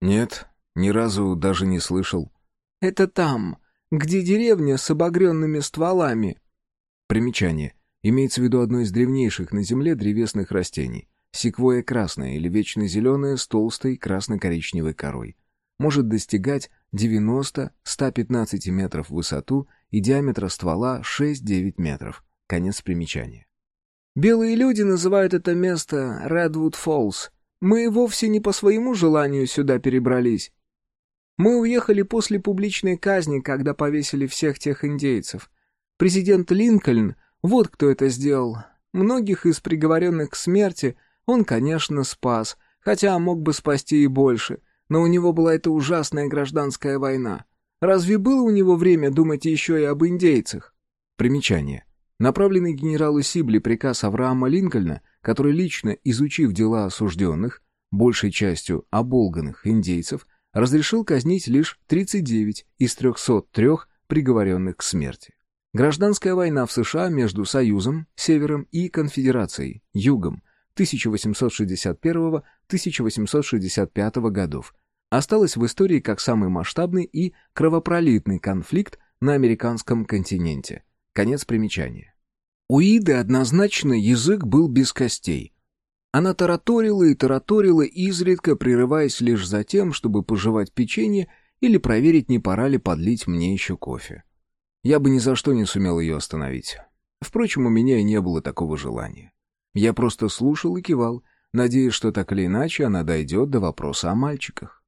«Нет, ни разу даже не слышал. Это там, где деревня с обогренными стволами. Примечание. Имеется в виду одно из древнейших на Земле древесных растений. Секвоя красная или вечно зеленая с толстой красно-коричневой корой. Может достигать 90-115 метров в высоту и диаметра ствола 6-9 метров. Конец примечания. Белые люди называют это место Redwood Falls. Мы вовсе не по своему желанию сюда перебрались. Мы уехали после публичной казни, когда повесили всех тех индейцев. Президент Линкольн, вот кто это сделал. Многих из приговоренных к смерти он, конечно, спас, хотя мог бы спасти и больше, но у него была эта ужасная гражданская война. Разве было у него время думать еще и об индейцах? Примечание. Направленный генералу Сибли приказ Авраама Линкольна, который лично, изучив дела осужденных, большей частью оболганных индейцев, разрешил казнить лишь 39 из 303 приговоренных к смерти. Гражданская война в США между Союзом, Севером и Конфедерацией, Югом, 1861-1865 годов, осталась в истории как самый масштабный и кровопролитный конфликт на американском континенте. Конец примечания. У Иды однозначно язык был без костей, она тараторила и тараторила, изредка прерываясь лишь за тем, чтобы пожевать печенье или проверить, не пора ли подлить мне еще кофе. Я бы ни за что не сумел ее остановить. Впрочем, у меня и не было такого желания. Я просто слушал и кивал, надеясь, что так или иначе она дойдет до вопроса о мальчиках.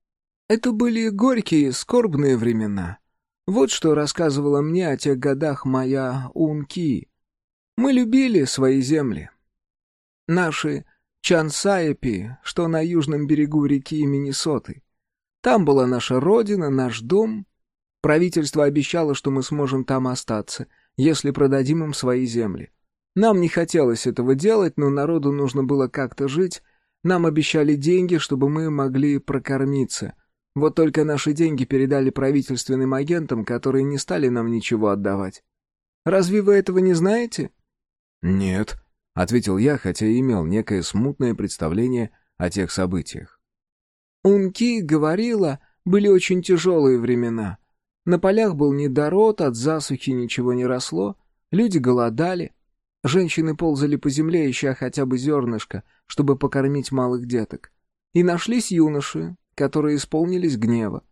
Это были горькие, скорбные времена. Вот что рассказывала мне о тех годах моя Унки. Мы любили свои земли. Наши Чансаепи, что на южном берегу реки Миннесоты. Там была наша родина, наш дом. Правительство обещало, что мы сможем там остаться, если продадим им свои земли. Нам не хотелось этого делать, но народу нужно было как-то жить. Нам обещали деньги, чтобы мы могли прокормиться. Вот только наши деньги передали правительственным агентам, которые не стали нам ничего отдавать. Разве вы этого не знаете? Нет, ответил я, хотя и имел некое смутное представление о тех событиях. Унки говорила, были очень тяжелые времена. На полях был недород, от засухи ничего не росло, люди голодали. Женщины ползали по земле, ища хотя бы зернышко, чтобы покормить малых деток. И нашлись юноши, которые исполнились гнева.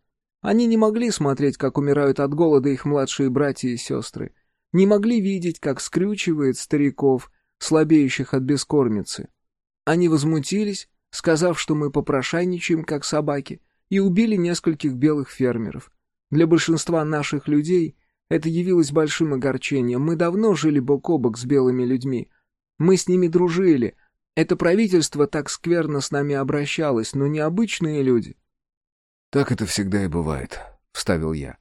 Они не могли смотреть, как умирают от голода их младшие братья и сестры. Не могли видеть, как скрючивает стариков, слабеющих от бескормицы. Они возмутились, сказав, что мы попрошайничаем, как собаки, и убили нескольких белых фермеров. Для большинства наших людей это явилось большим огорчением. Мы давно жили бок о бок с белыми людьми. Мы с ними дружили. Это правительство так скверно с нами обращалось, но не обычные люди. «Так это всегда и бывает», — вставил я.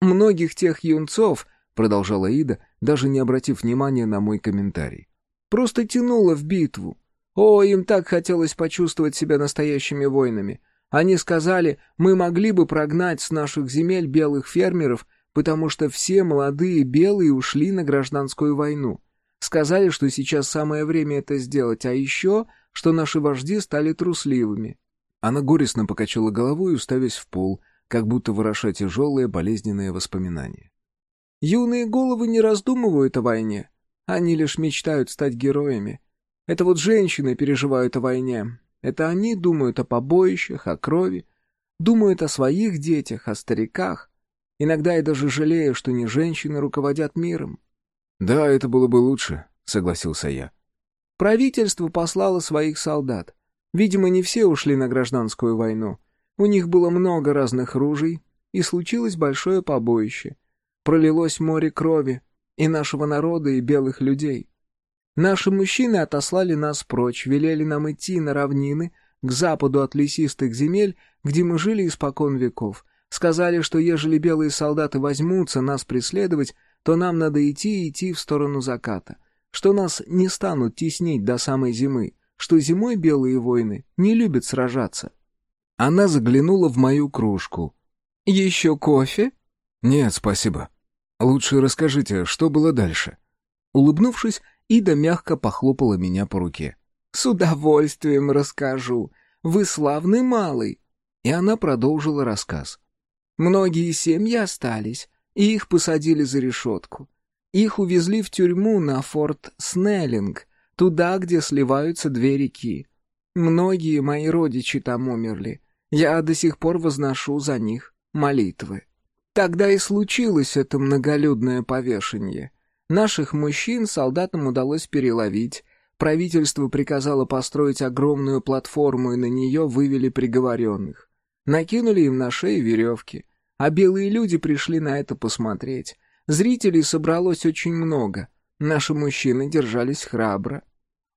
«Многих тех юнцов», — продолжала Ида, даже не обратив внимания на мой комментарий, — «просто тянуло в битву. О, им так хотелось почувствовать себя настоящими воинами. Они сказали, мы могли бы прогнать с наших земель белых фермеров, потому что все молодые белые ушли на гражданскую войну. Сказали, что сейчас самое время это сделать, а еще, что наши вожди стали трусливыми. Она горестно покачала головой, уставясь в пол, как будто вороша тяжелые болезненные воспоминания. Юные головы не раздумывают о войне. Они лишь мечтают стать героями. Это вот женщины переживают о войне. Это они думают о побоищах, о крови, думают о своих детях, о стариках. Иногда я даже жалею, что не женщины руководят миром. «Да, это было бы лучше», — согласился я. Правительство послало своих солдат. Видимо, не все ушли на гражданскую войну. У них было много разных ружей, и случилось большое побоище. Пролилось море крови и нашего народа, и белых людей. Наши мужчины отослали нас прочь, велели нам идти на равнины, к западу от лесистых земель, где мы жили испокон веков. Сказали, что ежели белые солдаты возьмутся нас преследовать, то нам надо идти и идти в сторону заката, что нас не станут теснить до самой зимы, что зимой белые воины не любят сражаться. Она заглянула в мою кружку. «Еще кофе?» «Нет, спасибо. Лучше расскажите, что было дальше?» Улыбнувшись, Ида мягко похлопала меня по руке. «С удовольствием расскажу. Вы славный малый». И она продолжила рассказ. «Многие семьи остались, и их посадили за решетку. Их увезли в тюрьму на форт Снеллинг, туда, где сливаются две реки. Многие мои родичи там умерли. Я до сих пор возношу за них молитвы. Тогда и случилось это многолюдное повешение. Наших мужчин солдатам удалось переловить. Правительство приказало построить огромную платформу, и на нее вывели приговоренных. Накинули им на шеи веревки. А белые люди пришли на это посмотреть. Зрителей собралось очень много. Наши мужчины держались храбро.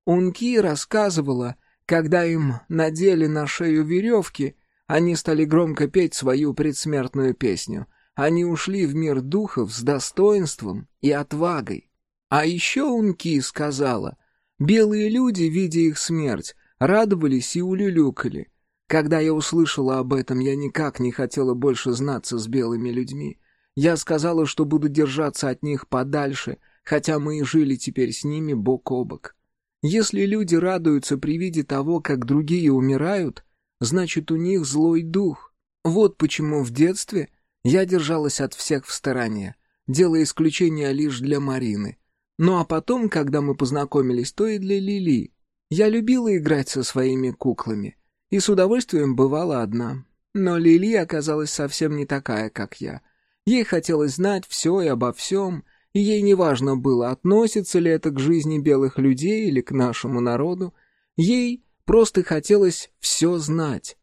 Унки рассказывала, когда им надели на шею веревки, они стали громко петь свою предсмертную песню — они ушли в мир духов с достоинством и отвагой. А еще Унки сказала, белые люди, видя их смерть, радовались и улюлюкали. Когда я услышала об этом, я никак не хотела больше знаться с белыми людьми. Я сказала, что буду держаться от них подальше, хотя мы и жили теперь с ними бок о бок. Если люди радуются при виде того, как другие умирают, значит, у них злой дух. Вот почему в детстве я держалась от всех в стороне, делая исключение лишь для Марины. Ну а потом, когда мы познакомились, то и для Лили. Я любила играть со своими куклами, и с удовольствием бывала одна. Но Лили оказалась совсем не такая, как я. Ей хотелось знать все и обо всем, и ей не важно было, относится ли это к жизни белых людей или к нашему народу. Ей просто хотелось все знать.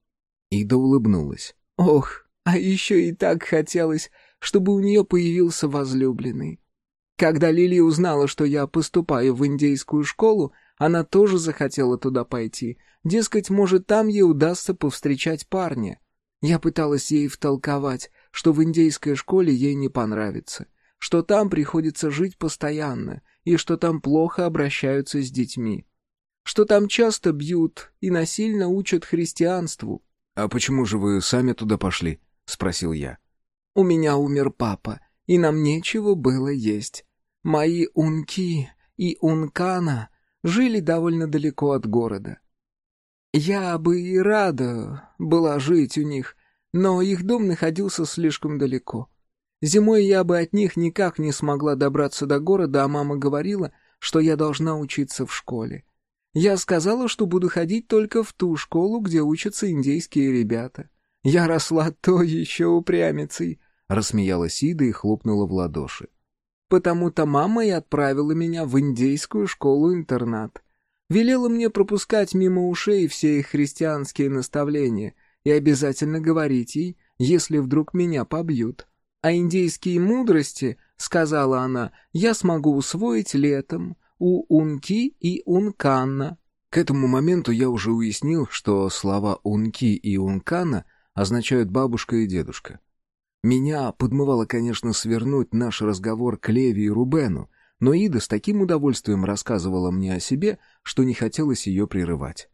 Ида улыбнулась. «Ох, а еще и так хотелось, чтобы у нее появился возлюбленный. Когда Лили узнала, что я поступаю в индейскую школу, она тоже захотела туда пойти. Дескать, может, там ей удастся повстречать парня. Я пыталась ей втолковать, что в индейской школе ей не понравится, что там приходится жить постоянно, и что там плохо обращаются с детьми. Что там часто бьют и насильно учат христианству. «А почему же вы сами туда пошли?» — спросил я. «У меня умер папа, и нам нечего было есть. Мои унки и ункана жили довольно далеко от города. Я бы и рада была жить у них, но их дом находился слишком далеко. Зимой я бы от них никак не смогла добраться до города, а мама говорила, что я должна учиться в школе. Я сказала, что буду ходить только в ту школу, где учатся индейские ребята. Я росла то еще упрямицей, — рассмеялась Ида и хлопнула в ладоши. Потому-то мама и отправила меня в индейскую школу-интернат. Велела мне пропускать мимо ушей все их христианские наставления и обязательно говорить ей, если вдруг меня побьют. А индейские мудрости, сказала она, я смогу усвоить летом у Унки и Унканна. К этому моменту я уже уяснил, что слова Унки и Ункана означают бабушка и дедушка. Меня подмывало, конечно, свернуть наш разговор к Леви и Рубену, но Ида с таким удовольствием рассказывала мне о себе, что не хотелось ее прерывать.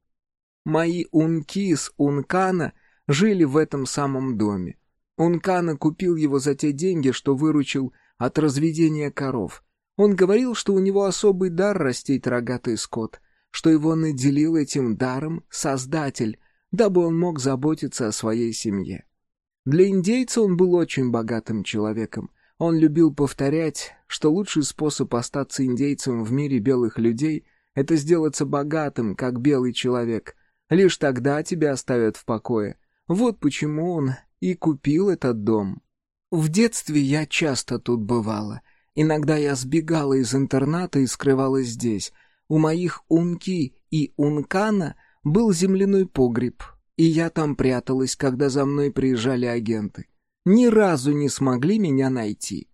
«Мои унки с Ункана жили в этом самом доме. Ункана купил его за те деньги, что выручил от разведения коров. Он говорил, что у него особый дар растить рогатый скот, что его наделил этим даром Создатель, дабы он мог заботиться о своей семье. Для индейца он был очень богатым человеком. Он любил повторять, что лучший способ остаться индейцем в мире белых людей — это сделаться богатым, как белый человек. Лишь тогда тебя оставят в покое. Вот почему он и купил этот дом. В детстве я часто тут бывала. Иногда я сбегала из интерната и скрывалась здесь. У моих Унки и Ункана был земляной погреб, и я там пряталась, когда за мной приезжали агенты. Ни разу не смогли меня найти.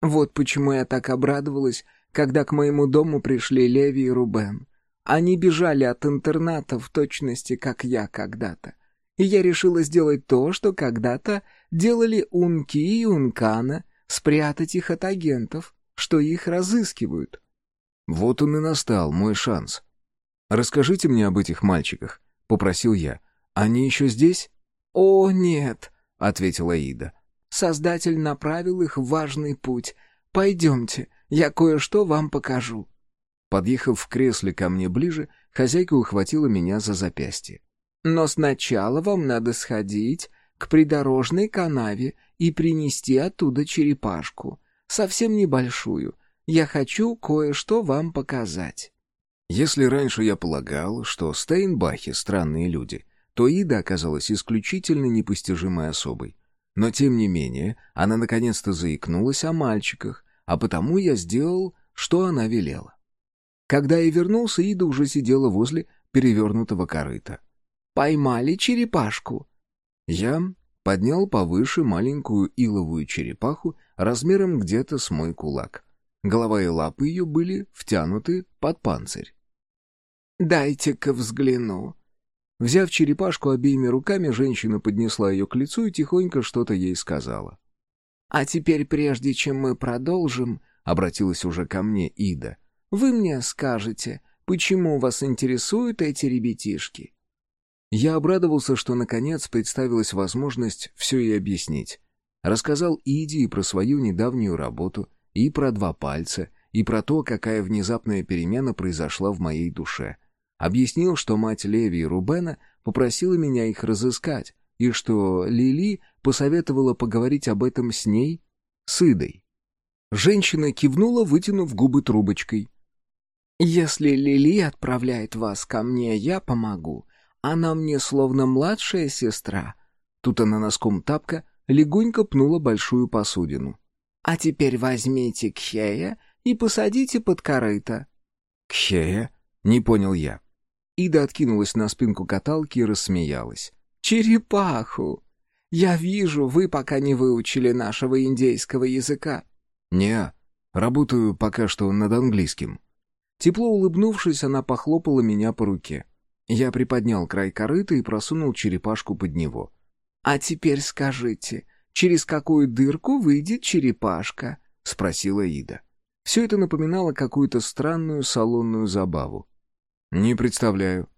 Вот почему я так обрадовалась, когда к моему дому пришли Леви и Рубен. Они бежали от интерната в точности, как я когда-то и я решила сделать то, что когда-то делали Унки и Ункана, спрятать их от агентов, что их разыскивают. Вот он и настал, мой шанс. «Расскажите мне об этих мальчиках», — попросил я. «Они еще здесь?» «О, нет», — ответила Ида. «Создатель направил их в важный путь. Пойдемте, я кое-что вам покажу». Подъехав в кресле ко мне ближе, хозяйка ухватила меня за запястье. Но сначала вам надо сходить к придорожной канаве и принести оттуда черепашку, совсем небольшую. Я хочу кое-что вам показать». Если раньше я полагал, что Стейнбахи — странные люди, то Ида оказалась исключительно непостижимой особой. Но тем не менее, она наконец-то заикнулась о мальчиках, а потому я сделал, что она велела. Когда я вернулся, Ида уже сидела возле перевернутого корыта. Поймали черепашку». Я поднял повыше маленькую иловую черепаху размером где-то с мой кулак. Голова и лапы ее были втянуты под панцирь. «Дайте-ка взгляну». Взяв черепашку обеими руками, женщина поднесла ее к лицу и тихонько что-то ей сказала. «А теперь, прежде чем мы продолжим», — обратилась уже ко мне Ида, — «вы мне скажете, почему вас интересуют эти ребятишки?» Я обрадовался, что наконец представилась возможность все ей объяснить. Рассказал Иди и про свою недавнюю работу, и про два пальца, и про то, какая внезапная перемена произошла в моей душе. Объяснил, что мать Леви и Рубена попросила меня их разыскать, и что Лили посоветовала поговорить об этом с ней, с Идой. Женщина кивнула, вытянув губы трубочкой. «Если Лили отправляет вас ко мне, я помогу. Она мне словно младшая сестра. Тут она носком тапка легонько пнула большую посудину. А теперь возьмите Кхея и посадите под корыто. Кхея? Не понял я. Ида откинулась на спинку каталки и рассмеялась. «Черепаху! Я вижу, вы пока не выучили нашего индейского языка». «Не, работаю пока что над английским». Тепло улыбнувшись, она похлопала меня по руке. Я приподнял край корыта и просунул черепашку под него. «А теперь скажите, через какую дырку выйдет черепашка?» — спросила Ида. Все это напоминало какую-то странную салонную забаву. «Не представляю».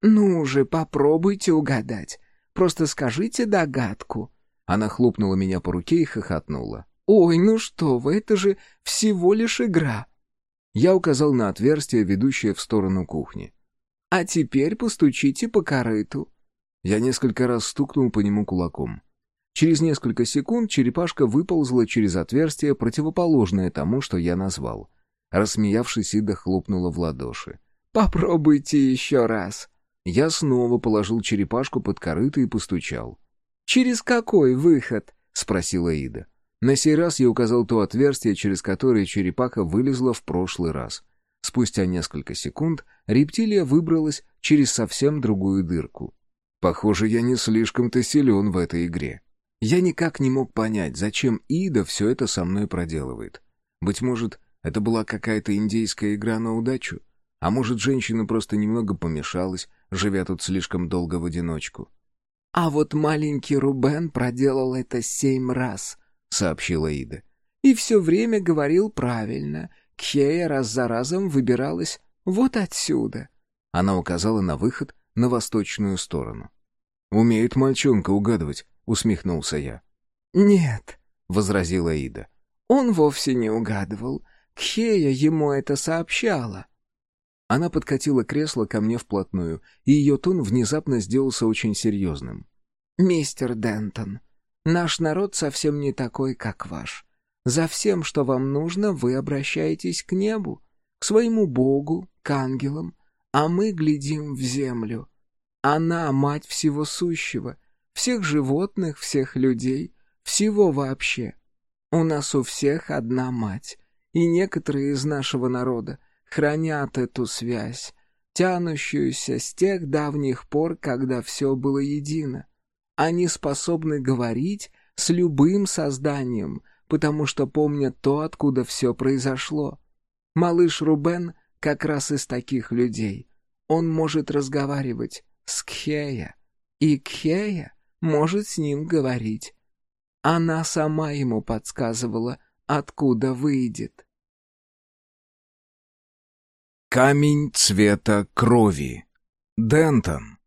«Ну же, попробуйте угадать. Просто скажите догадку». Она хлопнула меня по руке и хохотнула. «Ой, ну что вы, это же всего лишь игра!» Я указал на отверстие, ведущее в сторону кухни. «А теперь постучите по корыту». Я несколько раз стукнул по нему кулаком. Через несколько секунд черепашка выползла через отверстие, противоположное тому, что я назвал. Рассмеявшись, Ида хлопнула в ладоши. «Попробуйте еще раз». Я снова положил черепашку под корыто и постучал. «Через какой выход?» — спросила Ида. На сей раз я указал то отверстие, через которое черепаха вылезла в прошлый раз. Спустя несколько секунд рептилия выбралась через совсем другую дырку. Похоже, я не слишком-то силен в этой игре. Я никак не мог понять, зачем Ида все это со мной проделывает. Быть может, это была какая-то индейская игра на удачу? А может, женщина просто немного помешалась, живя тут слишком долго в одиночку. «А вот маленький Рубен проделал это семь раз», — сообщила Ида. «И все время говорил правильно. Кхея раз за разом выбиралась вот отсюда». Она указала на выход на восточную сторону. «Умеет мальчонка угадывать», — усмехнулся я. «Нет», — возразила Ида. «Он вовсе не угадывал. Кхея ему это сообщала». Она подкатила кресло ко мне вплотную, и ее тон внезапно сделался очень серьезным. «Мистер Дентон, наш народ совсем не такой, как ваш. За всем, что вам нужно, вы обращаетесь к небу, к своему Богу, к ангелам, а мы глядим в землю. Она — мать всего сущего, всех животных, всех людей, всего вообще. У нас у всех одна мать, и некоторые из нашего народа хранят эту связь, тянущуюся с тех давних пор, когда все было едино. Они способны говорить с любым созданием, потому что помнят то, откуда все произошло. Малыш Рубен как раз из таких людей. Он может разговаривать с Кхея, и Кхея может с ним говорить. Она сама ему подсказывала, откуда выйдет. Камень цвета крови. Дентон.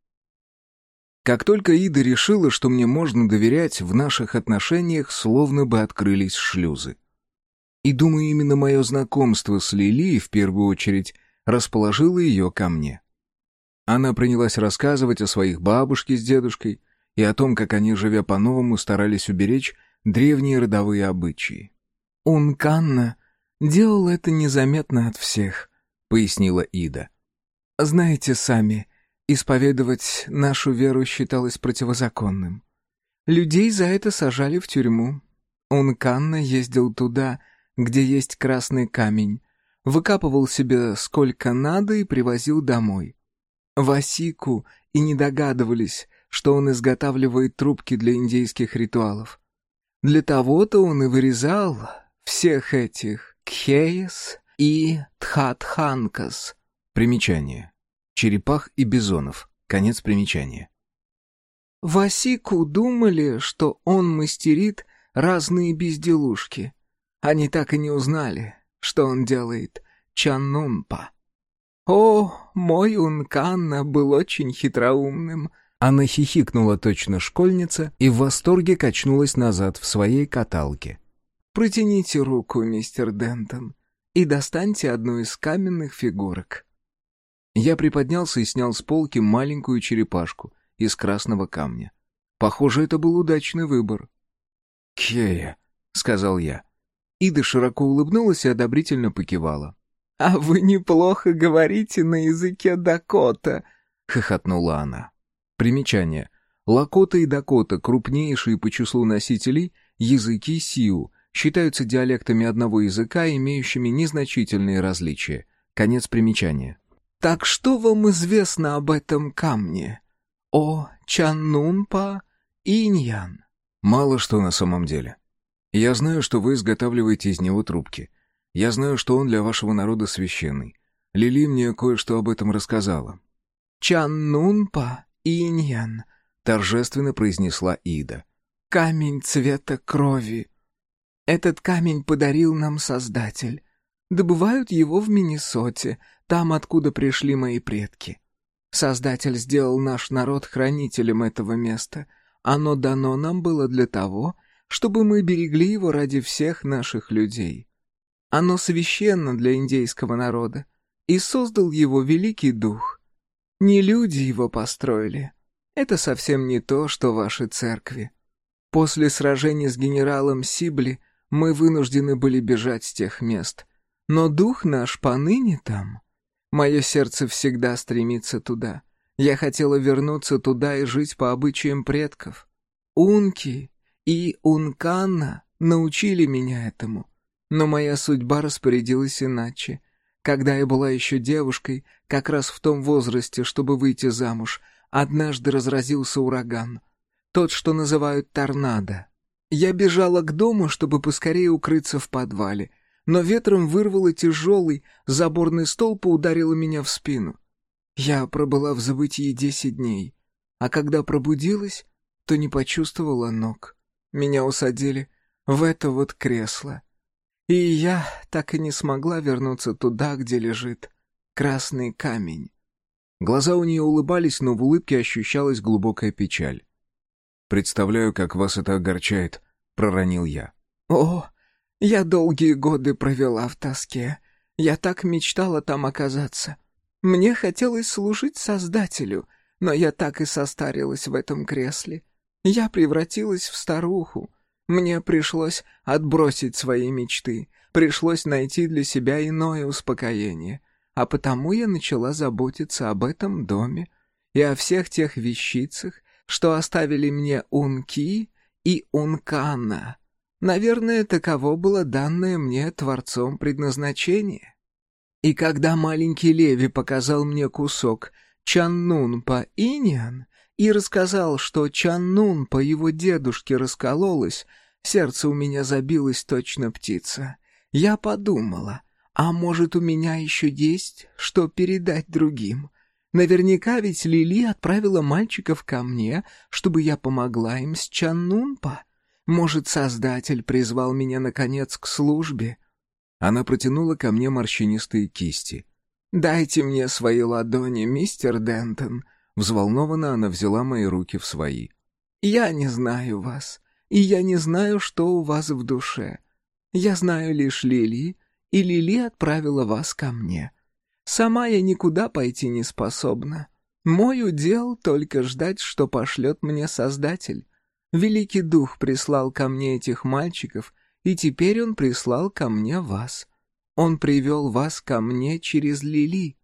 Как только Ида решила, что мне можно доверять, в наших отношениях словно бы открылись шлюзы. И думаю, именно мое знакомство с Лили, в первую очередь, расположило ее ко мне. Она принялась рассказывать о своих бабушке с дедушкой и о том, как они, живя по-новому, старались уберечь древние родовые обычаи. «Унканна делал это незаметно от всех», — пояснила Ида. «Знаете сами, исповедовать нашу веру считалось противозаконным. Людей за это сажали в тюрьму. Он Канна ездил туда, где есть красный камень, выкапывал себе сколько надо и привозил домой. Васику и не догадывались, что он изготавливает трубки для индейских ритуалов. Для того-то он и вырезал всех этих кхеес, и Тхатханкас. Примечание. Черепах и бизонов. Конец примечания. Васику думали, что он мастерит разные безделушки. Они так и не узнали, что он делает чаннунпа. О, мой Унканна был очень хитроумным. Она хихикнула точно школьница и в восторге качнулась назад в своей каталке. «Протяните руку, мистер Дентон и достаньте одну из каменных фигурок». Я приподнялся и снял с полки маленькую черепашку из красного камня. Похоже, это был удачный выбор. «Кея», — сказал я. Ида широко улыбнулась и одобрительно покивала. «А вы неплохо говорите на языке Дакота», — хохотнула она. Примечание. Лакота и Дакота — крупнейшие по числу носителей языки Сиу, считаются диалектами одного языка, имеющими незначительные различия. Конец примечания. «Так что вам известно об этом камне? О Чаннунпа Иньян?» «Мало что на самом деле. Я знаю, что вы изготавливаете из него трубки. Я знаю, что он для вашего народа священный. Лили мне кое-что об этом рассказала». «Чаннунпа Иньян», — торжественно произнесла Ида. «Камень цвета крови. Этот камень подарил нам Создатель. Добывают его в Миннесоте, там, откуда пришли мои предки. Создатель сделал наш народ хранителем этого места. Оно дано нам было для того, чтобы мы берегли его ради всех наших людей. Оно священно для индейского народа, и создал его великий дух. Не люди его построили. Это совсем не то, что ваши церкви. После сражения с генералом Сибли мы вынуждены были бежать с тех мест. Но дух наш поныне там. Мое сердце всегда стремится туда. Я хотела вернуться туда и жить по обычаям предков. Унки и Унканна научили меня этому. Но моя судьба распорядилась иначе. Когда я была еще девушкой, как раз в том возрасте, чтобы выйти замуж, однажды разразился ураган. Тот, что называют торнадо. Я бежала к дому, чтобы поскорее укрыться в подвале, но ветром вырвало тяжелый, заборный столб и ударило меня в спину. Я пробыла в забытии десять дней, а когда пробудилась, то не почувствовала ног. Меня усадили в это вот кресло. И я так и не смогла вернуться туда, где лежит красный камень. Глаза у нее улыбались, но в улыбке ощущалась глубокая печаль. «Представляю, как вас это огорчает», — проронил я. «О, я долгие годы провела в тоске. Я так мечтала там оказаться. Мне хотелось служить Создателю, но я так и состарилась в этом кресле. Я превратилась в старуху. Мне пришлось отбросить свои мечты, пришлось найти для себя иное успокоение, а потому я начала заботиться об этом доме и о всех тех вещицах, что оставили мне Унки и Ункана. Наверное, таково было данное мне Творцом предназначение. И когда маленький Леви показал мне кусок Чаннун по Иниан, и рассказал, что Чаннун по его дедушке раскололась, сердце у меня забилось точно птица. Я подумала, а может, у меня еще есть, что передать другим? Наверняка ведь Лили отправила мальчиков ко мне, чтобы я помогла им с Чаннунпа. Может, Создатель призвал меня, наконец, к службе?» Она протянула ко мне морщинистые кисти. «Дайте мне свои ладони, мистер Дентон», Взволнованно она взяла мои руки в свои. «Я не знаю вас, и я не знаю, что у вас в душе. Я знаю лишь Лили, и Лили отправила вас ко мне. Сама я никуда пойти не способна. Мой удел только ждать, что пошлет мне Создатель. Великий Дух прислал ко мне этих мальчиков, и теперь он прислал ко мне вас. Он привел вас ко мне через Лили.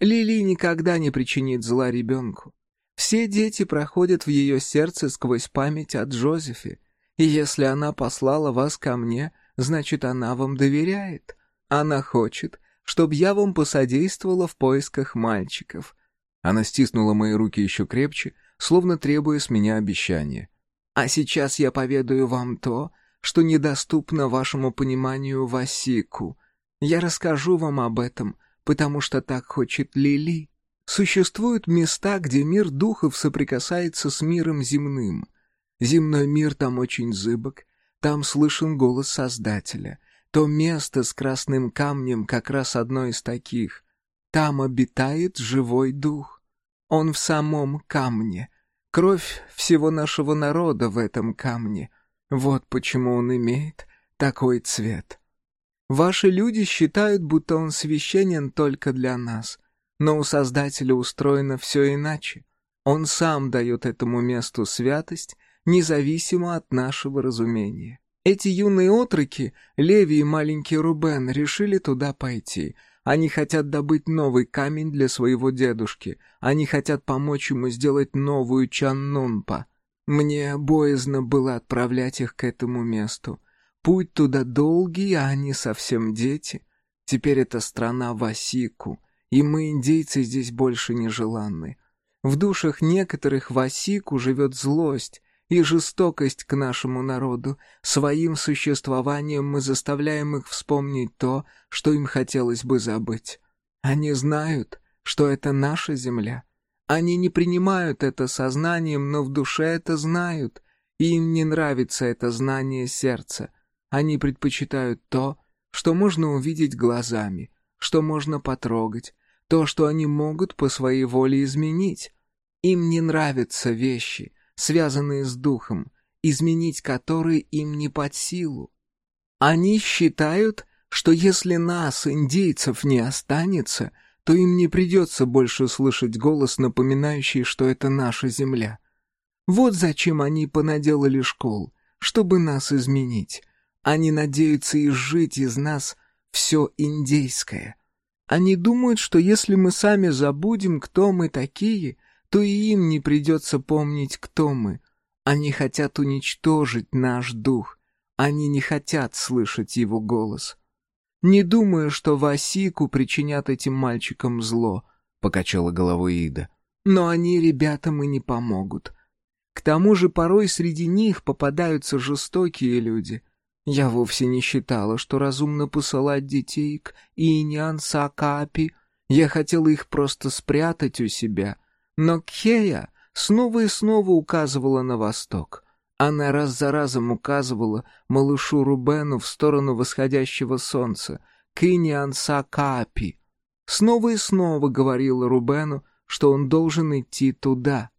Лили никогда не причинит зла ребенку. Все дети проходят в ее сердце сквозь память о Джозефе, и если она послала вас ко мне, значит, она вам доверяет. Она хочет, чтобы я вам посодействовала в поисках мальчиков. Она стиснула мои руки еще крепче, словно требуя с меня обещания. А сейчас я поведаю вам то, что недоступно вашему пониманию Васику. Я расскажу вам об этом — потому что так хочет Лили. Существуют места, где мир духов соприкасается с миром земным. Земной мир там очень зыбок, там слышен голос Создателя. То место с красным камнем как раз одно из таких. Там обитает живой дух. Он в самом камне. Кровь всего нашего народа в этом камне. Вот почему он имеет такой цвет. Ваши люди считают, будто он священен только для нас, но у Создателя устроено все иначе. Он сам дает этому месту святость, независимо от нашего разумения. Эти юные отроки, Леви и маленький Рубен, решили туда пойти. Они хотят добыть новый камень для своего дедушки. Они хотят помочь ему сделать новую Чаннунпа. Мне боязно было отправлять их к этому месту. Путь туда долгий, а они совсем дети. Теперь это страна Васику, и мы, индейцы, здесь больше не. В душах некоторых Васику живет злость и жестокость к нашему народу. Своим существованием мы заставляем их вспомнить то, что им хотелось бы забыть. Они знают, что это наша земля. Они не принимают это сознанием, но в душе это знают, и им не нравится это знание сердца — они предпочитают то, что можно увидеть глазами, что можно потрогать, то, что они могут по своей воле изменить. Им не нравятся вещи, связанные с духом, изменить которые им не под силу. Они считают, что если нас, индейцев, не останется, то им не придется больше слышать голос, напоминающий, что это наша земля. Вот зачем они понаделали школ, чтобы нас изменить. Они надеются изжить из нас все индейское. Они думают, что если мы сами забудем, кто мы такие, то и им не придется помнить, кто мы. Они хотят уничтожить наш дух. Они не хотят слышать его голос. Не думаю, что Васику причинят этим мальчикам зло, — покачала головой Ида. Но они ребятам и не помогут. К тому же порой среди них попадаются жестокие люди. Я вовсе не считала, что разумно посылать детей к Инян Сакапи. Я хотела их просто спрятать у себя. Но Кхея снова и снова указывала на восток. Она раз за разом указывала малышу Рубену в сторону восходящего солнца, к Инян Сакапи. Снова и снова говорила Рубену, что он должен идти туда.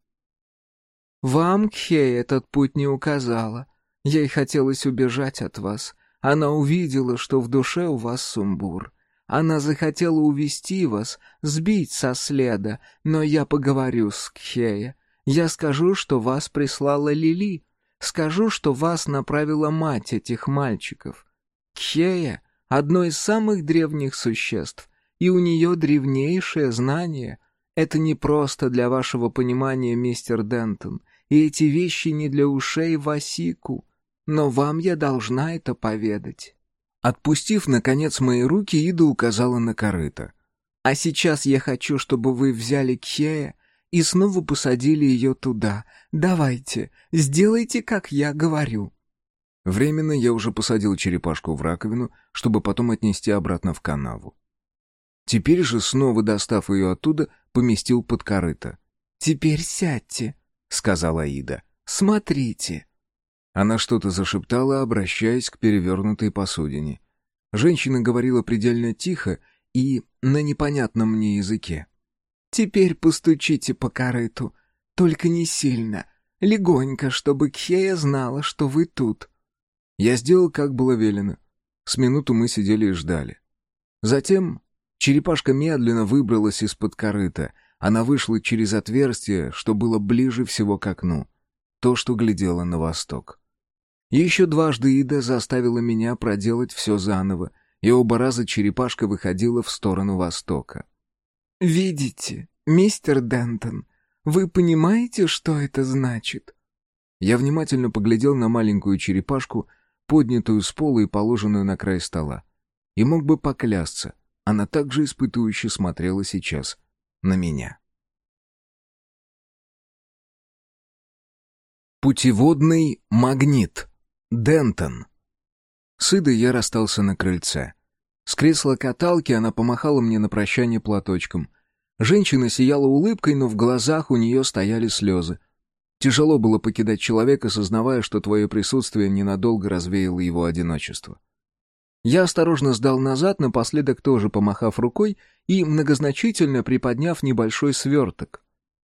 Вам Кхей этот путь не указала. Ей хотелось убежать от вас. Она увидела, что в душе у вас сумбур. Она захотела увести вас, сбить со следа, но я поговорю с Кхея. Я скажу, что вас прислала Лили. Скажу, что вас направила мать этих мальчиков. Кхея — одно из самых древних существ, и у нее древнейшее знание. Это не просто для вашего понимания, мистер Дентон, и эти вещи не для ушей Васику но вам я должна это поведать». Отпустив, наконец, мои руки, Ида указала на корыто. «А сейчас я хочу, чтобы вы взяли Кхея и снова посадили ее туда. Давайте, сделайте, как я говорю». Временно я уже посадил черепашку в раковину, чтобы потом отнести обратно в канаву. Теперь же, снова достав ее оттуда, поместил под корыто. «Теперь сядьте», — сказала Ида. «Смотрите». Она что-то зашептала, обращаясь к перевернутой посудине. Женщина говорила предельно тихо и на непонятном мне языке. «Теперь постучите по корыту, только не сильно, легонько, чтобы Кхея знала, что вы тут». Я сделал, как было велено. С минуту мы сидели и ждали. Затем черепашка медленно выбралась из-под корыта. Она вышла через отверстие, что было ближе всего к окну. То, что глядело на восток. Еще дважды Ида заставила меня проделать все заново, и оба раза черепашка выходила в сторону востока. «Видите, мистер Дентон, вы понимаете, что это значит?» Я внимательно поглядел на маленькую черепашку, поднятую с пола и положенную на край стола. И мог бы поклясться, она также испытующе смотрела сейчас на меня. Путеводный магнит Дентон. С Идой я расстался на крыльце. С кресла каталки она помахала мне на прощание платочком. Женщина сияла улыбкой, но в глазах у нее стояли слезы. Тяжело было покидать человека, сознавая, что твое присутствие ненадолго развеяло его одиночество. Я осторожно сдал назад, напоследок тоже помахав рукой и многозначительно приподняв небольшой сверток.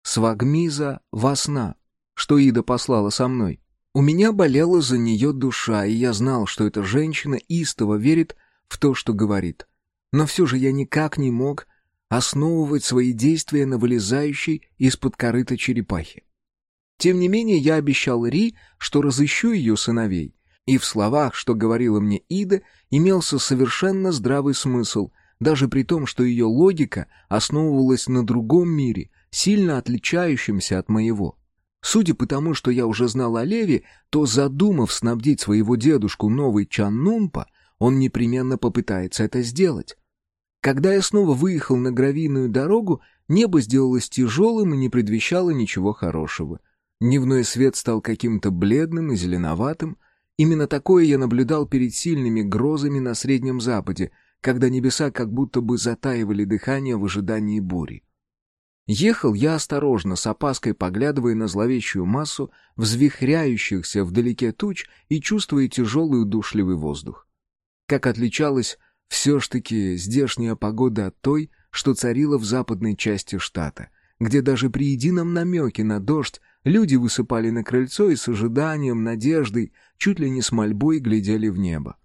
Свагмиза Васна, что Ида послала со мной. У меня болела за нее душа, и я знал, что эта женщина истово верит в то, что говорит. Но все же я никак не мог основывать свои действия на вылезающей из-под корыта черепахи. Тем не менее, я обещал Ри, что разыщу ее сыновей. И в словах, что говорила мне Ида, имелся совершенно здравый смысл, даже при том, что ее логика основывалась на другом мире, сильно отличающемся от моего. Судя по тому, что я уже знал о Леве, то, задумав снабдить своего дедушку новый Чаннунпа, он непременно попытается это сделать. Когда я снова выехал на гравийную дорогу, небо сделалось тяжелым и не предвещало ничего хорошего. Дневной свет стал каким-то бледным и зеленоватым. Именно такое я наблюдал перед сильными грозами на Среднем Западе, когда небеса как будто бы затаивали дыхание в ожидании бури. Ехал я осторожно, с опаской поглядывая на зловещую массу взвихряющихся вдалеке туч и чувствуя тяжелый удушливый воздух. Как отличалась все ж таки здешняя погода от той, что царила в западной части штата, где даже при едином намеке на дождь люди высыпали на крыльцо и с ожиданием, надеждой, чуть ли не с мольбой глядели в небо.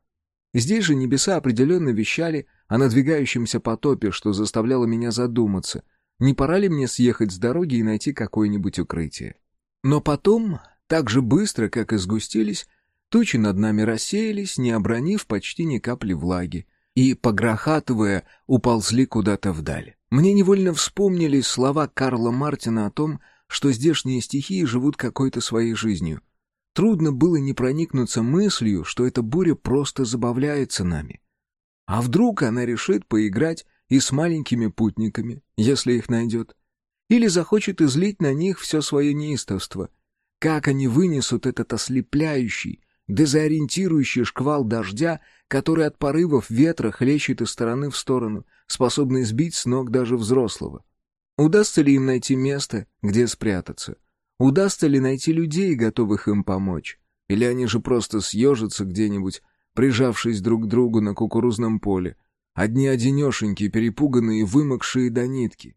Здесь же небеса определенно вещали о надвигающемся потопе, что заставляло меня задуматься, не пора ли мне съехать с дороги и найти какое-нибудь укрытие. Но потом, так же быстро, как и сгустились, тучи над нами рассеялись, не обронив почти ни капли влаги, и, погрохатывая, уползли куда-то вдаль. Мне невольно вспомнились слова Карла Мартина о том, что здешние стихии живут какой-то своей жизнью. Трудно было не проникнуться мыслью, что эта буря просто забавляется нами. А вдруг она решит поиграть и с маленькими путниками, если их найдет? Или захочет излить на них все свое неистовство? Как они вынесут этот ослепляющий, дезориентирующий шквал дождя, который от порывов ветра хлещет из стороны в сторону, способный сбить с ног даже взрослого? Удастся ли им найти место, где спрятаться? Удастся ли найти людей, готовых им помочь? Или они же просто съежатся где-нибудь, прижавшись друг к другу на кукурузном поле, одни одинешенькие, перепуганные, вымокшие до нитки?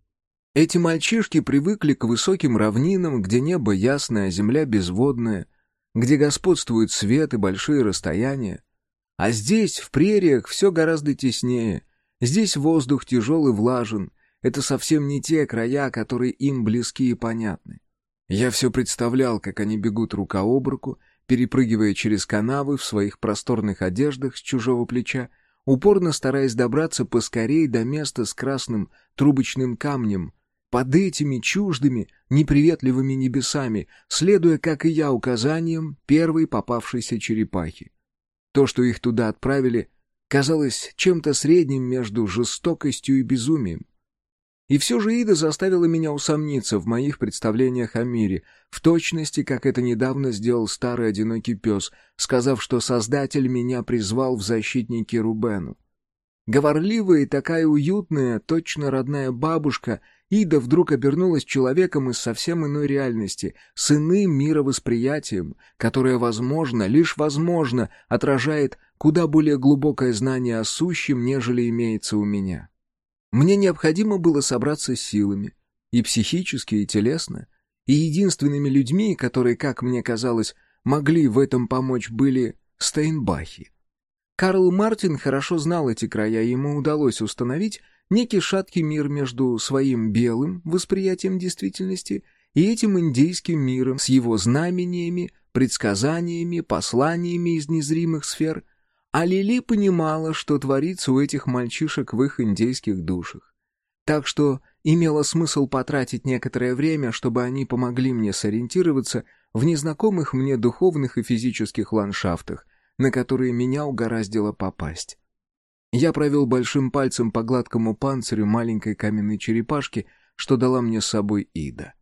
Эти мальчишки привыкли к высоким равнинам, где небо ясное, земля безводная, где господствует свет и большие расстояния. А здесь, в прериях, все гораздо теснее. Здесь воздух тяжелый влажен. Это совсем не те края, которые им близки и понятны. Я все представлял, как они бегут рука об руку, перепрыгивая через канавы в своих просторных одеждах с чужого плеча, упорно стараясь добраться поскорей до места с красным трубочным камнем, под этими чуждыми, неприветливыми небесами, следуя, как и я, указаниям первой попавшейся черепахи. То, что их туда отправили, казалось чем-то средним между жестокостью и безумием. И все же Ида заставила меня усомниться в моих представлениях о мире, в точности, как это недавно сделал старый одинокий пес, сказав, что Создатель меня призвал в защитники Рубену. Говорливая и такая уютная, точно родная бабушка, Ида вдруг обернулась человеком из совсем иной реальности, с иным мировосприятием, которое, возможно, лишь возможно, отражает куда более глубокое знание о сущем, нежели имеется у меня. Мне необходимо было собраться с силами, и психически, и телесно, и единственными людьми, которые, как мне казалось, могли в этом помочь, были Стейнбахи. Карл Мартин хорошо знал эти края, и ему удалось установить некий шаткий мир между своим белым восприятием действительности и этим индейским миром с его знамениями, предсказаниями, посланиями из незримых сфер — а Лили понимала, что творится у этих мальчишек в их индейских душах. Так что имело смысл потратить некоторое время, чтобы они помогли мне сориентироваться в незнакомых мне духовных и физических ландшафтах, на которые меня угораздило попасть. Я провел большим пальцем по гладкому панцирю маленькой каменной черепашки, что дала мне с собой Ида.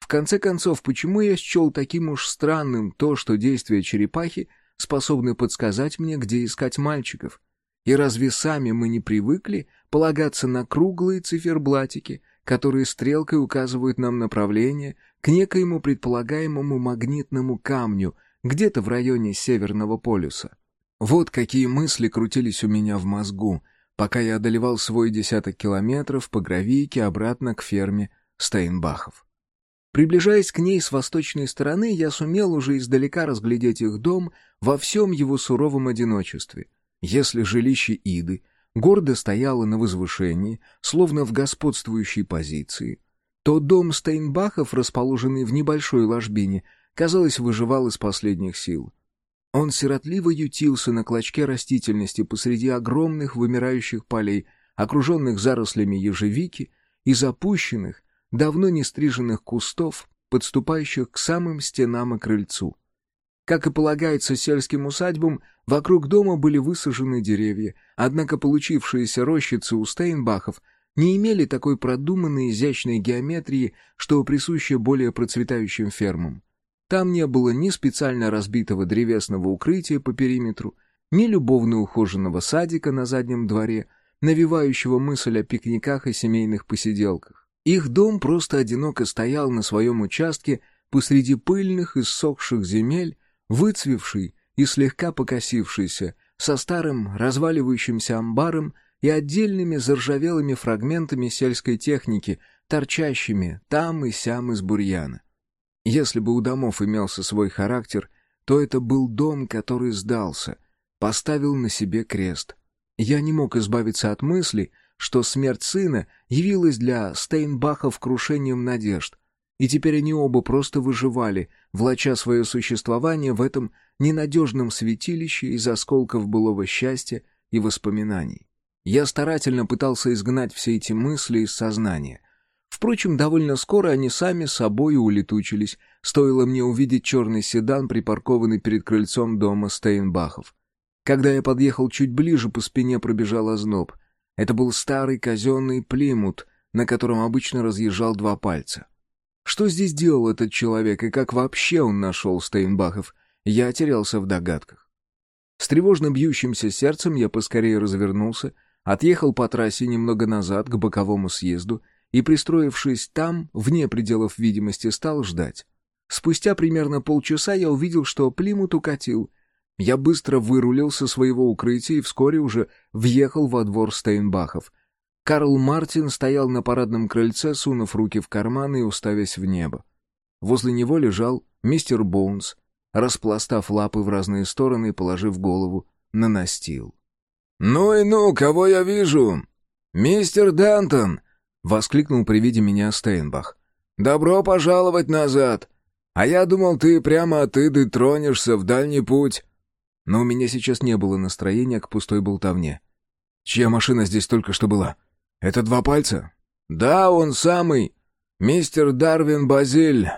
В конце концов, почему я счел таким уж странным то, что действия черепахи способны подсказать мне, где искать мальчиков. И разве сами мы не привыкли полагаться на круглые циферблатики, которые стрелкой указывают нам направление к некоему предполагаемому магнитному камню где-то в районе Северного полюса? Вот какие мысли крутились у меня в мозгу, пока я одолевал свой десяток километров по гравийке обратно к ферме Стейнбахов. Приближаясь к ней с восточной стороны, я сумел уже издалека разглядеть их дом во всем его суровом одиночестве. Если жилище Иды гордо стояло на возвышении, словно в господствующей позиции, то дом Стейнбахов, расположенный в небольшой ложбине, казалось, выживал из последних сил. Он сиротливо ютился на клочке растительности посреди огромных вымирающих полей, окруженных зарослями ежевики и запущенных, давно не стриженных кустов, подступающих к самым стенам и крыльцу. Как и полагается сельским усадьбам, вокруг дома были высажены деревья, однако получившиеся рощицы у Стейнбахов не имели такой продуманной изящной геометрии, что присуще более процветающим фермам. Там не было ни специально разбитого древесного укрытия по периметру, ни любовно ухоженного садика на заднем дворе, навевающего мысль о пикниках и семейных посиделках. Их дом просто одиноко стоял на своем участке посреди пыльных и ссохших земель, выцвевший и слегка покосившийся, со старым разваливающимся амбаром и отдельными заржавелыми фрагментами сельской техники, торчащими там и сям из бурьяна. Если бы у домов имелся свой характер, то это был дом, который сдался, поставил на себе крест. Я не мог избавиться от мысли, что смерть сына явилась для Стейнбахов крушением надежд, и теперь они оба просто выживали, влача свое существование в этом ненадежном святилище из осколков былого счастья и воспоминаний. Я старательно пытался изгнать все эти мысли из сознания. Впрочем, довольно скоро они сами собой улетучились, стоило мне увидеть черный седан, припаркованный перед крыльцом дома Стейнбахов. Когда я подъехал чуть ближе, по спине пробежал озноб. Это был старый казенный плимут, на котором обычно разъезжал два пальца. Что здесь делал этот человек и как вообще он нашел Стейнбахов, я терялся в догадках. С тревожно бьющимся сердцем я поскорее развернулся, отъехал по трассе немного назад к боковому съезду и, пристроившись там, вне пределов видимости, стал ждать. Спустя примерно полчаса я увидел, что Плимут укатил. Я быстро вырулил со своего укрытия и вскоре уже въехал во двор Стейнбахов. Карл Мартин стоял на парадном крыльце, сунув руки в карманы и уставясь в небо. Возле него лежал мистер Боунс, распластав лапы в разные стороны и положив голову на настил. «Ну и ну, кого я вижу? Мистер Дантон!» — воскликнул при виде меня Стейнбах. «Добро пожаловать назад! А я думал, ты прямо от Иды тронешься в дальний путь!» Но у меня сейчас не было настроения к пустой болтовне. «Чья машина здесь только что была? Это два пальца?» «Да, он самый! Мистер Дарвин Базиль!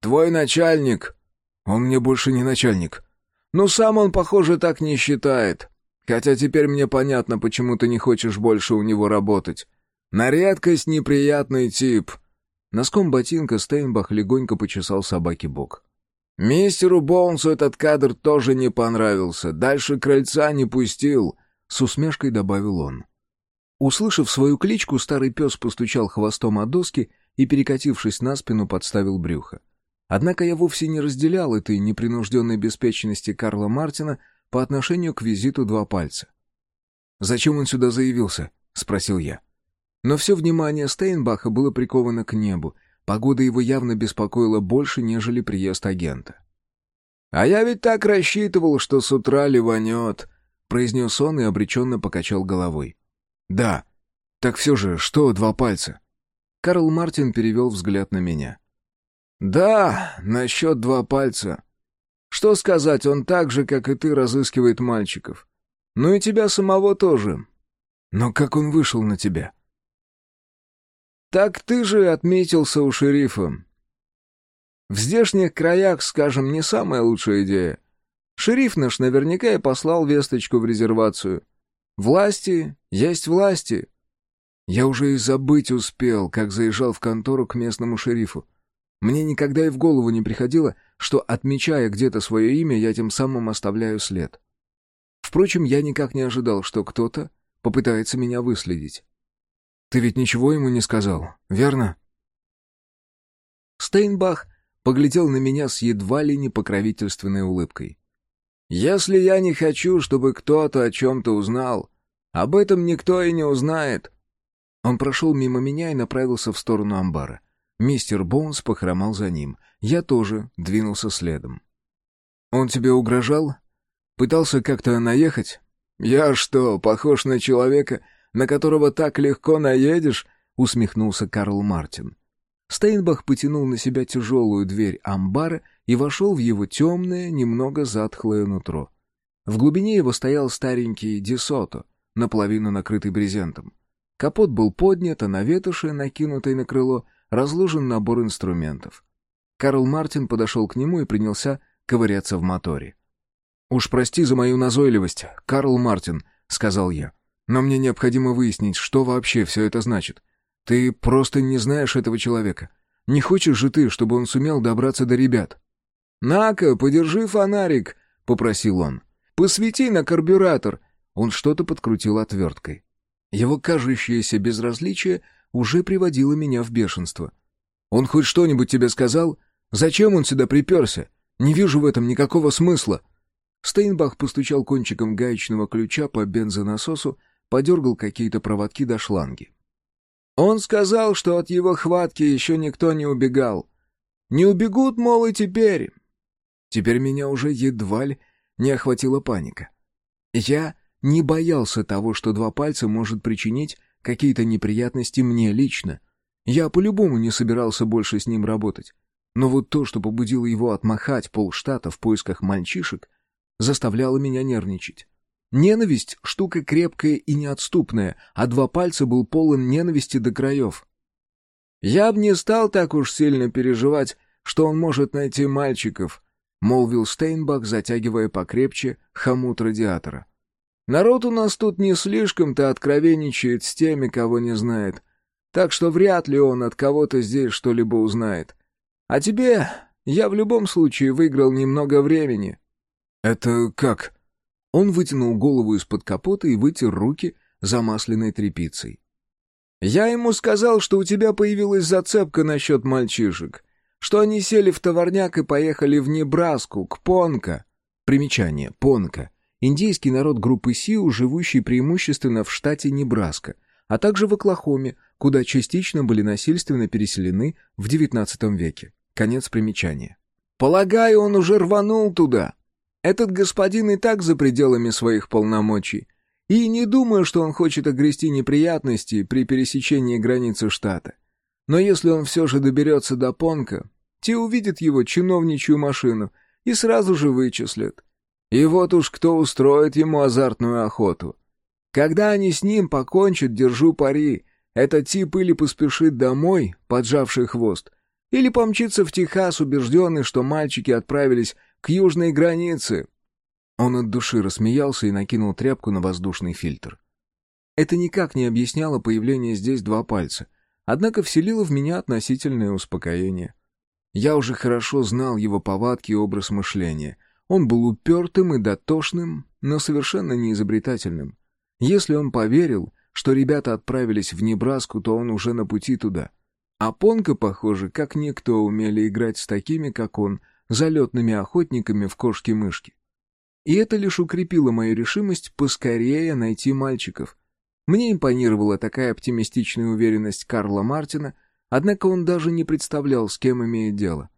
Твой начальник!» Он мне больше не начальник. Ну, сам он, похоже, так не считает. Хотя теперь мне понятно, почему ты не хочешь больше у него работать. На редкость неприятный тип». Носком ботинка Стейнбах легонько почесал собаке бок. «Мистеру Боунсу этот кадр тоже не понравился. Дальше крыльца не пустил», — с усмешкой добавил он. Услышав свою кличку, старый пес постучал хвостом о доски и, перекатившись на спину, подставил брюхо. Однако я вовсе не разделял этой непринужденной беспечности Карла Мартина по отношению к визиту «Два пальца». «Зачем он сюда заявился?» — спросил я. Но все внимание Стейнбаха было приковано к небу. Погода его явно беспокоила больше, нежели приезд агента. «А я ведь так рассчитывал, что с утра ливанет», — произнес он и обреченно покачал головой. «Да. Так все же, что два пальца?» Карл Мартин перевел взгляд на меня. «Да, насчет два пальца. Что сказать, он так же, как и ты, разыскивает мальчиков. Ну и тебя самого тоже. Но как он вышел на тебя?» «Так ты же отметился у шерифа. В здешних краях, скажем, не самая лучшая идея. Шериф наш наверняка и послал весточку в резервацию. Власти есть власти». Я уже и забыть успел, как заезжал в контору к местному шерифу. Мне никогда и в голову не приходило, что, отмечая где-то свое имя, я тем самым оставляю след. Впрочем, я никак не ожидал, что кто-то попытается меня выследить. Ты ведь ничего ему не сказал, верно? Стейнбах поглядел на меня с едва ли не покровительственной улыбкой. «Если я не хочу, чтобы кто-то о чем-то узнал, об этом никто и не узнает». Он прошел мимо меня и направился в сторону амбара. Мистер Боунс похромал за ним. Я тоже двинулся следом. «Он тебе угрожал? Пытался как-то наехать?» «Я что, похож на человека, на которого так легко наедешь?» — усмехнулся Карл Мартин. Стейнбах потянул на себя тяжелую дверь амбара и вошел в его темное, немного затхлое нутро. В глубине его стоял старенький Десото, наполовину накрытый брезентом. Капот был поднят, а на ветоши, накинутой на крыло, разложен набор инструментов. Карл Мартин подошел к нему и принялся ковыряться в моторе. «Уж прости за мою назойливость, Карл Мартин», — сказал я. «Но мне необходимо выяснить, что вообще все это значит. Ты просто не знаешь этого человека. Не хочешь же ты, чтобы он сумел добраться до ребят?» «На-ка, подержи фонарик», — попросил он. «Посвети на карбюратор». Он что-то подкрутил отверткой. Его кажущееся безразличие уже приводило меня в бешенство. «Он хоть что-нибудь тебе сказал? Зачем он сюда приперся? Не вижу в этом никакого смысла». Стейнбах постучал кончиком гаечного ключа по бензонасосу, подергал какие-то проводки до шланги. Он сказал, что от его хватки еще никто не убегал. Не убегут, мол, и теперь. Теперь меня уже едва ли не охватила паника. Я не боялся того, что два пальца может причинить какие-то неприятности мне лично. Я по-любому не собирался больше с ним работать. Но вот то, что побудило его отмахать полштата в поисках мальчишек, заставляло меня нервничать. Ненависть — штука крепкая и неотступная, а два пальца был полон ненависти до краев. «Я б не стал так уж сильно переживать, что он может найти мальчиков», — молвил Стейнбах, затягивая покрепче хомут радиатора. «Народ у нас тут не слишком-то откровенничает с теми, кого не знает, так что вряд ли он от кого-то здесь что-либо узнает. А тебе я в любом случае выиграл немного времени». «Это как?» Он вытянул голову из-под капота и вытер руки замасленной тряпицей. «Я ему сказал, что у тебя появилась зацепка насчет мальчишек, что они сели в товарняк и поехали в Небраску, к Понка». Примечание. Понка. Индейский народ группы Сиу, живущий преимущественно в штате Небраска, а также в Оклахоме, куда частично были насильственно переселены в XIX веке. Конец примечания. «Полагаю, он уже рванул туда», этот господин и так за пределами своих полномочий. И не думаю, что он хочет огрести неприятности при пересечении границы штата. Но если он все же доберется до Понка, те увидят его чиновничью машину и сразу же вычислят. И вот уж кто устроит ему азартную охоту. Когда они с ним покончат, держу пари, этот тип или поспешит домой, поджавший хвост, или помчится в Техас, убежденный, что мальчики отправились к южной границе!» Он от души рассмеялся и накинул тряпку на воздушный фильтр. Это никак не объясняло появление здесь два пальца, однако вселило в меня относительное успокоение. Я уже хорошо знал его повадки и образ мышления. Он был упертым и дотошным, но совершенно неизобретательным. Если он поверил, что ребята отправились в Небраску, то он уже на пути туда. А Понка, похоже, как никто умели играть с такими, как он, залетными охотниками в кошки-мышки. И это лишь укрепило мою решимость поскорее найти мальчиков. Мне импонировала такая оптимистичная уверенность Карла Мартина, однако он даже не представлял, с кем имеет дело.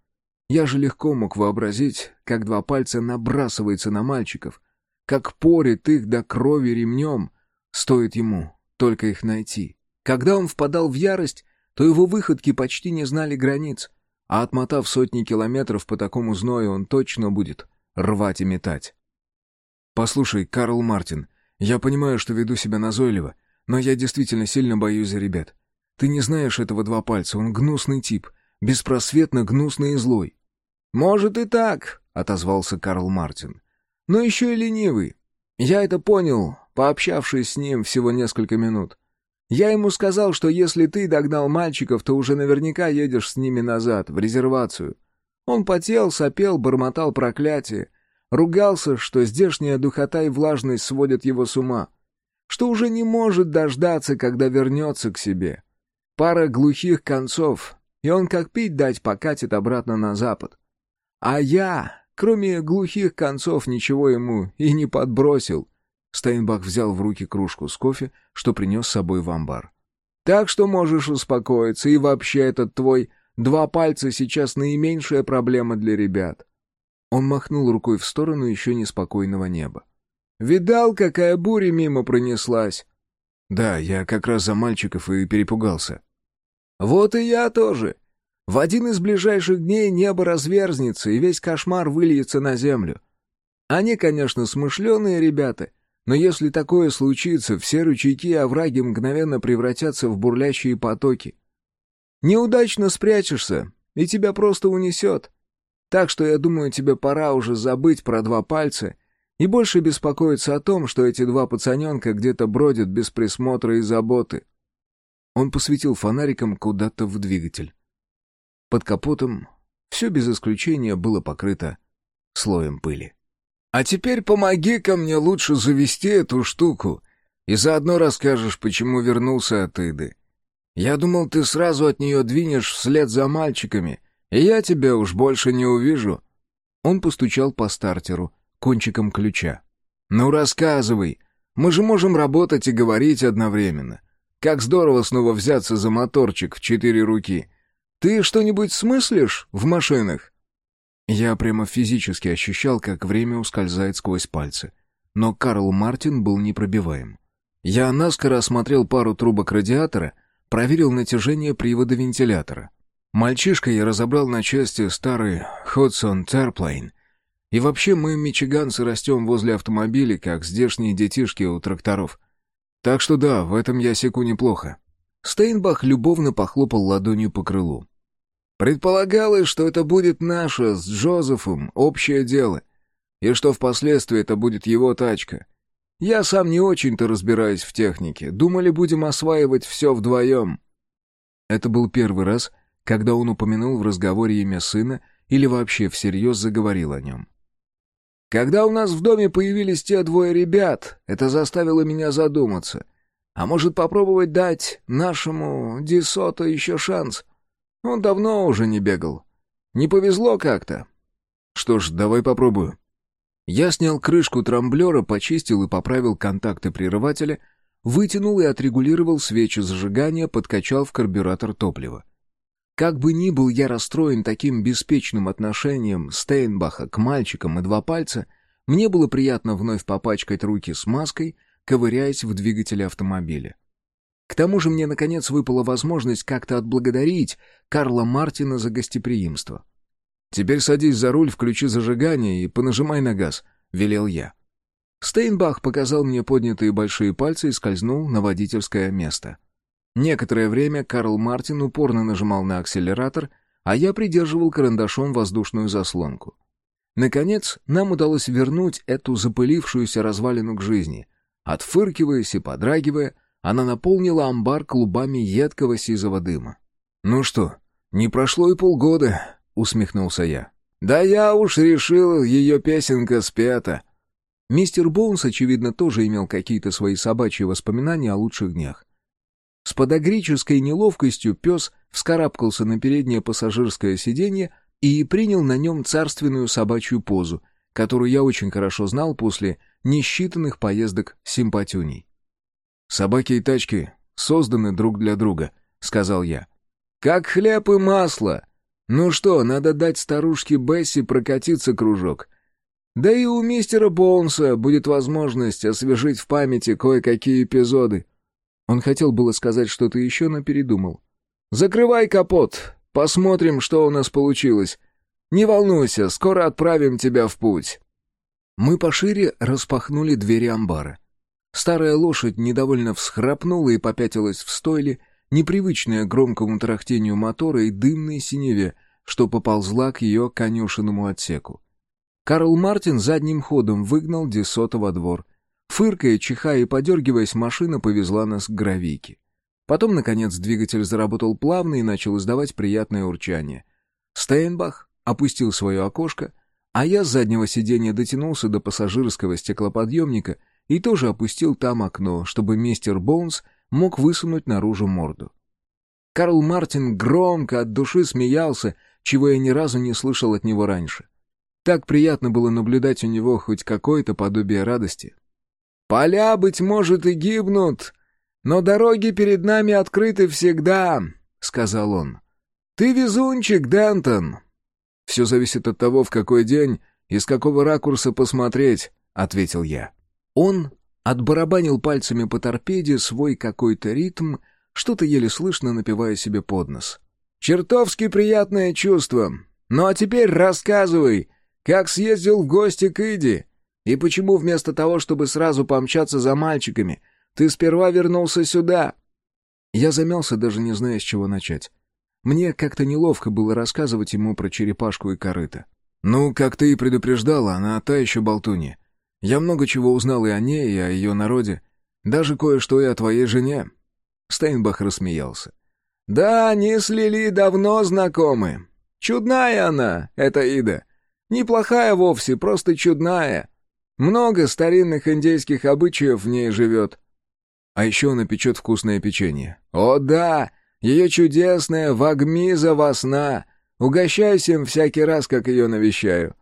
Я же легко мог вообразить, как два пальца набрасывается на мальчиков, как порит их до крови ремнем, стоит ему только их найти. Когда он впадал в ярость, то его выходки почти не знали границ, а отмотав сотни километров по такому зною, он точно будет рвать и метать. «Послушай, Карл Мартин, я понимаю, что веду себя назойливо, но я действительно сильно боюсь за ребят. Ты не знаешь этого два пальца, он гнусный тип, беспросветно гнусный и злой». «Может и так», — отозвался Карл Мартин. «Но еще и ленивый. Я это понял, пообщавшись с ним всего несколько минут. Я ему сказал, что если ты догнал мальчиков, то уже наверняка едешь с ними назад, в резервацию. Он потел, сопел, бормотал проклятие. Ругался, что здешняя духота и влажность сводят его с ума. Что уже не может дождаться, когда вернется к себе. Пара глухих концов, и он как пить дать покатит обратно на запад. А я, кроме глухих концов, ничего ему и не подбросил. Стейнбах взял в руки кружку с кофе, что принес с собой в амбар. «Так что можешь успокоиться, и вообще этот твой два пальца сейчас наименьшая проблема для ребят». Он махнул рукой в сторону еще неспокойного неба. «Видал, какая буря мимо пронеслась?» «Да, я как раз за мальчиков и перепугался». «Вот и я тоже. В один из ближайших дней небо разверзнется, и весь кошмар выльется на землю. Они, конечно, смышленые ребята, но если такое случится, все ручейки и овраги мгновенно превратятся в бурлящие потоки. Неудачно спрячешься, и тебя просто унесет. Так что я думаю, тебе пора уже забыть про два пальца и больше беспокоиться о том, что эти два пацаненка где-то бродят без присмотра и заботы. Он посветил фонариком куда-то в двигатель. Под капотом все без исключения было покрыто слоем пыли. А теперь помоги-ка мне лучше завести эту штуку, и заодно расскажешь, почему вернулся от Иды. Я думал, ты сразу от нее двинешь вслед за мальчиками, и я тебя уж больше не увижу». Он постучал по стартеру, кончиком ключа. «Ну, рассказывай. Мы же можем работать и говорить одновременно. Как здорово снова взяться за моторчик в четыре руки. Ты что-нибудь смыслишь в машинах?» Я прямо физически ощущал, как время ускользает сквозь пальцы. Но Карл Мартин был непробиваем. Я наскоро осмотрел пару трубок радиатора, проверил натяжение привода вентилятора. Мальчишка я разобрал на части старый Ходсон Терплейн. И вообще мы, мичиганцы, растем возле автомобилей, как здешние детишки у тракторов. Так что да, в этом я секу неплохо. Стейнбах любовно похлопал ладонью по крылу. Предполагалось, что это будет наше с Джозефом общее дело, и что впоследствии это будет его тачка. Я сам не очень-то разбираюсь в технике, думали, будем осваивать все вдвоем. Это был первый раз, когда он упомянул в разговоре имя сына или вообще всерьез заговорил о нем. Когда у нас в доме появились те двое ребят, это заставило меня задуматься. А может попробовать дать нашему Дисото еще шанс? Он давно уже не бегал. Не повезло как-то. Что ж, давай попробую. Я снял крышку трамблера, почистил и поправил контакты прерывателя, вытянул и отрегулировал свечи зажигания, подкачал в карбюратор топлива. Как бы ни был я расстроен таким беспечным отношением Стейнбаха к мальчикам и два пальца, мне было приятно вновь попачкать руки смазкой, ковыряясь в двигателе автомобиля. К тому же мне, наконец, выпала возможность как-то отблагодарить Карла Мартина за гостеприимство. «Теперь садись за руль, включи зажигание и понажимай на газ», — велел я. Стейнбах показал мне поднятые большие пальцы и скользнул на водительское место. Некоторое время Карл Мартин упорно нажимал на акселератор, а я придерживал карандашом воздушную заслонку. Наконец, нам удалось вернуть эту запылившуюся развалину к жизни. Отфыркиваясь и подрагивая, она наполнила амбар клубами едкого сизого дыма. «Ну что, не прошло и полгода», — усмехнулся я. «Да я уж решил, ее песенка спета». Мистер Боунс, очевидно, тоже имел какие-то свои собачьи воспоминания о лучших днях. С подогрической неловкостью пес вскарабкался на переднее пассажирское сиденье и принял на нем царственную собачью позу, которую я очень хорошо знал после несчитанных поездок симпатюней. «Собаки и тачки созданы друг для друга», — сказал я. «Как хлеб и масло. Ну что, надо дать старушке Бесси прокатиться кружок. Да и у мистера Боунса будет возможность освежить в памяти кое-какие эпизоды. Он хотел было сказать что-то еще, но передумал. «Закрывай капот, посмотрим, что у нас получилось. Не волнуйся, скоро отправим тебя в путь». Мы пошире распахнули двери амбара. Старая лошадь недовольно всхрапнула и попятилась в стойле, непривычная громкому трахтению мотора и дымной синеве, что поползла к ее конюшенному отсеку. Карл Мартин задним ходом выгнал Десота во двор, Фыркая, чихая и подергиваясь, машина повезла нас к гравийке. Потом, наконец, двигатель заработал плавно и начал издавать приятное урчание. Стейнбах опустил свое окошко, а я с заднего сиденья дотянулся до пассажирского стеклоподъемника и тоже опустил там окно, чтобы мистер Боунс мог высунуть наружу морду. Карл Мартин громко от души смеялся, чего я ни разу не слышал от него раньше. Так приятно было наблюдать у него хоть какое-то подобие радости. Поля, быть может, и гибнут, но дороги перед нами открыты всегда, — сказал он. Ты везунчик, Дентон. Все зависит от того, в какой день и с какого ракурса посмотреть, — ответил я. Он отбарабанил пальцами по торпеде свой какой-то ритм, что-то еле слышно напивая себе под нос. «Чертовски приятное чувство. Ну а теперь рассказывай, как съездил в гости к Иди. И почему вместо того, чтобы сразу помчаться за мальчиками, ты сперва вернулся сюда?» Я замялся, даже не зная, с чего начать. Мне как-то неловко было рассказывать ему про черепашку и корыто. «Ну, как ты и предупреждала, она та еще болтунья. Я много чего узнал и о ней, и о ее народе. Даже кое-что и о твоей жене». Стейнбах рассмеялся. «Да, они с Лили давно знакомы. Чудная она, эта Ида. Неплохая вовсе, просто чудная. Много старинных индейских обычаев в ней живет. А еще она печет вкусное печенье. О да, ее чудесная вагмиза во сна. Угощаюсь им всякий раз, как ее навещаю.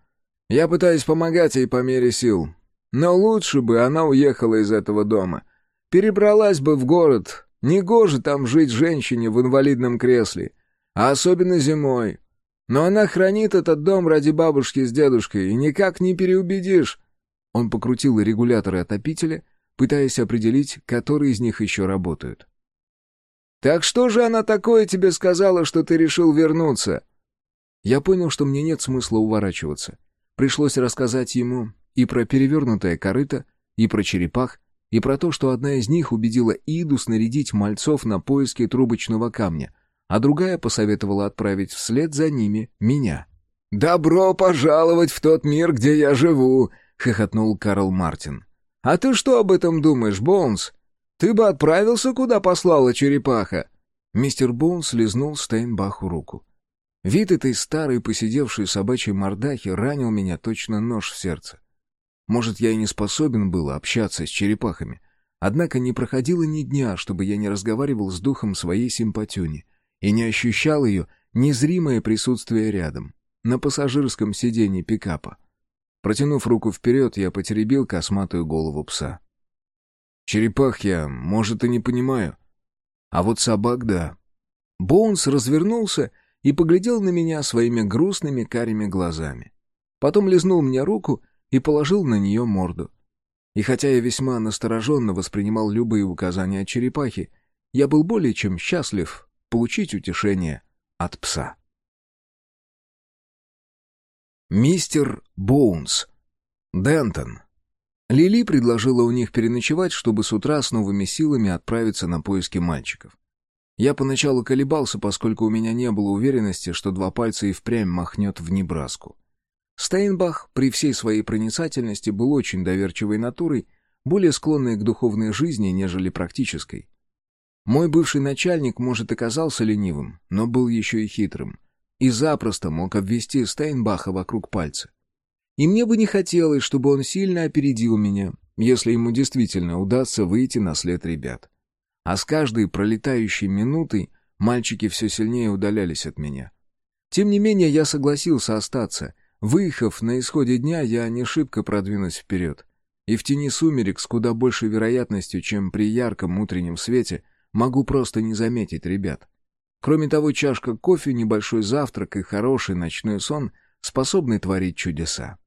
Я пытаюсь помогать ей по мере сил. Но лучше бы она уехала из этого дома. Перебралась бы в город. Негоже там жить женщине в инвалидном кресле. А особенно зимой. Но она хранит этот дом ради бабушки с дедушкой, и никак не переубедишь. Он покрутил регуляторы отопителя, пытаясь определить, которые из них еще работают. «Так что же она такое тебе сказала, что ты решил вернуться?» Я понял, что мне нет смысла уворачиваться. Пришлось рассказать ему и про перевернутое корыто, и про черепах, и про то, что одна из них убедила Иду снарядить мальцов на поиски трубочного камня, а другая посоветовала отправить вслед за ними меня. «Добро пожаловать в тот мир, где я живу!» — хохотнул Карл Мартин. «А ты что об этом думаешь, Боунс? Ты бы отправился, куда послала черепаха?» Мистер Боунс лизнул Стейнбаху руку. Вид этой старой посидевшей собачьей мордахи ранил меня точно нож в сердце. Может, я и не способен был общаться с черепахами, однако не проходило ни дня, чтобы я не разговаривал с духом своей симпатюни и не ощущал ее незримое присутствие рядом, на пассажирском сиденье пикапа. Протянув руку вперед, я потеребил косматую голову пса. Черепах я, может, и не понимаю. А вот собак — да. Боунс развернулся и поглядел на меня своими грустными карими глазами. Потом лизнул мне руку и положил на нее морду. И хотя я весьма настороженно воспринимал любые указания черепахи, я был более чем счастлив получить утешение от пса. Мистер Боунс. Дентон. Лили предложила у них переночевать, чтобы с утра с новыми силами отправиться на поиски мальчиков. Я поначалу колебался, поскольку у меня не было уверенности, что два пальца и впрямь махнет в Небраску. Стейнбах при всей своей проницательности был очень доверчивой натурой, более склонной к духовной жизни, нежели практической. Мой бывший начальник, может, и казался ленивым, но был еще и хитрым, и запросто мог обвести Стейнбаха вокруг пальца. И мне бы не хотелось, чтобы он сильно опередил меня, если ему действительно удастся выйти на след ребят. А с каждой пролетающей минутой мальчики все сильнее удалялись от меня. Тем не менее, я согласился остаться. Выехав на исходе дня, я не шибко продвинусь вперед. И в тени сумерек с куда большей вероятностью, чем при ярком утреннем свете, могу просто не заметить ребят. Кроме того, чашка кофе, небольшой завтрак и хороший ночной сон способны творить чудеса.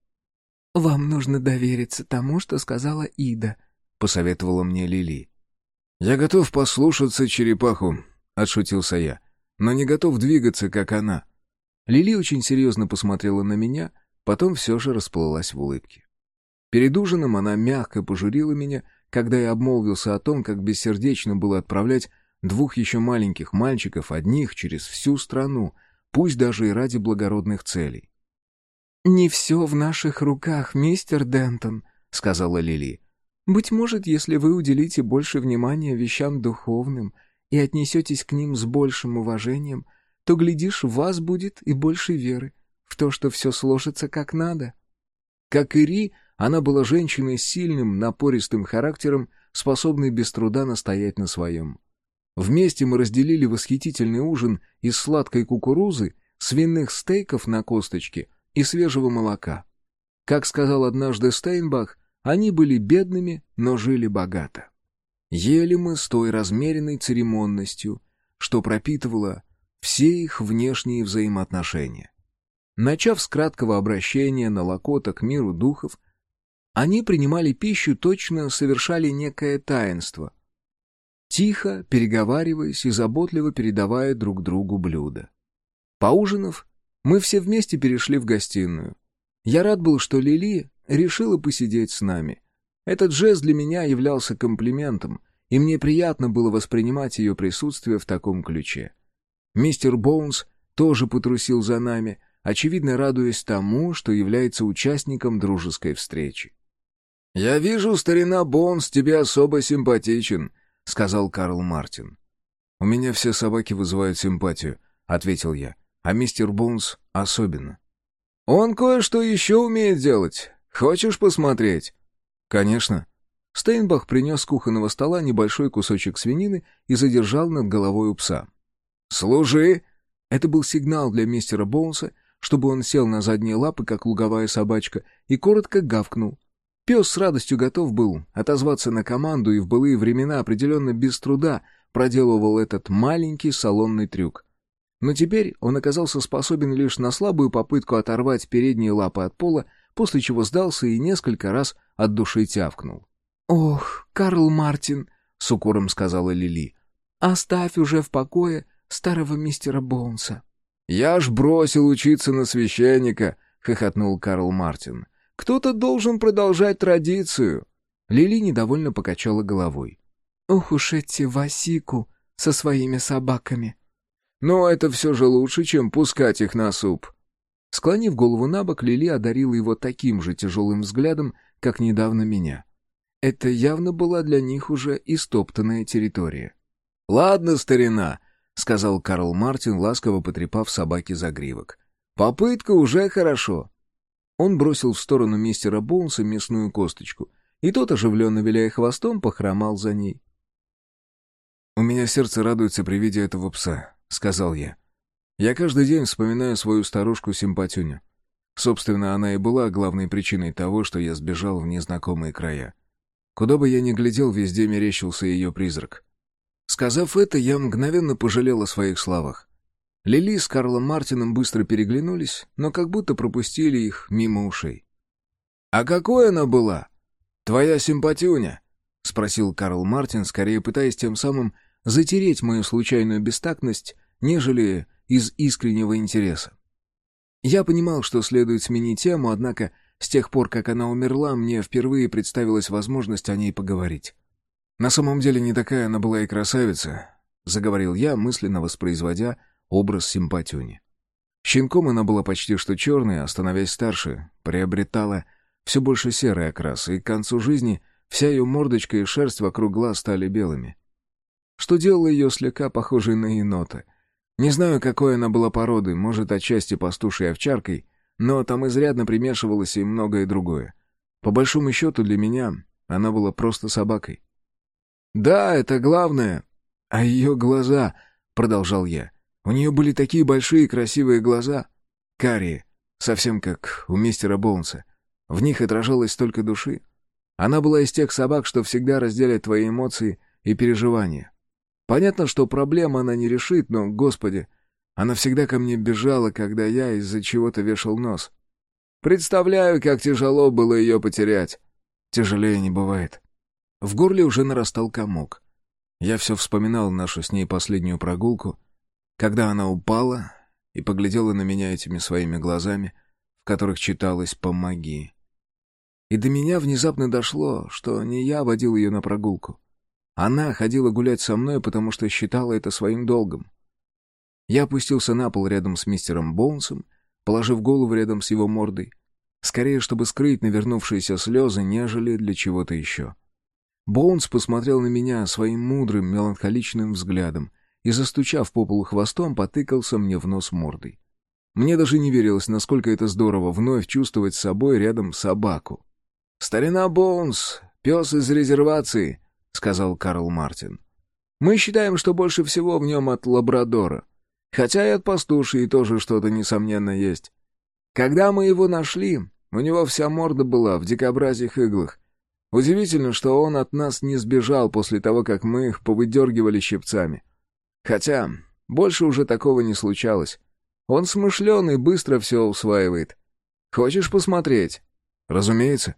«Вам нужно довериться тому, что сказала Ида», — посоветовала мне Лили. «Я готов послушаться черепаху», — отшутился я, «но не готов двигаться, как она». Лили очень серьезно посмотрела на меня, потом все же расплылась в улыбке. Перед ужином она мягко пожурила меня, когда я обмолвился о том, как бессердечно было отправлять двух еще маленьких мальчиков одних через всю страну, пусть даже и ради благородных целей. «Не все в наших руках, мистер Дентон», — сказала Лили. Быть может, если вы уделите больше внимания вещам духовным и отнесетесь к ним с большим уважением, то, глядишь, в вас будет и больше веры в то, что все сложится как надо. Как и Ри, она была женщиной с сильным, напористым характером, способной без труда настоять на своем. Вместе мы разделили восхитительный ужин из сладкой кукурузы, свиных стейков на косточке и свежего молока. Как сказал однажды Стейнбах, они были бедными, но жили богато. Ели мы с той размеренной церемонностью, что пропитывало все их внешние взаимоотношения. Начав с краткого обращения на лакота к миру духов, они принимали пищу, точно совершали некое таинство, тихо переговариваясь и заботливо передавая друг другу блюда. Поужинав, мы все вместе перешли в гостиную. Я рад был, что Лили решила посидеть с нами. Этот жест для меня являлся комплиментом, и мне приятно было воспринимать ее присутствие в таком ключе. Мистер Боунс тоже потрусил за нами, очевидно радуясь тому, что является участником дружеской встречи. «Я вижу, старина Боунс тебе особо симпатичен», — сказал Карл Мартин. «У меня все собаки вызывают симпатию», — ответил я, — «а мистер Боунс особенно». «Он кое-что еще умеет делать. Хочешь посмотреть?» «Конечно». Стейнбах принес с кухонного стола небольшой кусочек свинины и задержал над головой у пса. «Служи!» Это был сигнал для мистера Боунса, чтобы он сел на задние лапы, как луговая собачка, и коротко гавкнул. Пес с радостью готов был отозваться на команду и в былые времена определенно без труда проделывал этот маленький салонный трюк. Но теперь он оказался способен лишь на слабую попытку оторвать передние лапы от пола, после чего сдался и несколько раз от души тявкнул. «Ох, Карл Мартин», — с укором сказала Лили, — «оставь уже в покое старого мистера Боунса». «Я ж бросил учиться на священника», — хохотнул Карл Мартин. «Кто-то должен продолжать традицию». Лили недовольно покачала головой. «Ох уж эти Васику со своими собаками». «Но это все же лучше, чем пускать их на суп». Склонив голову на бок, Лили одарила его таким же тяжелым взглядом, как недавно меня. Это явно была для них уже истоптанная территория. «Ладно, старина», — сказал Карл Мартин, ласково потрепав собаке за гривок. «Попытка уже хорошо». Он бросил в сторону мистера Боунса мясную косточку, и тот, оживленно виляя хвостом, похромал за ней. «У меня сердце радуется при виде этого пса», — сказал я. «Я каждый день вспоминаю свою старушку-симпатюню. Собственно, она и была главной причиной того, что я сбежал в незнакомые края. Куда бы я ни глядел, везде мерещился ее призрак. Сказав это, я мгновенно пожалел о своих словах. Лили с Карлом Мартином быстро переглянулись, но как будто пропустили их мимо ушей. «А какой она была? Твоя симпатюня?» — спросил Карл Мартин, скорее пытаясь тем самым затереть мою случайную бестактность, нежели из искреннего интереса. Я понимал, что следует сменить тему, однако с тех пор, как она умерла, мне впервые представилась возможность о ней поговорить. «На самом деле не такая она была и красавица», — заговорил я, мысленно воспроизводя образ симпатюни. Щенком она была почти что черной, а становясь старше, приобретала все больше серый окрас, и к концу жизни вся ее мордочка и шерсть вокруг глаз стали белыми. Что делало ее слегка похожей на енота. Не знаю, какой она была породы, может, отчасти пастушей овчаркой, но там изрядно примешивалось и многое другое. По большому счету для меня она была просто собакой. «Да, это главное. А ее глаза...» — продолжал я. «У нее были такие большие красивые глаза. Карие, совсем как у мистера Боунса. В них отражалось столько души. Она была из тех собак, что всегда разделяют твои эмоции и переживания. Понятно, что проблем она не решит, но, господи, она всегда ко мне бежала, когда я из-за чего-то вешал нос. Представляю, как тяжело было ее потерять. Тяжелее не бывает. В горле уже нарастал комок. Я все вспоминал нашу с ней последнюю прогулку, когда она упала и поглядела на меня этими своими глазами, в которых читалось «помоги». И до меня внезапно дошло, что не я водил ее на прогулку. Она ходила гулять со мной, потому что считала это своим долгом. Я опустился на пол рядом с мистером Боунсом, положив голову рядом с его мордой, скорее, чтобы скрыть навернувшиеся слезы, нежели для чего-то еще. Боунс посмотрел на меня своим мудрым, меланхоличным взглядом и, застучав по полу хвостом, потыкался мне в нос мордой. Мне даже не верилось, насколько это здорово вновь чувствовать с собой рядом собаку. «Старина Боунс, пес из резервации», — сказал Карл Мартин. «Мы считаем, что больше всего в нем от лабрадора. Хотя и от пастуши тоже что-то, несомненно, есть. Когда мы его нашли, у него вся морда была в дикобразих иглах, Удивительно, что он от нас не сбежал после того, как мы их повыдергивали щипцами. Хотя, больше уже такого не случалось. Он смышленый, быстро все усваивает. Хочешь посмотреть? Разумеется.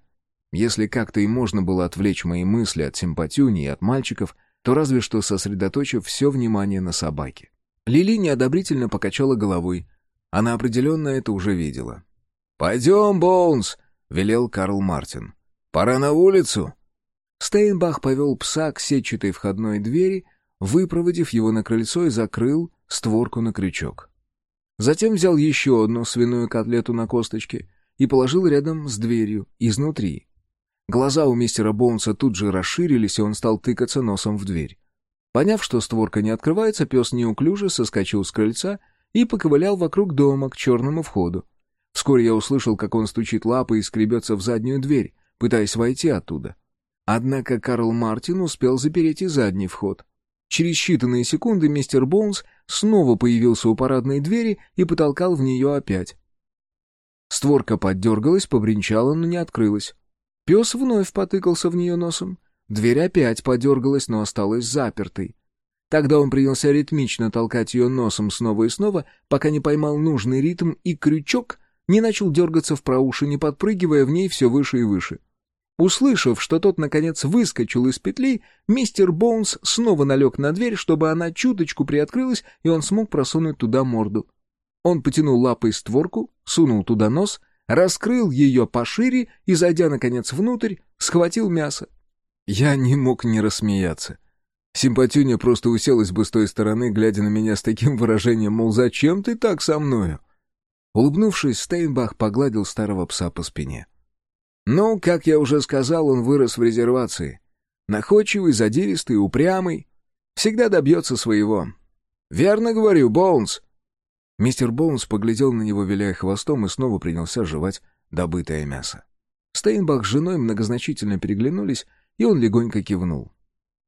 Если как-то и можно было отвлечь мои мысли от симпатюни и от мальчиков, то разве что сосредоточив все внимание на собаке. Лили неодобрительно покачала головой. Она определенно это уже видела. «Пойдем, Боунс!» — велел Карл Мартин. «Пора на улицу!» Стейнбах повел пса к сетчатой входной двери, выпроводив его на крыльцо и закрыл створку на крючок. Затем взял еще одну свиную котлету на косточке и положил рядом с дверью, изнутри. Глаза у мистера Боунса тут же расширились, и он стал тыкаться носом в дверь. Поняв, что створка не открывается, пес неуклюже соскочил с крыльца и поковылял вокруг дома к черному входу. Вскоре я услышал, как он стучит лапой и скребется в заднюю дверь, пытаясь войти оттуда. Однако Карл Мартин успел запереть и задний вход. Через считанные секунды мистер Боунс снова появился у парадной двери и потолкал в нее опять. Створка поддергалась, побринчала, но не открылась. Пес вновь потыкался в нее носом. Дверь опять подергалась, но осталась запертой. Тогда он принялся ритмично толкать ее носом снова и снова, пока не поймал нужный ритм, и крючок не начал дергаться в проушине, подпрыгивая в ней все выше и выше. Услышав, что тот, наконец, выскочил из петли, мистер Боунс снова налег на дверь, чтобы она чуточку приоткрылась, и он смог просунуть туда морду. Он потянул лапой створку, сунул туда нос, раскрыл ее пошире и, зайдя, наконец, внутрь, схватил мясо. Я не мог не рассмеяться. Симпатюня просто уселась бы с той стороны, глядя на меня с таким выражением, мол, «Зачем ты так со мною?» Улыбнувшись, Стейнбах погладил старого пса по спине. Ну, как я уже сказал, он вырос в резервации. Находчивый, задиристый, упрямый. Всегда добьется своего. Верно говорю, Боунс. Мистер Боунс поглядел на него, виляя хвостом, и снова принялся жевать добытое мясо. Стейнбах с женой многозначительно переглянулись, и он легонько кивнул.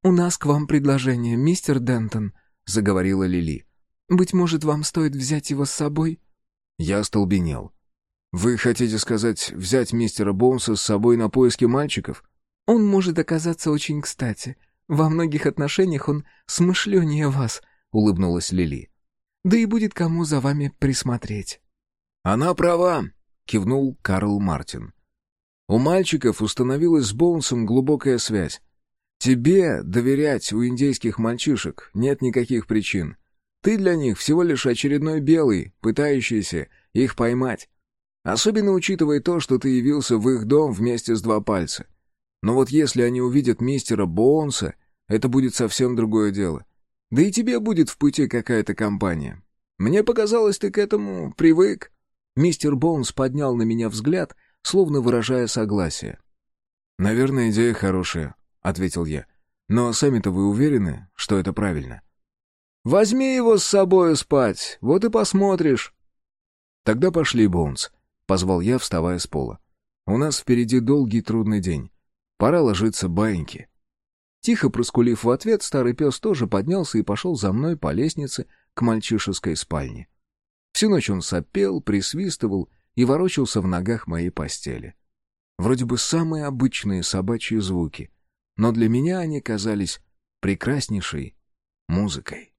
«У нас к вам предложение, мистер Дентон», — заговорила Лили. «Быть может, вам стоит взять его с собой?» Я остолбенел. «Вы хотите сказать, взять мистера Боунса с собой на поиски мальчиков?» «Он может оказаться очень кстати. Во многих отношениях он смышленнее вас», — улыбнулась Лили. «Да и будет кому за вами присмотреть». «Она права», — кивнул Карл Мартин. «У мальчиков установилась с Боунсом глубокая связь. Тебе доверять у индейских мальчишек нет никаких причин. Ты для них всего лишь очередной белый, пытающийся их поймать. Особенно учитывая то, что ты явился в их дом вместе с два пальца. Но вот если они увидят мистера Боунса, это будет совсем другое дело. Да и тебе будет в пути какая-то компания. Мне показалось, ты к этому привык». Мистер Боунс поднял на меня взгляд, словно выражая согласие. «Наверное, идея хорошая», — ответил я. «Но сами-то вы уверены, что это правильно?» «Возьми его с собою спать, вот и посмотришь». «Тогда пошли, Боунс. Позвал я, вставая с пола. «У нас впереди долгий трудный день. Пора ложиться баиньки». Тихо проскулив в ответ, старый пес тоже поднялся и пошел за мной по лестнице к мальчишеской спальне. Всю ночь он сопел, присвистывал и ворочался в ногах моей постели. Вроде бы самые обычные собачьи звуки, но для меня они казались прекраснейшей музыкой.